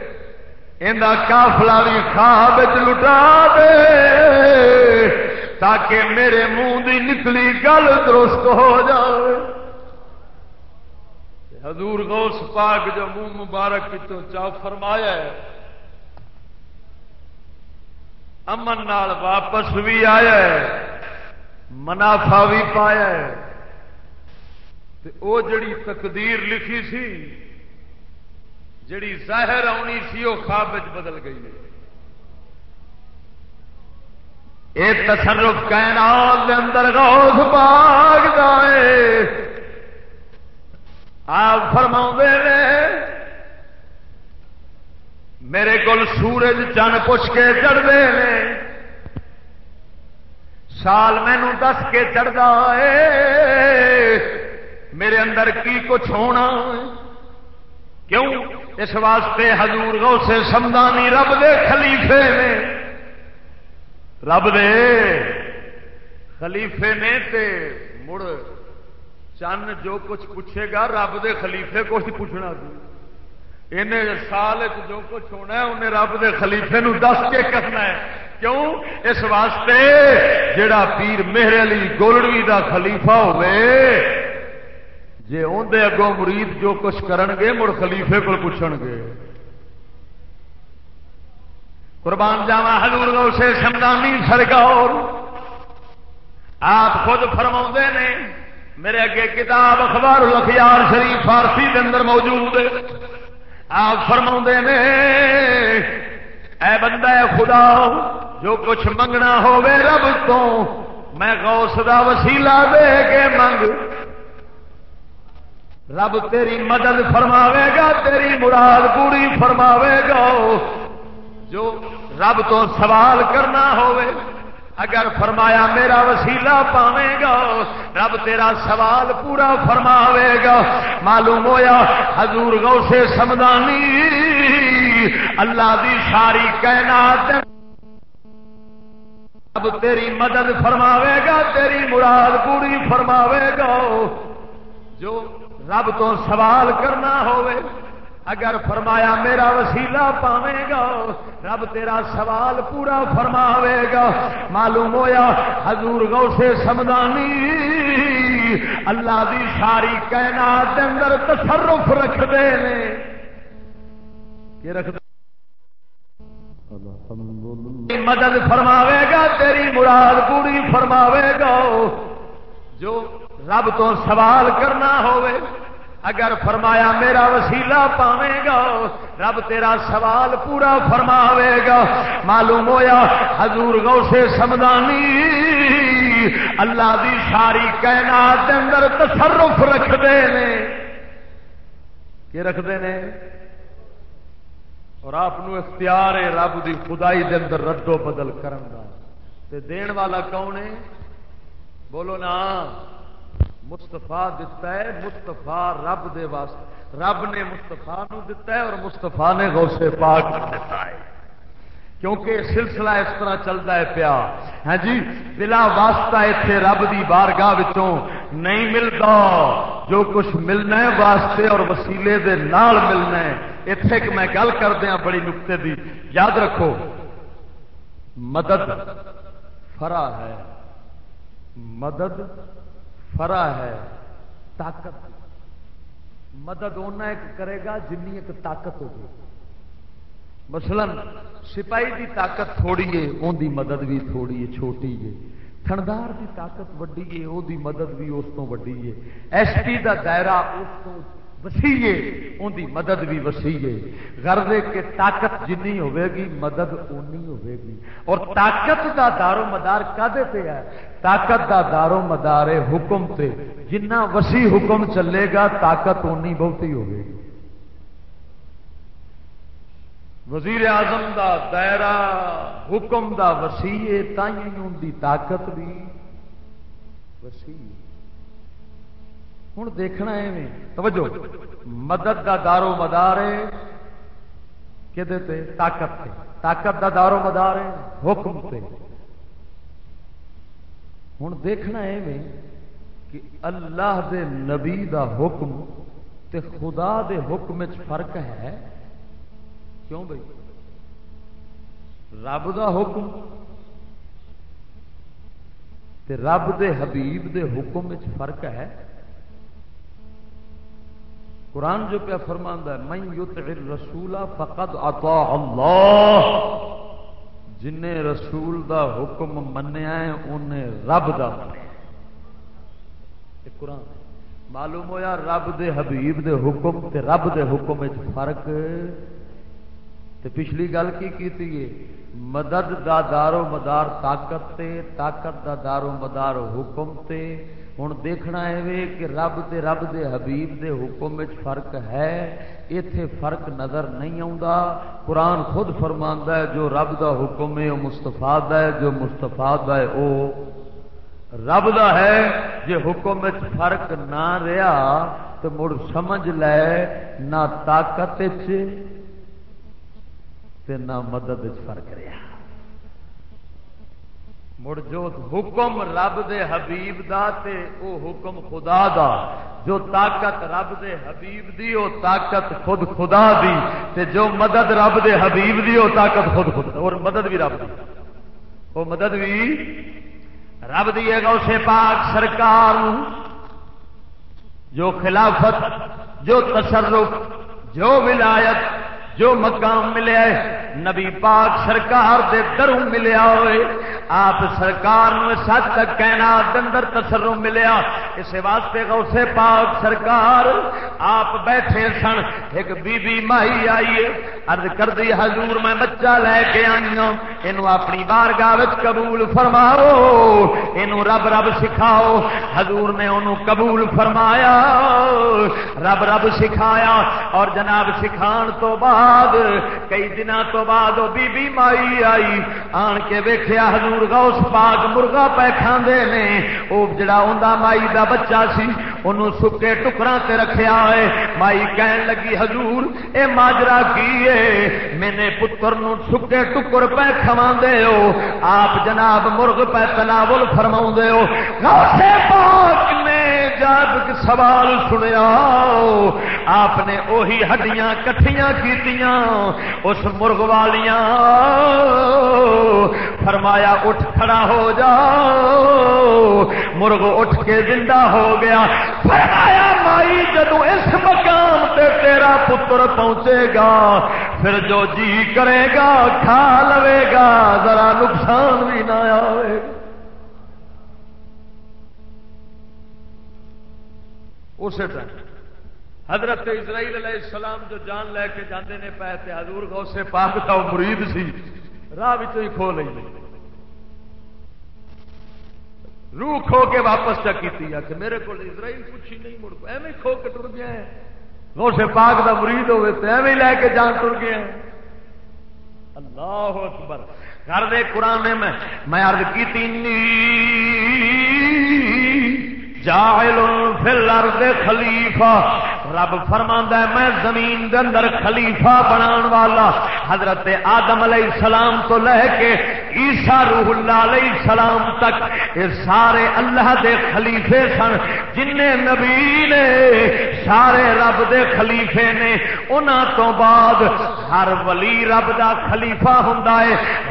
کافلا بھی خواب لٹا دے، تاکہ میرے منہ دی نکلی گل درست ہو جائے۔ حضور غوث پاک جو منہ مبارک تو چا فرمایا ہے، امن نال واپس بھی آیا ہے، منافع بھی پایا ہے۔ او جڑی تقدیر لکھی سی، جڑی ظاہر آنی سی وہ خواب بدل گئی یہ تصرف کائنات اندر غوث پاک جائے۔ آپ فرما نے، میرے کو سورج چن پوچھ کے چڑھتے ہیں سال مینو دس کے چڑھتا ہے۔ میرے اندر کی کچھ ہونا کیوں؟ اس واسطے حضور گو سے سمدانی رب دے خلیفے نے، رب دے خلیفے نے تے مڑ چند جو کچھ پوچھے گا، رب دے خلیفے کو ہی پوچھنا سی۔ ان سال جو کچھ ہونا ہے، انہیں رب دے خلیفے نو دس کے کرنا ہے۔ کیوں؟ اس واسطے جڑا پیر مہر علی گولڑوی دا خلیفہ ہوئے جی اندر اگوں مرید جو کچھ کرن گے مڑ خلیفے کو پوچھ گے قربان جاوا حضور سے سمدانی سرکار آپ خود فرما نے، میرے اگے کتاب اخبار الخیار شریف فارسی کے اندر موجود ہے۔ آپ فرما نے، اے بندہ خدا، جو کچھ منگنا ہوے رب تو، میں غوث دا وسیلہ دے کے منگ۔ رب تیری مدد فرماوے گا، تیری مراد پوری فرماوے گا۔ جو رب تو سوال کرنا ہوئے اگر فرمایا میرا وسیلہ پاوے گا، رب تیرا سوال پورا فرماوے گا۔ معلوم ہویا، حضور گو سے سمدانی اللہ دی ساری کائنات رب تیری مدد فرماوے گا، تیری مراد پوری فرماوے گا۔ جو رب تو سوال کرنا ہوئے۔ اگر فرمایا میرا وسیلہ پاوے گا رب تیرا سوال پورا فرماوے گا۔ معلوم ہویا حضور گو سے سمدانی اللہ دی ساری کائنات اندر تصرف رکھتے ہیں رکھتے مدد فرماوے گا تیری مراد پوری فرماوے گا۔ جو رب تو سوال کرنا ہوئے۔ اگر فرمایا میرا وسیلہ پاوے گا، رب تیرا سوال پورا فرماوے گا۔ معلوم ہویا، حضور گو سے سمدانی اللہ دی ساری کائنات اندر تصرف رکھتے ہیں کی رکھتے ہیں اور آپ اختیار ہے رب دی خدائی دے اندر ردو بدل کرن تے دین والا کون ہے؟ بولو نا۔ مستفا دتا ہے مستفا رب دے واسطے۔ رب نے مستفا دتا ہے اور مستفا نے غوث پاک دیتا ہے۔ کیونکہ سلسلہ اس طرح چلتا ہے پیا۔ ہاں جی بلا واسطہ اتنے رب دی بارگاہ وچوں نہیں ملتا۔ جو کچھ ملنا ہے واسطے اور وسیلے دے نال ملنا ہے۔ اتنے کہ میں گل کر دیا بڑی نقطے دی۔ یاد رکھو، مدد فرا ہے۔ مدد فرا ہے، طاقت۔ مدد ایک کرے گا جن ایک طاقت ہوگی۔ مثلا سپاہی کی طاقت تھوڑی ہے ان کی مدد بھی تھوڑی ہے، چھوٹی ہے۔ تھندار کی طاقت وڈی ہے وہ مدد بھی اس کو وڈی ہے۔ ایس پی کا دائرہ اس کو وسیع ان کی مدد بھی وسیع ہے کہ طاقت جنی ہوے گی مدد اونی ہوے گی اور طاقت دا دارو مدار کدے پہ ہے؟ طاقت دا دارو مدار ہے حکم تے۔ جنہ وسیع حکم چلے گا، طاقت اونی بہتی ہوگی وزیر اعظم دا دائرہ، حکم دا وسیع، تائیں ان دی طاقت بھی وسیع۔ ہوں دیکھنا ہے توجہ. مدد دا دارو مدار ہے. کہ طاقت تے. طاقت دا دارو مدار ہے. حکم تے. ہوں دیکھنا ہے کہ اللہ دے نبی دا حکم تے خدا دے حکم فرق ہے. کیوں بھائی؟ رب دا حکم تے رب دے حبیب دے حکم فرق ہے. قرآن جو پہ فرماندہ ہے میں یوت رسولا فقط اطاع اللہ. جن رسول دا حکم منیا ہے انہیں رب دا قرآن معلوم ہوا رب دے حبیب دے حکم تے رب دے حکم فرق؟ تے پچھلی گل کی کیتی ہے؟ مدد دا دارو مدار طاقت تے، طاقت دا دارو مدار حکم تے ہوں دیکھنا ہے کہ رب دے رب دے حبیب دے حکم فرق ہے اتے فرق نظر نہیں آتا قرآن خود فرما ہے، جو رب دا حکم ہے وہ مستفا ہے، جو مستفا ہے وہ رب دا ہے۔ جی حکم فرق نہ رہا تو مڑ سمجھ لے، نہ طاقت نہ مدد فرق رہا مڑ جو حکم رب دے حبیب دا تے او حکم خدا دا، جو طاقت رب دے حبیب دی، او طاقت خود خدا دی، تے جو مدد رب دے حبیب دی، او طاقت خود خدا اور مدد بھی رب دی۔ او مدد بھی رب دی ہے اسے پاک سرکار جو خلافت، جو تصرف، جو ولایت جو مقام ملیا ہے نبی پاک سرکار دے دروں ملیا ہوئے آپ سرکار سچ تک کہنا، دندر تصرو ملیا اس واسطے غوث پاک سرکار آپ بیٹھے سن۔ ایک بی بی مائی آئیے ارد کر دی حضور میں بچہ لے کے آئی ہوں۔ یہ اپنی بارگاہ قبول فرماؤ۔ یہ رب رب سکھاؤ۔ حضور نے انہوں قبول فرمایا۔ رب رب سکھایا۔ اور جناب سکھان تو بعد بعد، کئی دن تو بعد وہ بی بی مائی آئی۔ آن کے ویخیا حضور غوث پاک مرغا پہ کھاندے نے۔ وہ جڑا ہوں مائی دا بچہ سی، انہوں سکے ٹکرا تے رکھیا ہے۔ مائی کہن لگی، حضور، اے ماجرا کی ہے؟ میں نے پتر نو سکے ٹکر پہ کھوا ہو۔ آپ جناب مرغ پہ تناول فرما ہو۔ پاک! نے سوال سنیا آپ نے وہی ہڈیاں کٹھیاں کیتیاں، اس مرغ والیاں۔ فرمایا، اٹھ کھڑا ہو جا مرغ اٹھ کے زندہ ہو گیا۔ فرمایا، مائی، جدو اس مقام تے تیرا پتر پہنچے گا، پھر جو جی کرے گا، کھا لوے گا، ذرا نقصان بھی نہ آئے گا اسی ٹائم حضرت اسرائیل علیہ السلام جو جان لے کے جانے نے پے تھے حضور غوث پاک کا مرید سی، راہ ہی کھو لیں روح کھو کے واپس چا کی کہ میرے کو اسرائیل کچھ ہی نہیں مڑ ایویں کھو کے ٹر گیا ہے۔ غوث پاک دا مرید ہوئے تو ایویں لے کے جان ٹر گیا ہے۔ اللہ اکبر۔ گھر دے قرآن میں میں عرض کی تین جاہل فی الارض خلیفہ۔ رب فرما ہے، میں زمین دے اندر خلیفہ بنان والا۔ حضرت آدم علیہ السلام تو لے کے عیسا روح اللہ علیہ السلام تک یہ سارے اللہ دے خلیفے سن۔ جن نبی نے، سارے رب دے خلیفے نے، انہاں تو بعد ہر ولی رب دا خلیفہ ہوں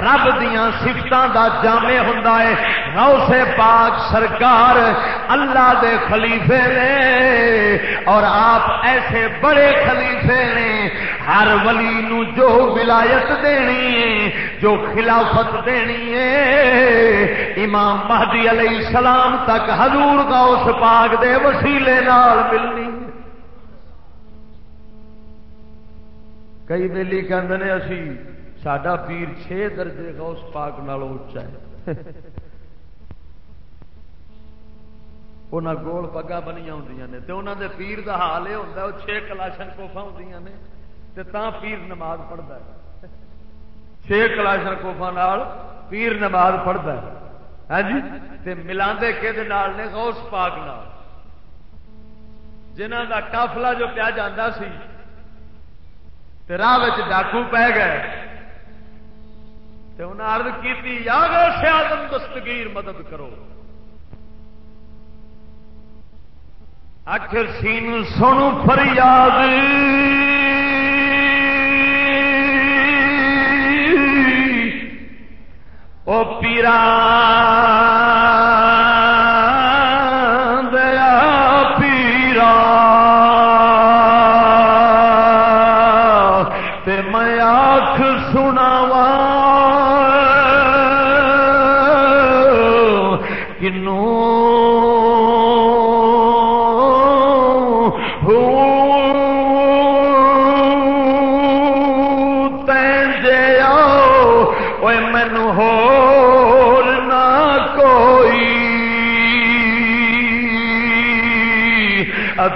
رب دیا سفتوں دا جامع ہوں غوث پاک سرکار اللہ دے خلیفے نے اور آپ ایسے بڑے خلیفے نے ہر ولی نو جو ولایت دینی ہے، جو خلافت دینی ہے، امام مہدی علیہ السلام تک حضور کا اس پاک دے وسیلے نال ملنی کئی ویلی کہ اسی ساڈا پیر چھ درجے کا اس پاک نالوں اچا ہے۔ انہیں گول پگا بنیا ہوں نے تو انہوں دے پیر دا حال یہ ہوتا وہ چھ کلاشن کوفا ہوں نے تے تا پیر نماز پڑھتا ہے چھ کلاشن کوفا نال پیر نماز پڑھتا ہے ہاں جی تے ملاندے کہ نے غوث پاک نال جنہ دا کافلا جو پیا جانا سی تے راہ ڈاکو پہ گئے تے انہیں عرض کی یا غوث آدم دستگیر مدد کرو آخر سین سنو فریاد۔ او پیرا میں جیاں لکھ تینوں مینو ہو نہ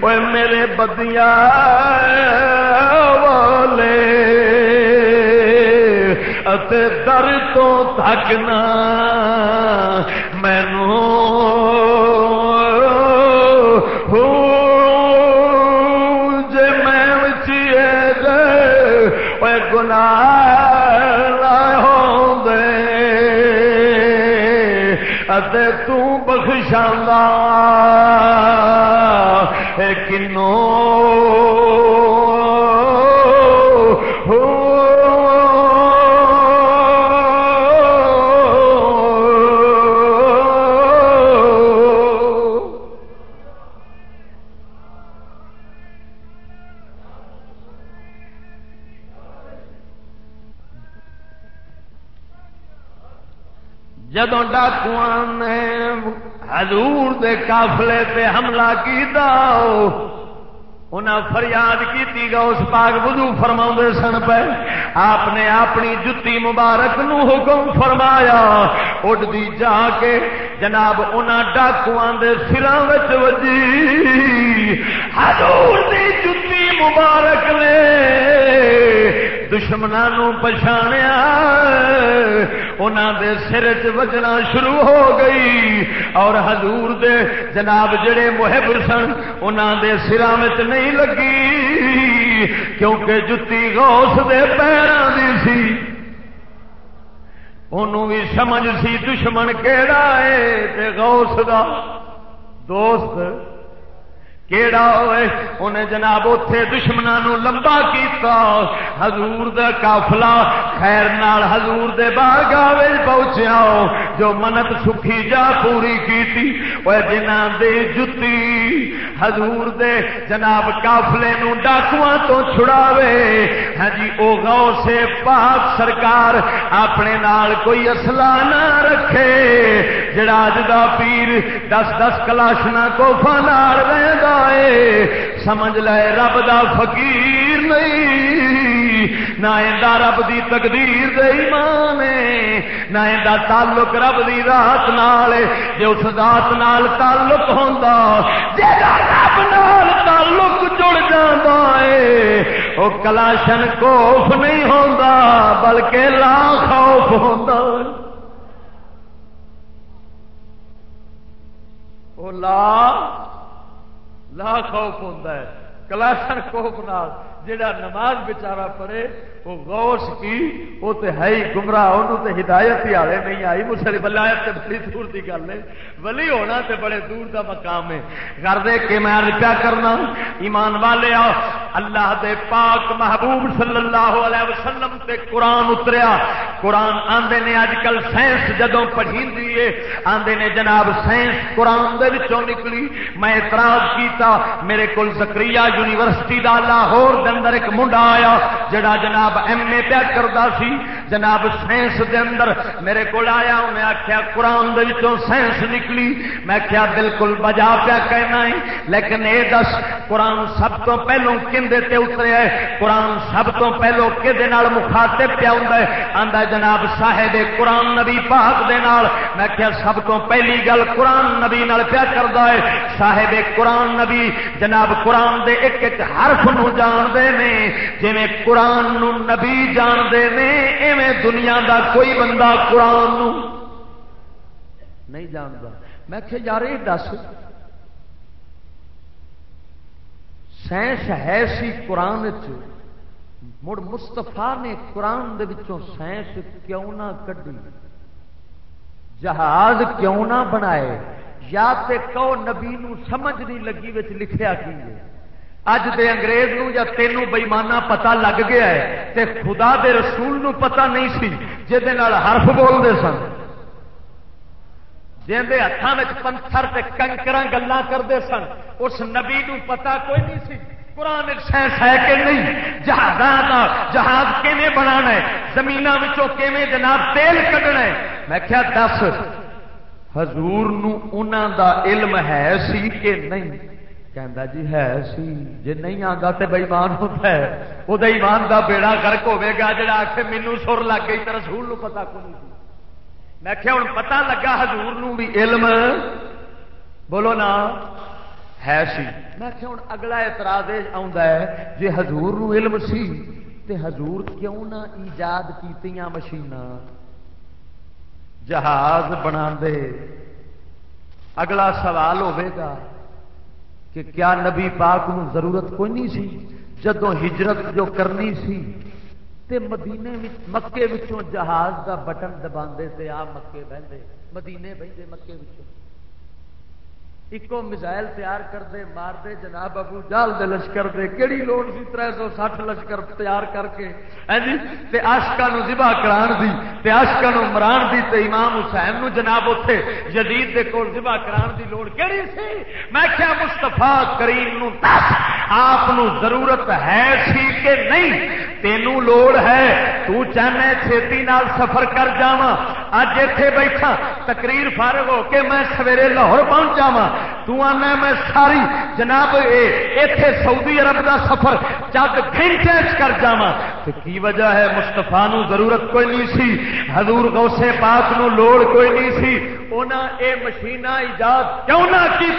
میرے بدیا والے در تو تھکنا مینو جی میں چیے گئے گنا ہو دے تخشاندہ جدو ڈاکو نے حضور دے قافلے پہ حملہ کیتا انہیں فریاد کی گا، اس پاک وضو فرما سن پہ آپ نے اپنی جتی مبارک نو حکم فرمایا اڈتی جا کے جناب ان ڈاکو کے سران وجی۔ حضور دی جتی مبارک نے دشمنوں پچھاڑیا دے سر چجنا شروع ہو گئی۔ اور حضور دے جناب جڑے محب سن انہوں دے سرا نہیں لگی، کیونکہ جتی گوس دے پیروں کی سی۔ انہوں بھی سمجھ سی دشمن کہڑا ہے غوث دا دوست کیڑا ہوئے۔ انہیں جناب اتے دشمنوں لمبا کیتا. حضور دا کافلا خیر نال حضور دے باغ پہنچیا. جو منت سکھی جا پوری کیتی. وہ جنہ دے جتی حضور دے جناب کافلے نو ڈاکواں تو چھڑاوے. ہاں جی او گو سے پاک سرکار اپنے نال کوئی اصلہ نہ رکھے. جڑا جدا پیر دس دس کلاشنا کوفا نال رہدا سمجھ لے رب دا فقیر نہیں۔ نہ رب دی تقدیر دے ایمان نہ تعلق رب دی رات نال جے اس رات نال تعلق ہوندا جے رب نال تعلق جڑ جاندا ہے، او کلاشن کوف نہیں ہوندا، بلکہ لا خوف ہوندا۔ او لا لا خوف ہوتا ہے کلاسن کوپ نال جڑا نماز بچارا پڑے وہ غوث کی، وہ تو ہے ہی گمراہ انہوں تے ہدایت ہی آئے نہیں آئی۔ مسلی ولایت تے بڑی دور کی گل ہے۔ ولی ہونا تے بڑے دور دا مقام ہے۔ کر دے کہ میں پیا کرنا، ایمان والے آ اللہ دے پاک محبوب صلی اللہ علیہ وسلم تے قرآن اتریا۔ قرآن آندے نے اج کل سائنس جدوں پڑھی ہے۔ آندے نے جناب سائنس قرآن دے وچوں نکلی۔ میں اعتراض کیتا، میرے کول زکریا یونیورسٹی دا لاہور دے اندر ایک منڈا آیا، جڑا جناب ایم اے پیا کرتا سی۔ جناب سائنس دے اندر میرے کو آیا انہیں آخیا قرآن سائنس نکلی۔ میں کیا بالکل بجا پیا کہنا ہے، لیکن اے دس، قرآن سب تو پہلو کھندے تے اترے ہے؟ قرآن سب تو پہلو کہ مخاطب پیا ہوں آدھا جناب صاحب قرآن نبی پاک دے نال۔ میں کیا سب تو پہلی گل قرآن نبی نال پیا کرتا ہے۔ صاحب قرآن نبی، جناب قرآن دے ایک ایک حرف نو جان دے۔ نے جی قرآن نو نبی جانتے ہیں، ایویں دنیا دا کوئی بندہ قرآن نو نہیں جانتا۔ میں کہ یار یہ دس۔ سائنس ہے سی قرآن مڑ مستفا نے قرآن دے وچوں سائنس کیوں نہ کڈی؟ جہاز کیوں نہ بنائے؟ یا تے کہ نبی نو سمجھ نہیں لگی لکھیا کی اج دے انگریز نو یا تینوں بےمانہ پتا لگ گیا ہے تے خدا دے رسول نو پتا نہیں سی حرف بولتے سن۔ جی ہاتھوں میں پنتھر کنکر گلا کرتے سن۔ اس نبی نو پتا کوئی نہیں سی۔ قرآن سائنس ہے کہ نہیں؟ جہاز جہاز کیون بنا ہے؟ زمین جناب تیل کھڈنا ہے؟ میں کیا دس۔ حضور نو دا علم ہے سی کہ نہیں؟ کہندا جی ہے سی جی نہیں آتا تو بےمان ہوتا ہے وہ ایمان کا بیڑا گرک ہوے گا جا آخ مینو سر لگ گئی تو رسول نو پتا کو نہیں میں کیا ہوں پتا لگا حضور نو بھی علم بولو نا ہے سی میں کیا ہوں اگلا اعتراض ہے جی حضور نو علم سی تے حضور کیوں نہ ایجاد کیتیاں مشین جہاز بنا دے اگلا سوال ہوے گا کہ کیا نبی پاک نو ضرورت کوئی نہیں سی؟ جدو ہجرت جو کرنی سی، تے مدینے مکے وچوں جہاز دا بٹن دبا تے آ مکے بہندے، مدینے بہندے مکے وچوں۔ ایکو میزائل تیار کرتے مارتے جناب ابو جال دے لشکر دے۔ کہڑی لوڑ سی تر سو سٹھ لشکر تیار کر کے۔ ہاں جی؟ آشکا ذبح کران دی، تے آشکا مران دی، تے امام حسین نو جناب اتے جدید دے کول ذبح کران دی لوڑ کہڑی سی؟ میں کیا مستفا کریم نو دس، آپ ضرورت ہے سی کہ نہیں؟ تینوں لوڑ ہے، تو چاہنا چھتی نال سفر کر جاواں۔ اج اتے بیٹھا تقریر فارغ ہو کے میں سویرے لاہور پہنچ جاواں۔ تو آنا میں ساری جناب اتے سعودی عرب دا سفر چند گھنٹے کر جا کی وجہ ہے مستفا ضرورت کوئی نہیں سی، حضور گوسے پاک نو لوڑ کوئی نہیں سی۔ انہیں اے مشین ایجاد کیوں نہ کی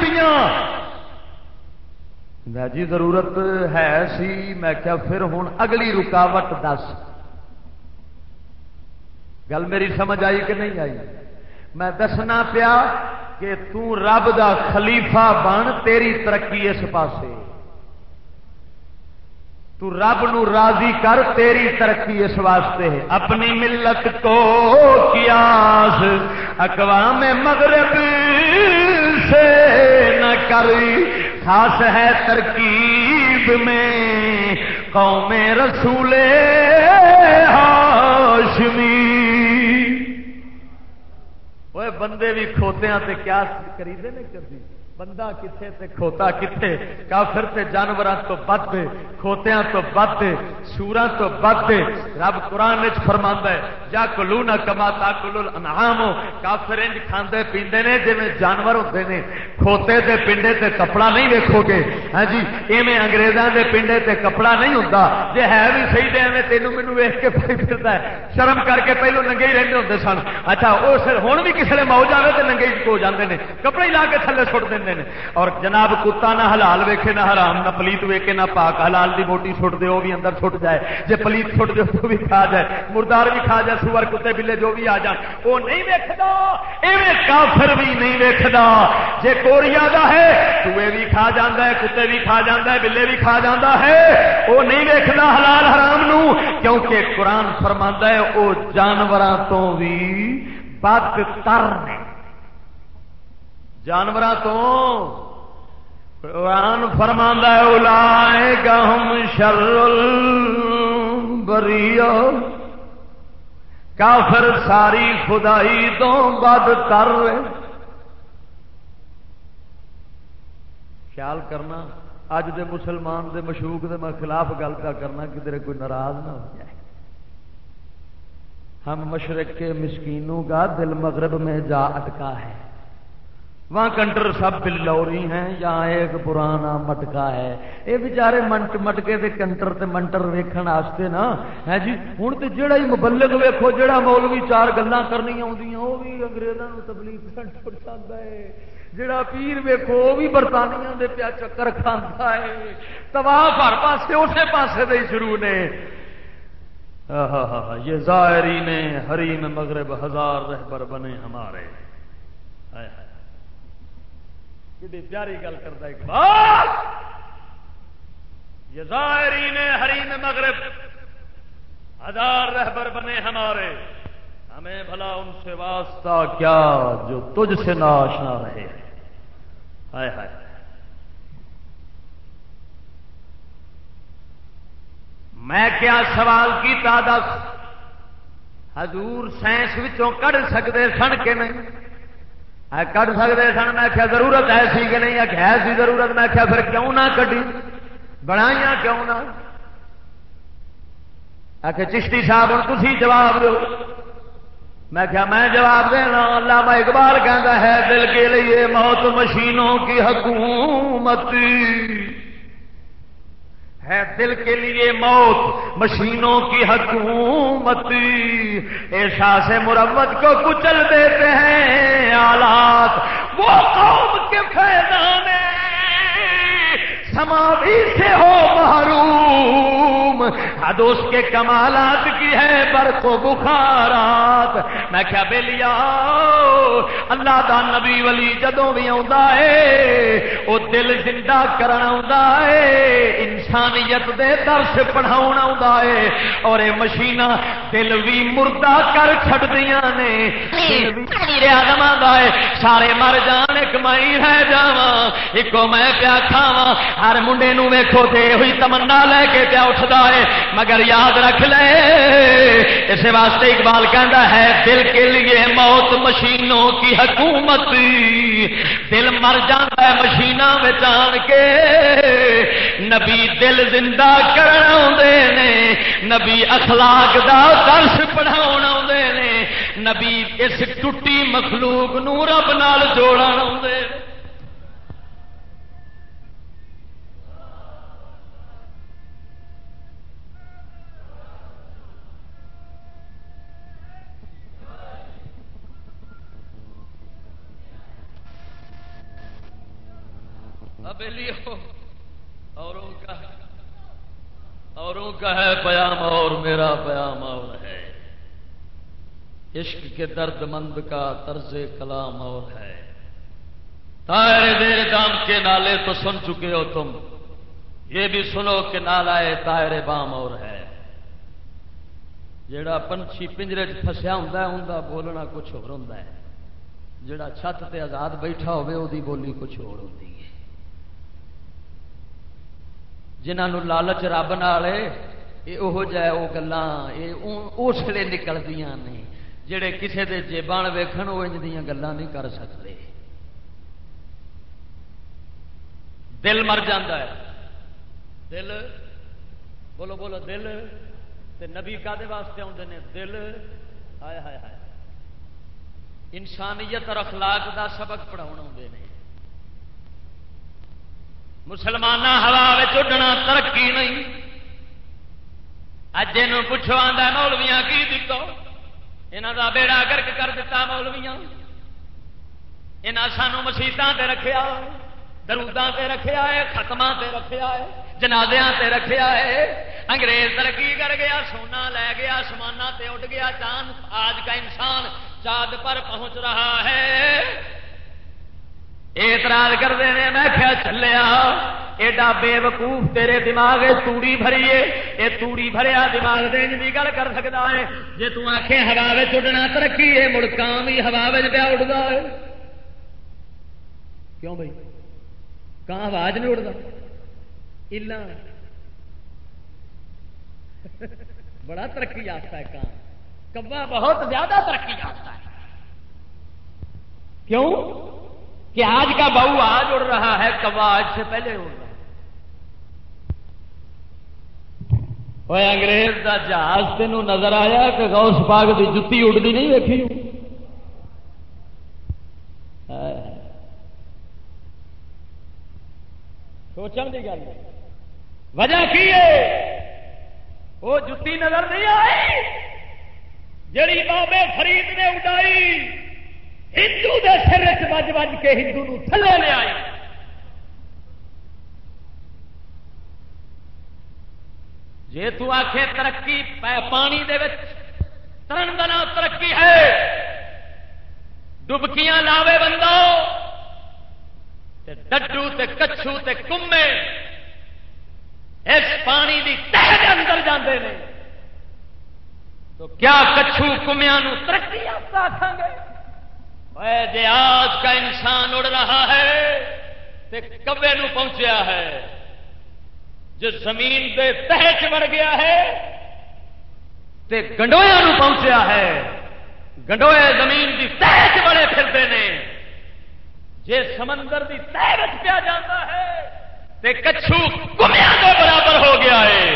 جی ضرورت ہے سی، میں کیا پھر ہوں اگلی رکاوٹ دس۔ گل میری سمجھ آئی کہ نہیں آئی؟ میں دسنا پیا کہ تو رب دا خلیفہ بن، تیری ترقی اس پاسے۔ تو رب نو راضی کر، تیری ترقی اس واسطے ہے۔ اپنی ملت کو کیاس اقوام مغرب سے نہ کر خاص ہے ترکیب میں قوم رسول ہاشمی وہ بندے بھی کھوتیا کیا کریدے کر دی بندہ کتنے تے کھوتا کتنے کافر تے جانوراں تو بد کھوتیاں تو بد سورا تو بد رب قرآن فرما ہے، جا کلو نہ کما تا کلو انعام کافر انج کھاندے پیندے نے جویں جانور ہوندے نے۔ کھوتے دے پنڈے تے کپڑا نہیں ویکھو گے۔ ہاں جی ایویں انگریزاں دے پنڈے تے کپڑا نہیں ہوندا۔ جے ہے بھی صحیح تے، ایویں تینوں مینوں ویکھ کے پھر پھردا ہے۔ شرم کر کے پہلو ننگے ہی رہندے ہوندے سن۔ اچھا اس ہن بھی کسے موج آوے تے ننگے ہو جاندے نے۔ کپڑے لا کے تھلے سٹ دیندے ہیں اور جناب کتا نہ حلال ویکھے، نہ حرام، نہ پلیت ویکھے، نہ پاک، حلال دی بوٹی چھٹ دے وہ بھی اندر چھٹ جائے۔ جے پلیت چھٹ دے تو بھی کھا جائے۔ مردار بھی کھا جائے، سور کتے بلے جو بھی آ جان وہ نہیں ویکھدا، ایویں کافر بھی نہیں ویکھدا۔ جے کوریا دا ہے چوہے بھی کھا جاندا ہے، کتے بھی کھا جاندا ہے، بلے بھی کھا جاندا ہے۔ وہ نہیں ویکھدا حلال حرام نو، کیونکہ قرآن فرماندا ہے، او جانوراں تو بھی بد تر نے۔ جانور تو قرآن فرما لائے گم شر بری کافر ساری خدائی تو بد تر خیال کرنا، اج دے مسلمان دے مشوق دے میں خلاف گل کا کرنا کدھر کوئی ناراض نہ ہو جائے۔ ہم مشرق کے مسکینوں کا دل مغرب میں جا اٹکا ہے۔ وہاں کنٹر سب بلوری ہیں، یہاں ایک پرانا مٹکا ہے۔ یہ بچارے منٹ مٹکے دے کنٹر تے منٹر ویکھن واسطے نا۔ ہے جی ہوں تو جہا ہی مبلغ ویکھو جہا مولوی چار گلان کرنی آدی وہ بھی انگریزوں تبلیغ سینٹر چاہتا ہے۔ جڑا پیر ویکو وہ بھی برطانیہ دے پیا چکر کھانا ہے۔ تباہ ہر پاسے اسی پاسے دے شروع نے۔ یہ ظاہری نے حریم مغرب ہزار رہبر بنے ہمارے۔ کتنی پیاری گل کرتا اقبال یہ ظاہری حریم مغرب ہزار رہبر بنے ہمارے ہمیں بھلا ان سے واسطہ کیا جو تجھ سے ناشنا رہے ہائے ہائے میں کیا سوال کیتا دس حضور سائنس کڑ سکتے سن کے نہیں کٹ سکتے سن؟ میں آخیا ضرورت ایسی کہ نہیں؟ ہے سی ضرورت؟ میں آخیا پھر کیوں نہ کٹی بنایا کیوں نہ؟ آ چشتی صاحب ہوں تھی جواب دو میں کیا میں جواب دینا اللہ میں اقبال کہتا ہے، دل کے لیے موت مشینوں کی حکومت ہے دل کے لیے موت، مشینوں کی حکومت۔ احساس مرمت کو کچل دیتے ہیں آلات۔ وہ قوم کے فیضان سماوی سے ہو محروم۔ حد اس کے کمالات کی ہے برق و بخارات۔ میں کیا بے لیا اللہ دا نبی ولی جدوں بھی ہے وہ دل زندہ کرنا ہے انسانیت دے درس پڑھاؤ ہے۔ اور یہ مشین دل بھی مردہ کر چڑیا نے۔ ہے۔ سارے مر جان ایک مائی رہ جا ایک میں پیا کھاوا ہر منڈے نو ویکو تے ہوئی تمنا لے کے پیا اٹھتا ہے۔ مگر یاد رکھ لے۔ اس واسطے اقبال کہنا ہے، دل کے لیے موت مشینوں کی حکومت۔ دل مر جاتا ہے مشین آن کے۔ نبی دل زندہ کرنا نے۔ نبی اخلاق دا درس پڑھا نے۔ نبی اس ٹوٹی مخلوق نو رب نال جوڑا اوروں کا اوروں کا ہے پیام اور میرا پیام اور ہے۔ عشق کے درد مند کا طرز کلام اور ہے۔ تائر دیر دام کے نالے تو سن چکے ہو تم۔ یہ بھی سنو کہ نالائے تائر بام اور ہے۔ جڑا پنچھی پنجرے چسیا ہوں ان کا بولنا کچھ ہو جڑا چھت تے آزاد بیٹھا ہوے وہ بولی کچھ ہو جنہوں لالچ رب نالے یہ وہ جہ وہ گلان یہ اس لیے نکلدیا نے، جڑے کسے دے جیبان ویکھن وہ انج دیا گلان نہیں کر سکتے دل مر جاندہ ہے۔ دل، بولو بولو، دل۔ تے نبی کا واسطے آتے ہیں دل۔ ہائے ہائے ہائے۔ انسانیت اور اخلاق دا سبق پڑھاؤ آتے ہیں مسلمان ہوا اڈنا ترقی نہیں۔ اج یہ پوچھو آدھا مولویا کی دتو یہاں کا بیڑا گرک کر دیتا مولویا یہاں سانو مسیطان سے رکھا دروداں تے رکھیا ہے ختم تے رکھیا ہے، جنازیاں تے رکھیا ہے۔ انگریز ترقی کر گیا، سونا لے گیا سمانا تے اٹھ گیا چاند آج کا انسان چاند پر پہنچ رہا ہے۔ اعتراض کرتے ہیں، میں کیا چلیا ایڈا بے وقوف تیرے دماغ توڑی بھری ہے یہ توڑی بھریا دماغ دین کی گل کر سکتا ہے۔ جی تک ہوا اڈنا ترقی ہے مڑکام ہی ہوا پیا اڈتا ہے۔ کیوں بھائی کہاں آواز نہیں اڑتا بڑا ترقی یافتہ ہے کان کبا بہت زیادہ ترقی یافتہ ہے۔ کیوں؟ کہ آج کا بہو آج اڑ رہا ہے کبا آج سے پہلے اڑ رہا وہ انگریز کا جہاز تین نظر آیا کہ غوث پاک کی جتی اڑتی نہیں ویکھی۔ سوچن کی گل۔ وجہ کی ہے؟ وہ جتی نظر نہیں آئی جڑی بابے فرید نے اڈائی۔ ہندو دے سر بج بج کے ہندو نو تھلے لے آئی جی تک ترقی پانی دے ترن کا ترقی ہے۔ ڈبکیاں لاوے بندہ ڈڈو، تے کچھو، تے کمے۔ اس پانی کی تہ کے اندر جاندے نے۔ تو کیا کچھو کمیا ترقی آپ آخان گے؟ جی آج کا انسان اڑ رہا ہے تے کبے نو پہنچیا ہے۔ جو زمین دے تہ چڑ گیا ہے تے گنڈویا نو پہنچیا ہے۔ گنڈوئے زمین کی تہ چڑے پھرتے ہیں جی سمندر کی تیر پیا جاتا ہے تے کچھو کمیا کے برابر ہو گیا ہے۔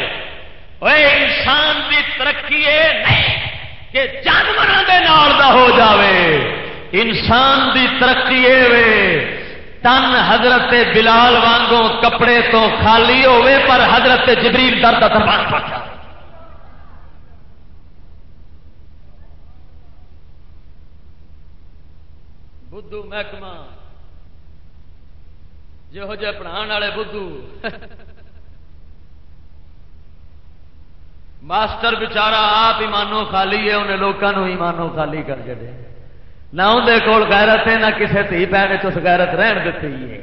وہ انسان کی ترقی نہیں کہ جانوروں کے نال ہو جاوے۔ انسان کی ترقی تن حضرت بلال وانگوں کپڑے تو خالی ہوئے پر حضرت جبریل درد دربار پہنچا بدھو محکمہ۔ جہو جہ پڑھا والے بدھو۔ ماسٹر بچارا آپ ایمانو خالی ہے، انہیں لوگوں ایمانو خالی کر کے دے۔ نہ اندر کول غیرت ہے، نہ کسی تھی بہن چ غیرت رہن دیتی ہے۔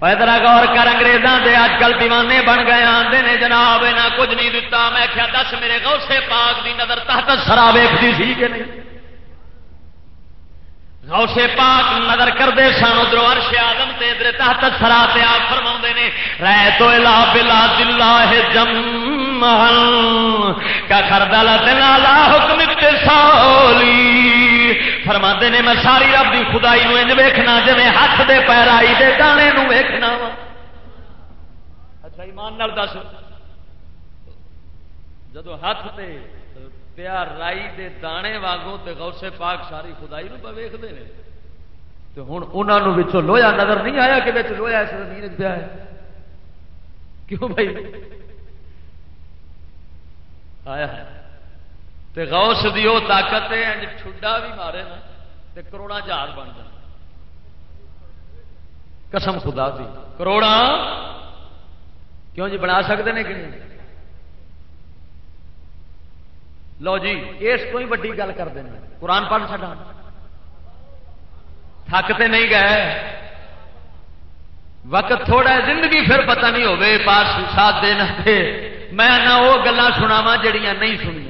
پیدرا غور کر، انگریزاں دے اج کل دیوانے بن گئے آتے نے جناب نہ کچھ نہیں دتا۔ میں کیا دس میرے غوثے پاک دی نظر تحت سرا ویکتی سی کہ نہیں؟ غوث پاک نظر کرتے سن ادھر ارش آدم تے ادھر تحت سرا تے آپ فرما نے رہ تو الا بلا دلہ جم کا خردل لا حکم سولی فرما نے، میں ساری رب کی خدائی نو انج ویکھنا جی ہاتھ دے پیرائی دے دانے نو ویکھنا وا. اچھا ایمان نال دس۔ جدو ہاتھ تے پیا رائی دے دانے واگوں تے غوثے پاک ساری خدائی نو پہ ویختے ہیں تو ہوں انہوں لویا نظر نہیں آیا کہ بچ لویا اس زمین پیا ہے؟ کیوں بھائی؟ آیا ہے۔ تے غوث دی وہ طاقت ہے چھڈا بھی مارے نا تے کروڑا جہاز بن جائے قسم خدا دی۔ کروڑا؟ کیوں جی بنا سکتے ہیں کہ نہیں؟ لو جی اس کو ہی ویڈی گل کر دیں قرآن پڑھ چڈا تھکتے نہیں گئے۔ وقت تھوڑا ہے، زندگی پھر پتہ نہیں ہوگی پاس ساتھ دینا میں نہ وہ گلان سناوا جڑیاں نہیں سنیا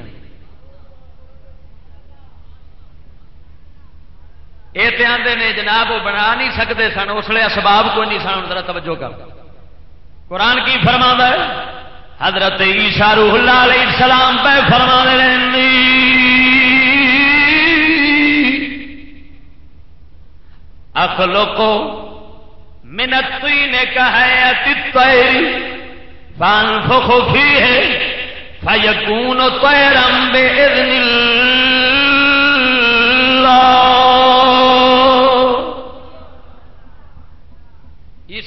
یہ آتے نے جناب وہ بنا نہیں سکتے سن، اس لیے اسباب کوئی نہیں سن، ذرا توجہ کر۔ قرآن کی فرما ہے، حضرت عیسیٰ روح اللہ علیہ السلام پہ فرما اخلو کو منت نے کہا ہے فان فخوفی ہے فیکون تیرم بے اذن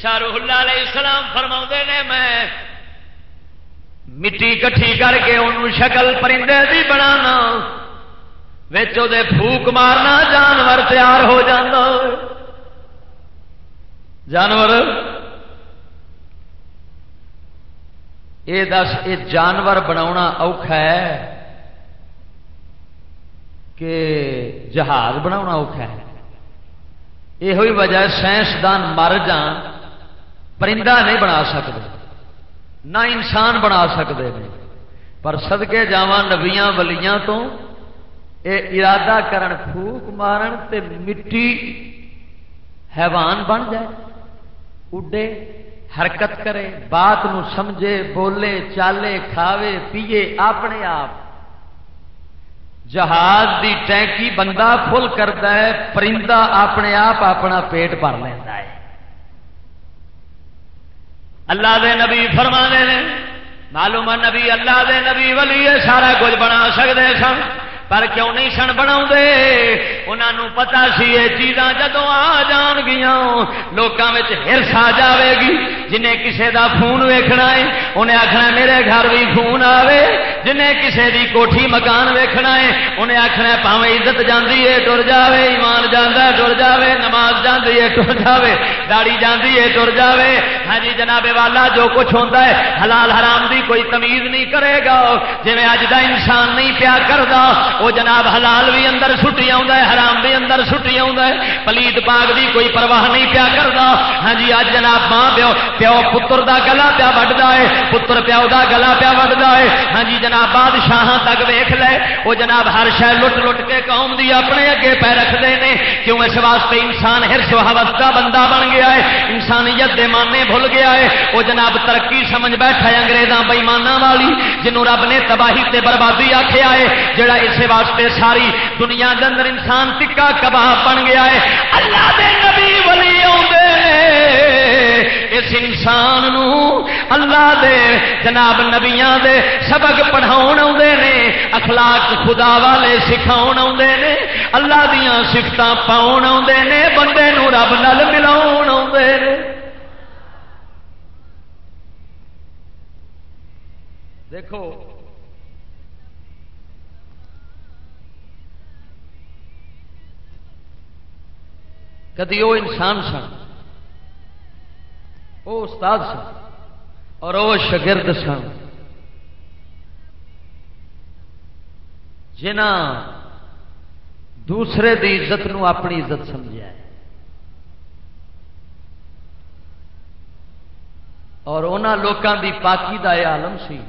عیسیٰ روح اللہ علیہ السلام فرما نے، میں مٹی کٹھی کر کے انہوں شکل پرندے بھی بنا پھوک مارنا جانور تیار ہو جانا جانور یہ دس یہ جانور بنا اوکھا ہے کہ جہاز بنا اوکھا ہے۔ یہ وجہ سائنسدان مر جان پرندہ نہیں بنا سکتے، نہ انسان بنا سکتے ہیں۔ پر سدکے جا نبیاں ولیاں تو یہ ارادہ کرن، پھوک مارن تے مٹی حیوان بن جائے، اڈے حرکت کرے، بات نو سمجھے، بولے، چالے، کھاوے، پیے، اپنے آپ۔ جہاز دی ٹینکی بندہ فل کرتا ہے، پرندہ اپنے آپ اپنا پیٹ بھر لینا ہے۔ اللہ دے نبی فرما نے، معلوم نبی اللہ دے نبی ولی سارا کچھ بنا سکتے سن۔ پر کیوں نہیں سن بنا انہوں پتا سی یہ چیزاں جدو آ جان گیا لوگوں ہرس آ جائے گی۔ جنہیں کسے دا فون ویکھنا ہے، انہیں آخنا میرے گھر بھی فون آوے۔ جنہیں کسے دی کوٹھی مکان ویکھنا ہے، انہیں آخنا پاوے عزت جاندی ہے ٹر جاوے، ایمان جانا ٹر جاوے، نماز جاندی ہے ٹر جاوے داڑی جاندی ہے ٹر جاوے۔ ہاں جی جناب والا، جو کچھ ہوتا ہے حلال حرام دی کوئی تمیز نہیں کرے گا۔ جی اج دا انسان نہیں پیا کرتا وہ جناب حلال بھی اندر سٹی حرام بھی اندر سٹی پلیت پاگ دی کوئی پرواہ نہیں پیا کرتا ہاں جی اج جناب ماں پیو پیو پتر دا گلا پیا وڈتا ہے۔ پتر پیو دا گلا پیا وڈتا ہے۔ ہاں جی جناب بادشاہ تک ویخ لے۔ وہ جناب ہر شہ لٹ لٹ کے قوم دی اپنے اگے پہ رکھتے ہیں کیوں اس واسطے انسان ہر سہاوت کا بندہ بن گیا ہے؟ انسانیت دے مانے بھول گیا ہے۔ وہ جناب ترقی سمجھ بیٹھا ہے انگریزاں بےمانہ والی جنہوں رب نے تباہی تے بربادی آخیا ہے، جڑا اس واسطے ساری دنیا کے اندر انسان ٹکا کباب بن گیا ہے۔ اللہ دے نبی ولی اس انسان نو اللہ دے جناب نبیاں دے سبق پڑھاؤ آتے نے، اخلاق خدا والے سکھاؤ آتے نے، اللہ دیا سفت پاؤ آتے نے، بندے نو رب نل ملاؤ نے۔ دیکھو کدی وہ انسان سن وہ استاد سن، اور وہ شگرد سن۔ جنا دوسرے دی عزت نو اپنی عزت سمجھا ہے۔ اور انہوں لوگوں دی پاکی دا یہ عالم سی،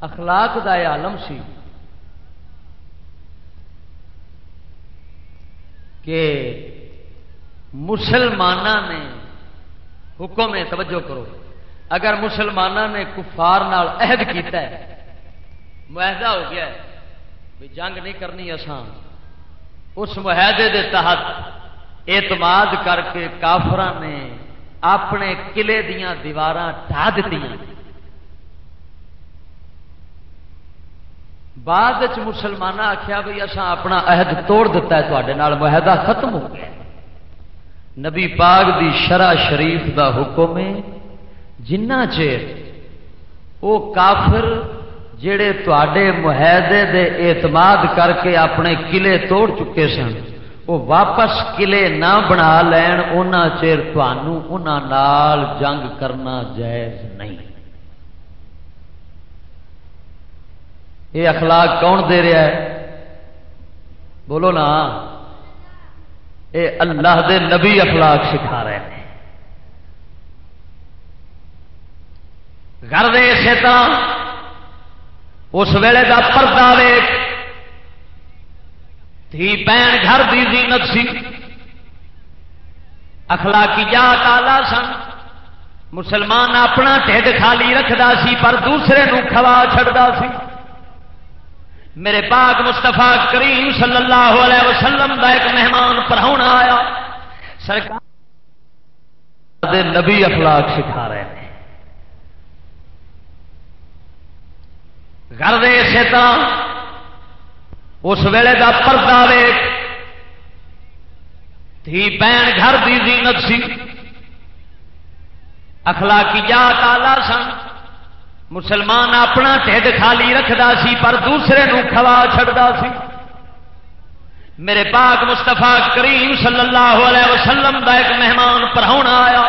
اخلاق دا یہ عالم سی۔ کہ مسلمان نے حکم ہے توجہ کرو۔ اگر مسلمانوں نے کفار نال عہد کیتا ہے، معاہدہ ہو گیا ہے بھی جنگ نہیں کرنی آسان اس معاہدے دے تحت اعتماد کر کے کافر نے اپنے قلعے دیا دیوار ڈھا دیتی بعد مسلمان آخیا بھائی اصا اپنا عہد توڑ دیتا ہے تے معاہدہ ختم ہو گیا۔ نبی پاک دی شرع شریف دا حکم ہے، جنہ چیر وہ کافر جڑے تے معاہدے دے اعتماد کر کے اپنے قلعے توڑ چکے سن وہ واپس قلعے نہ بنا لین ان چیر نال جنگ کرنا جائز نہیں۔ یہ اخلاق کون دے رہا ہے؟ بولو نا۔ اے اللہ دے نبی اخلاق سکھا رہے ہیں۔ گھر دے اسی طرح اس ویلے کا پردہ ویٹ تھی بین گھر دی زینت سی۔ اخلاقی آلہ سن۔ مسلمان اپنا ٹھڈ خالی رکھتا سی پر دوسرے نو کھوا چڑھتا سی۔ میرے پاک مستفا کریم صلی اللہ علیہ وسلم کا ایک مہمان پڑھاؤنا آیا۔ سرکار نبی اخلاق سکھا رہے ہیں۔ گھر دے اسی طرح اس ویلے کا پردہ ویٹ تھی بین گھر دی زینت سی۔ اخلاقی جات آلہ سن۔ مسلمان اپنا ٹھڈ خالی رکھتا سی، پر دوسرے نو کھوا چڑھتا سی۔ میرے پاک مستفا کریم صلی اللہ علیہ وسلم دا ایک مہمان پڑھا آیا۔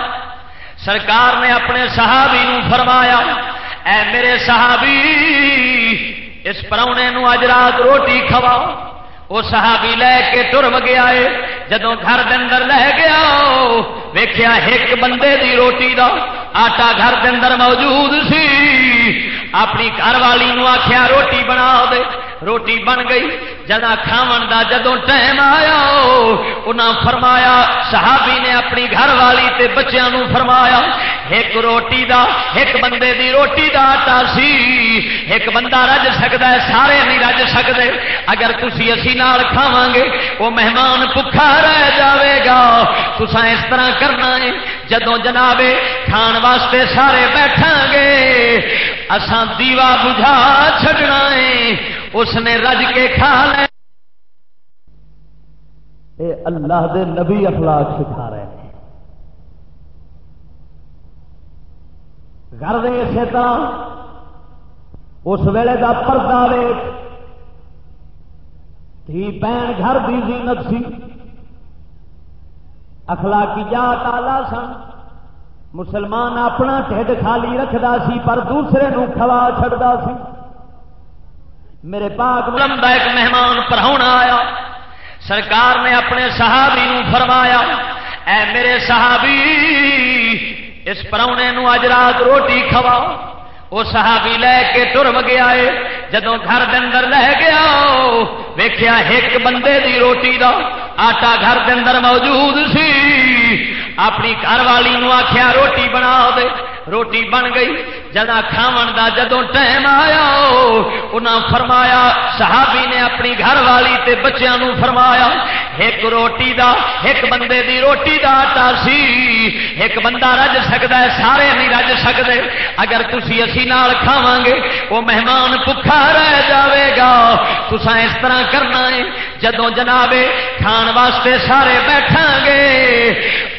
سرکار نے اپنے صحابی نو فرمایا، اے میرے صحابی، اس پرونے اج رات روٹی کھواؤ۔ وہ صحابی لے کے ترم گیا ہے۔ جدو گھر اندر لے گیا ویخیا ایک بندے دی روٹی دا آٹا گھر اندر موجود سی۔ اپنی گھر والی آخیا روٹی بنا دے۔ روٹی بن گئی۔ جنا کھاون دا جدو ٹائم آیا، انہاں فرمایا، صحابی نے اپنی گھر والی تے بچیاں نو فرمایا، ایک روٹی دا، ایک بندے دی روٹی دا آٹا سی۔ ایک بندہ رج سکتا ہے، سارے نہیں رج سکتے اگر تھی اسی نال کھاواں گے وہ مہمان بھکھا رہ جاوے گا۔ تسا اس طرح کرنا ہے۔ جدو جنابے کھان واسطے سارے بیٹھا گے، اساں دیوا بجھا چھڈنا ہے۔ اس نے رج کے کھا لے۔ اے اللہ دے نبی اخلاق سکھا رہے ہیں۔ گھر دے اسی طرح اس ویلے کا پردہ ویٹ تھی بین گھر دی زینت سی۔ اخلاقیات آلہ سن۔ مسلمان اپنا ٹھڈ خالی رکھتا سی پر دوسرے نو کھوا چڑھتا سی۔ میرے پاک لمبا ایک مہمان پڑھا آیا۔ سرکار نے اپنے صحابی نو فرمایا، اے میرے صحابی، اس پرونے نو اج رات روٹی کھواؤ۔ وہ صحابی لے کے ترم گیا ہے جدو گھر اندر لے گیا ویخیا ایک بندے دی روٹی دا آٹا گھر اندر موجود سی۔ اپنی گھر والی نو آخیا روٹی بنا دے۔ روٹی بن گئی۔ جدا کھاون دا جدو ٹائم آیا انہاں فرمایا صحابی نے اپنی گھر والی تے بچیاں نو فرمایا ایک روٹی دا، ایک بندے دی روٹی دا آٹا سی۔ ایک بندہ رج سکتا ہے، سارے نہیں رج سکتے۔ اگر تھی اسی نال کھاواں گے، وہ مہمان بھکھا رہ جاوے گا۔ تسا اس طرح کرنا ہے۔ جدو جنابے کھان واسطے سارے بیٹھا گے،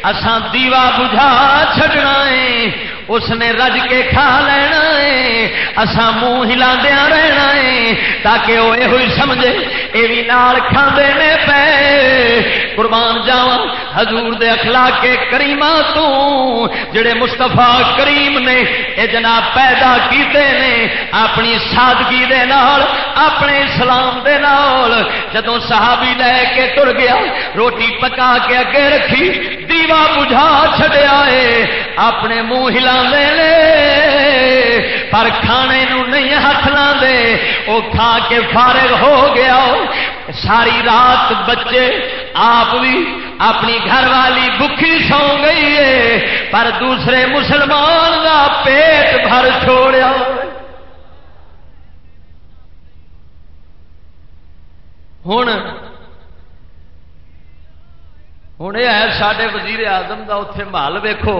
اساں دیوا بجھا چھڈنا ہے۔ اس نے رج کے کھا لینا ہے۔ اسا منہ ہلا دیا رہنا ہے۔ تاکہ وہ یہ سمجھے یہ بھی نال کھانے پے قربان جاوا حضور دے اخلاق کے کریما تو، جڑے مستفا کریم نے یہ جناب پیدا کیتے نے، اپنی سادگی دے نال، اپنے اسلام دے نال جدو صحابی لے کے تر گیا، روٹی پکا کے اگے رکھی دیوا بجھا چھڈیا ہے اپنے منہ ہلا لے لے پر کھانے نو نہیں ہاتھ لا دے وہ کھا کے فارغ ہو گیا ساری رات بچے آپ بھی اپنی گھر والی بکھی سو گئی ہے، پر دوسرے مسلمان کا پیٹ بھر چھوڑیا۔ ہوں ہوں یہ ہے سارے وزیر اعظم کا اتے مال ویکو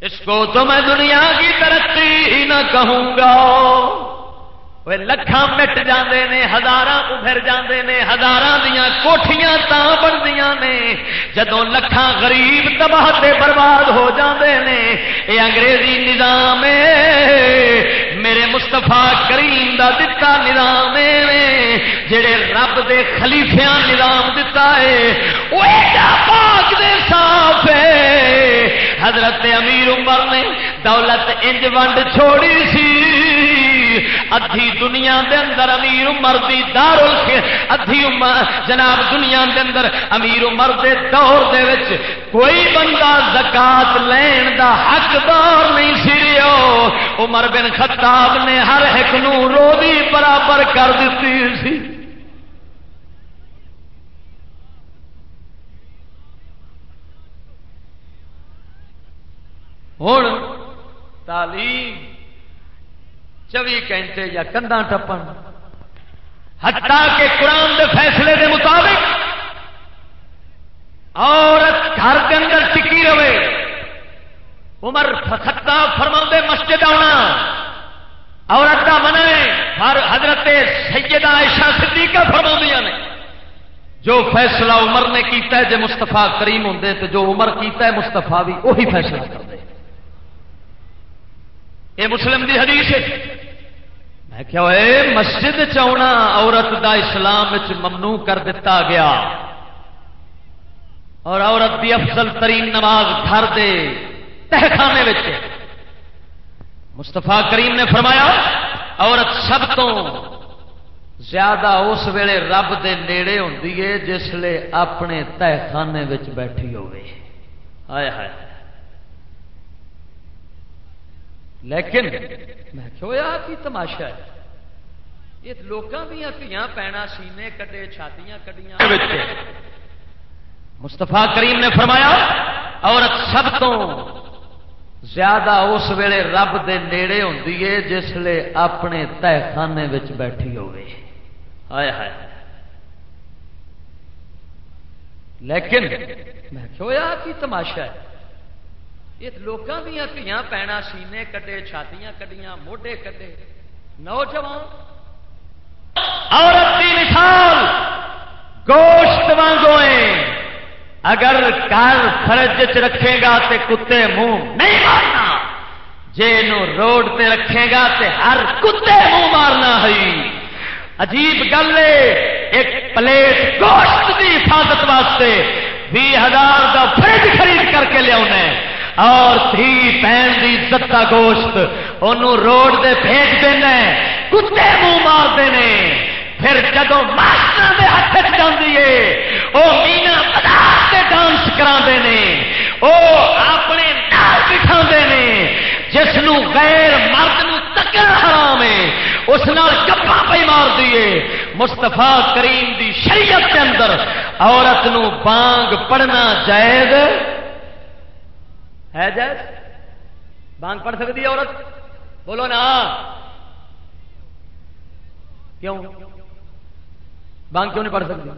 اس کو تو میں دنیا کی ترقی نہ کہوں گا۔ لکھان مٹ جاندے نے ہزار ابھر جاندے نے ہزار دیا کوٹیاں تا بنتی نے۔ جدو لکھان غریب تباہ تے برباد ہو جاندے نے یہ انگریزی نظام میرے مستفا کریم دا دتا نظام جڑے رب دے خلیفیا نظام دتا ہے وہ پاک دے صاف ہے حضرت امیر عمر نے دولت انج ونڈ چھوڑی سی۔ ادھی دنیا دے اندر امیر عمر دی دار ادھی عمر جناب، دنیا دے اندر امیر عمر دے دور دے وچ کوئی بندہ زکات لین دا حقدار نہیں سی عمر بن خطاب نے ہر ایک نو روبی برابر کر دیتی سی۔ ہوں تعلیم چوبی گھنٹے یا کندھا ٹپن۔ ہٹا کے قرآن دے فیصلے دے مطابق عورت گھر کے اندر ٹکی رہے۔ عمر خطا فرما مسجد آنا عورت کا من ہر حضرت سیدہ عائشہ صدیقہ فرما نے۔ جو فیصلہ عمر نے کیتا ہے، جو مستفا کریم ہوں تو جو عمر کیتا ہے مستفا بھی وہی فیصلہ کرتے یہ مسلم دی حدیث ہے۔ میں کیا مسجد چنا عورت دا اسلام ممنوع کر دیتا گیا۔ اور عورت دی افضل ترین نماز گھر دے تہخانے مستفا کریم نے فرمایا، عورت سب تو زیادہ اس ویلے رب دے نیڑے ہوتی ہے جس لے اپنے تہخانے بیٹھی ہوئے۔ ہائے ہائے۔ لیکن میں کی تماشا ہے؟ یہ لوگوں دیا دیا پینا سینے کٹے چھاتیاں کٹیاں مستفا کریم نے فرمایا عورت سب تو زیادہ اس ویلے رب دے نیڑے ہوتی ہے جس لے اپنے تہخانے بیٹھی ہوئے ہائے ہائے۔ لیکن میں کہویا کی تماشا ہے؟ یہ لوگوں دیا دیا پینا سینے کٹے، چھاتیاں کٹیاں موڈے کٹے۔ نوجوان، عورت کی مثال، گوشت وانگوئے اگر کر فرج چ رکھے گا تے کتے منہ نہیں مارنا، جے نو روڈ تے رکھے گا تے ہر کتے منہ مارنا ہے۔ عجیب گل ہے، ایک پلیٹ گوشت کی حفاظت واسطے بھی ہزار کا فرج خرید کر کے لیا اور تھی پہن کی عزت کا گوشت۔ انہوں روڈ دے بھیج دینا کتے منہ مارتے ہیں پھر جدو ماسٹر کے ہاتھ چاہیے وہ مینا پدار سے ڈانس کرا وہ اپنے نال بٹھا جس غیر مرد تکر حرام ہے اس نال گپا پہ مار دیے مستفا کریم دی شریعت کے اندر عورت نو بانگ پڑھنا جائز ہے جائز بانگ پڑھ سکتی ہے عورت؟ بولو نا۔ کیوں؟ بانگ کیوں نہیں پڑھ سکتی؟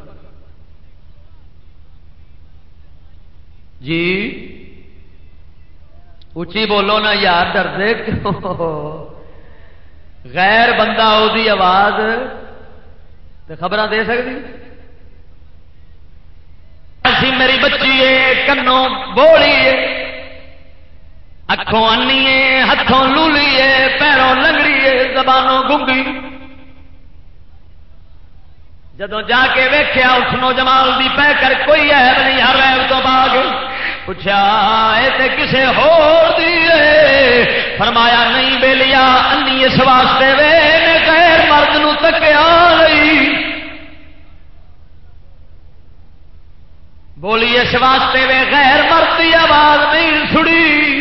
جی؟ اچھی بولو نا یار ڈردے غیر بندہ وہ آواز تو خبر دے سکتی میری بچی ہے، کنوں بولی ہے۔ اکھوں انی ہے ہاتھوں لولی ہے پیروں لنگڑی ہے زبانوں گنگی جدو جا کے ویخیا اس نوجوان دی پہ کر کوئی ہے نہیں، ہر رہے تو باغ۔ پوچھا یہ کسی ہو فرمایا، نہیں بے لیا انی اس واسطے وے غیر مرد نو تکیا بولی، اس واسطے وے غیر مرد کی آواز نہیں سڑی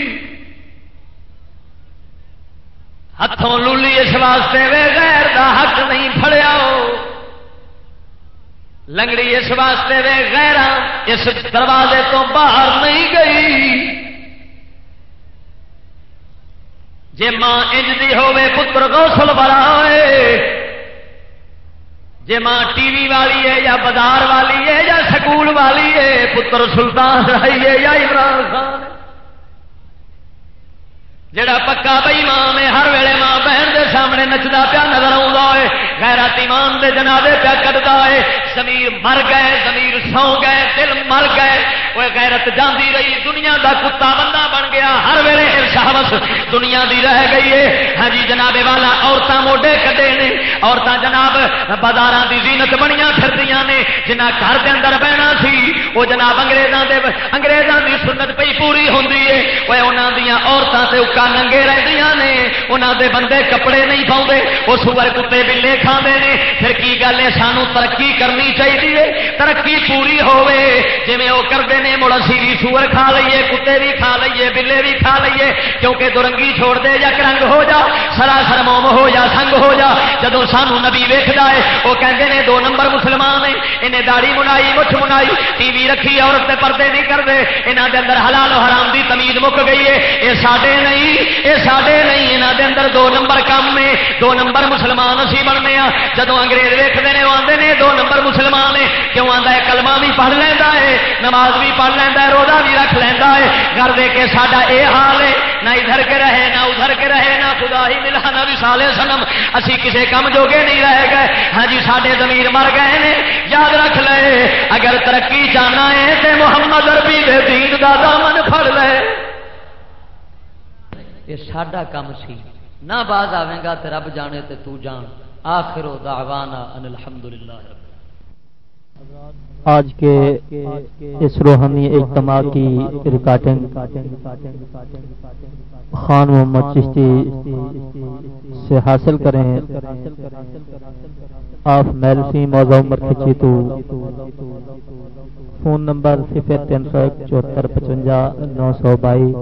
ہاتھوں لولی اس واسطے وے غیر دا حق نہیں پڑیا لنگڑی اس واسطے وے غیر اس دروازے تو باہر نہیں گئی۔ جی ماں انجدی ہوے پتر گوسل بڑا جی ماں ٹی وی والی ہے یا بازار والی ہے یا سکول والی ہے، پتر سلطان رائی ہے یا عمران خان۔ جڑا پکا بئی ماں میں ہر ویلے ماں سامنے نچتا پیا نظر آئے غیرت ایمان دے جنابے پیا کٹتا ہے زمیر مر گئے، زمیر سو گئے، دل مر گئے۔ وہ غیرت جاندی رہی، دنیا دا کتا بندہ بن گیا۔ ہر ویلے شہوس دنیا دی رہ گئی ہے ہاں جی جناب والا عورتیں موڈے کٹے نے۔ عورتیں جناب بازار دی زینت بنیا پھردیاں نے۔ جنہ گھر دے اندر بہنا سی وہ جناب انگریزاں دے انگریزاں دی سنت پئی پوری ہوندی ہے وہ انہاں دیاں عورتاں تے اکا ننگے رہندیاں نے۔ انہاں دے بندے کپڑے نہیں پاؤندے وہ سور کتے بلے کھاندے نے۔ پھر کی گل ہے، سانو ترقی کرنی چاہیے ترقی پوری ہوے جی وہ کرتے ہیں مڑ اسی بھی سور کھا لیے کتے بھی کھا لیے بلے بھی کھا لیے کیونکہ درنگی چھوڑ دے یا کرنگ ہو جا، سراسر موم ہو جا سنگ ہو جا۔ جب سانو نبی ویکد ہے وہ کہتے ہیں دو نمبر مسلمان نے۔ انہیں داڑی منائی، مچھ منائی، ٹی وی رکھی، عورت پردے نہیں کرتے یہاں کے اندر حلال و حرام کی تمیز مک گئی ہے۔ یہ ساڈے نہیں یہ ساڈے نہیں یہاں کے اندر دو نمبر کام نے دو نمبر مسلمان اسی بننے ہاں جدو انگریز ویکتے ہیں وہ آتے ہیں دو نمبر مسلمان ہے کیوں آتا ہے؟ کلمہ بھی پڑھ لینا ہے، نماز بھی پڑھ لینا ہے، روزہ بھی رکھ لینا ہے. گھر دے کے ساڈا یہ حال ہے، نہ ادھر کے رہے، نہ ادھر کے رہے، نہ خدا ہی ملا نہ بھی سالے سنم اسی کسی کم جوگے نہیں رہ گئے. ہاں جی سارے زمین مر گئے نے. یاد رکھ لے، اگر ترقی چاہنا ہے تو محمد اربی دے دین دا دامن پھڑ لے. یہ ساڈا کام سی۔ نہ باز آئے گا تے رب جانے تے تو جان۔ آخر دعوانا ان الحمدللہ رب آج کے اس روحانی اجتماع کی ریکارڈنگ خان محمد چشتی سے حاصل کریں۔ آپ میلسی موضوع عمر کھچی تو۔ فون نمبر صفر تین سو ایک چوہتر پچوجا نو سو بائی۔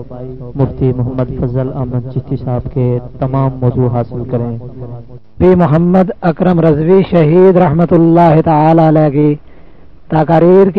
مفتی محمد فضل احمد چشتی صاحب کے تمام موضوع حاصل کریں۔ پی محمد اکرم رضوی شہید رحمت اللہ تعالی علیہ۔ کی تقاریر کی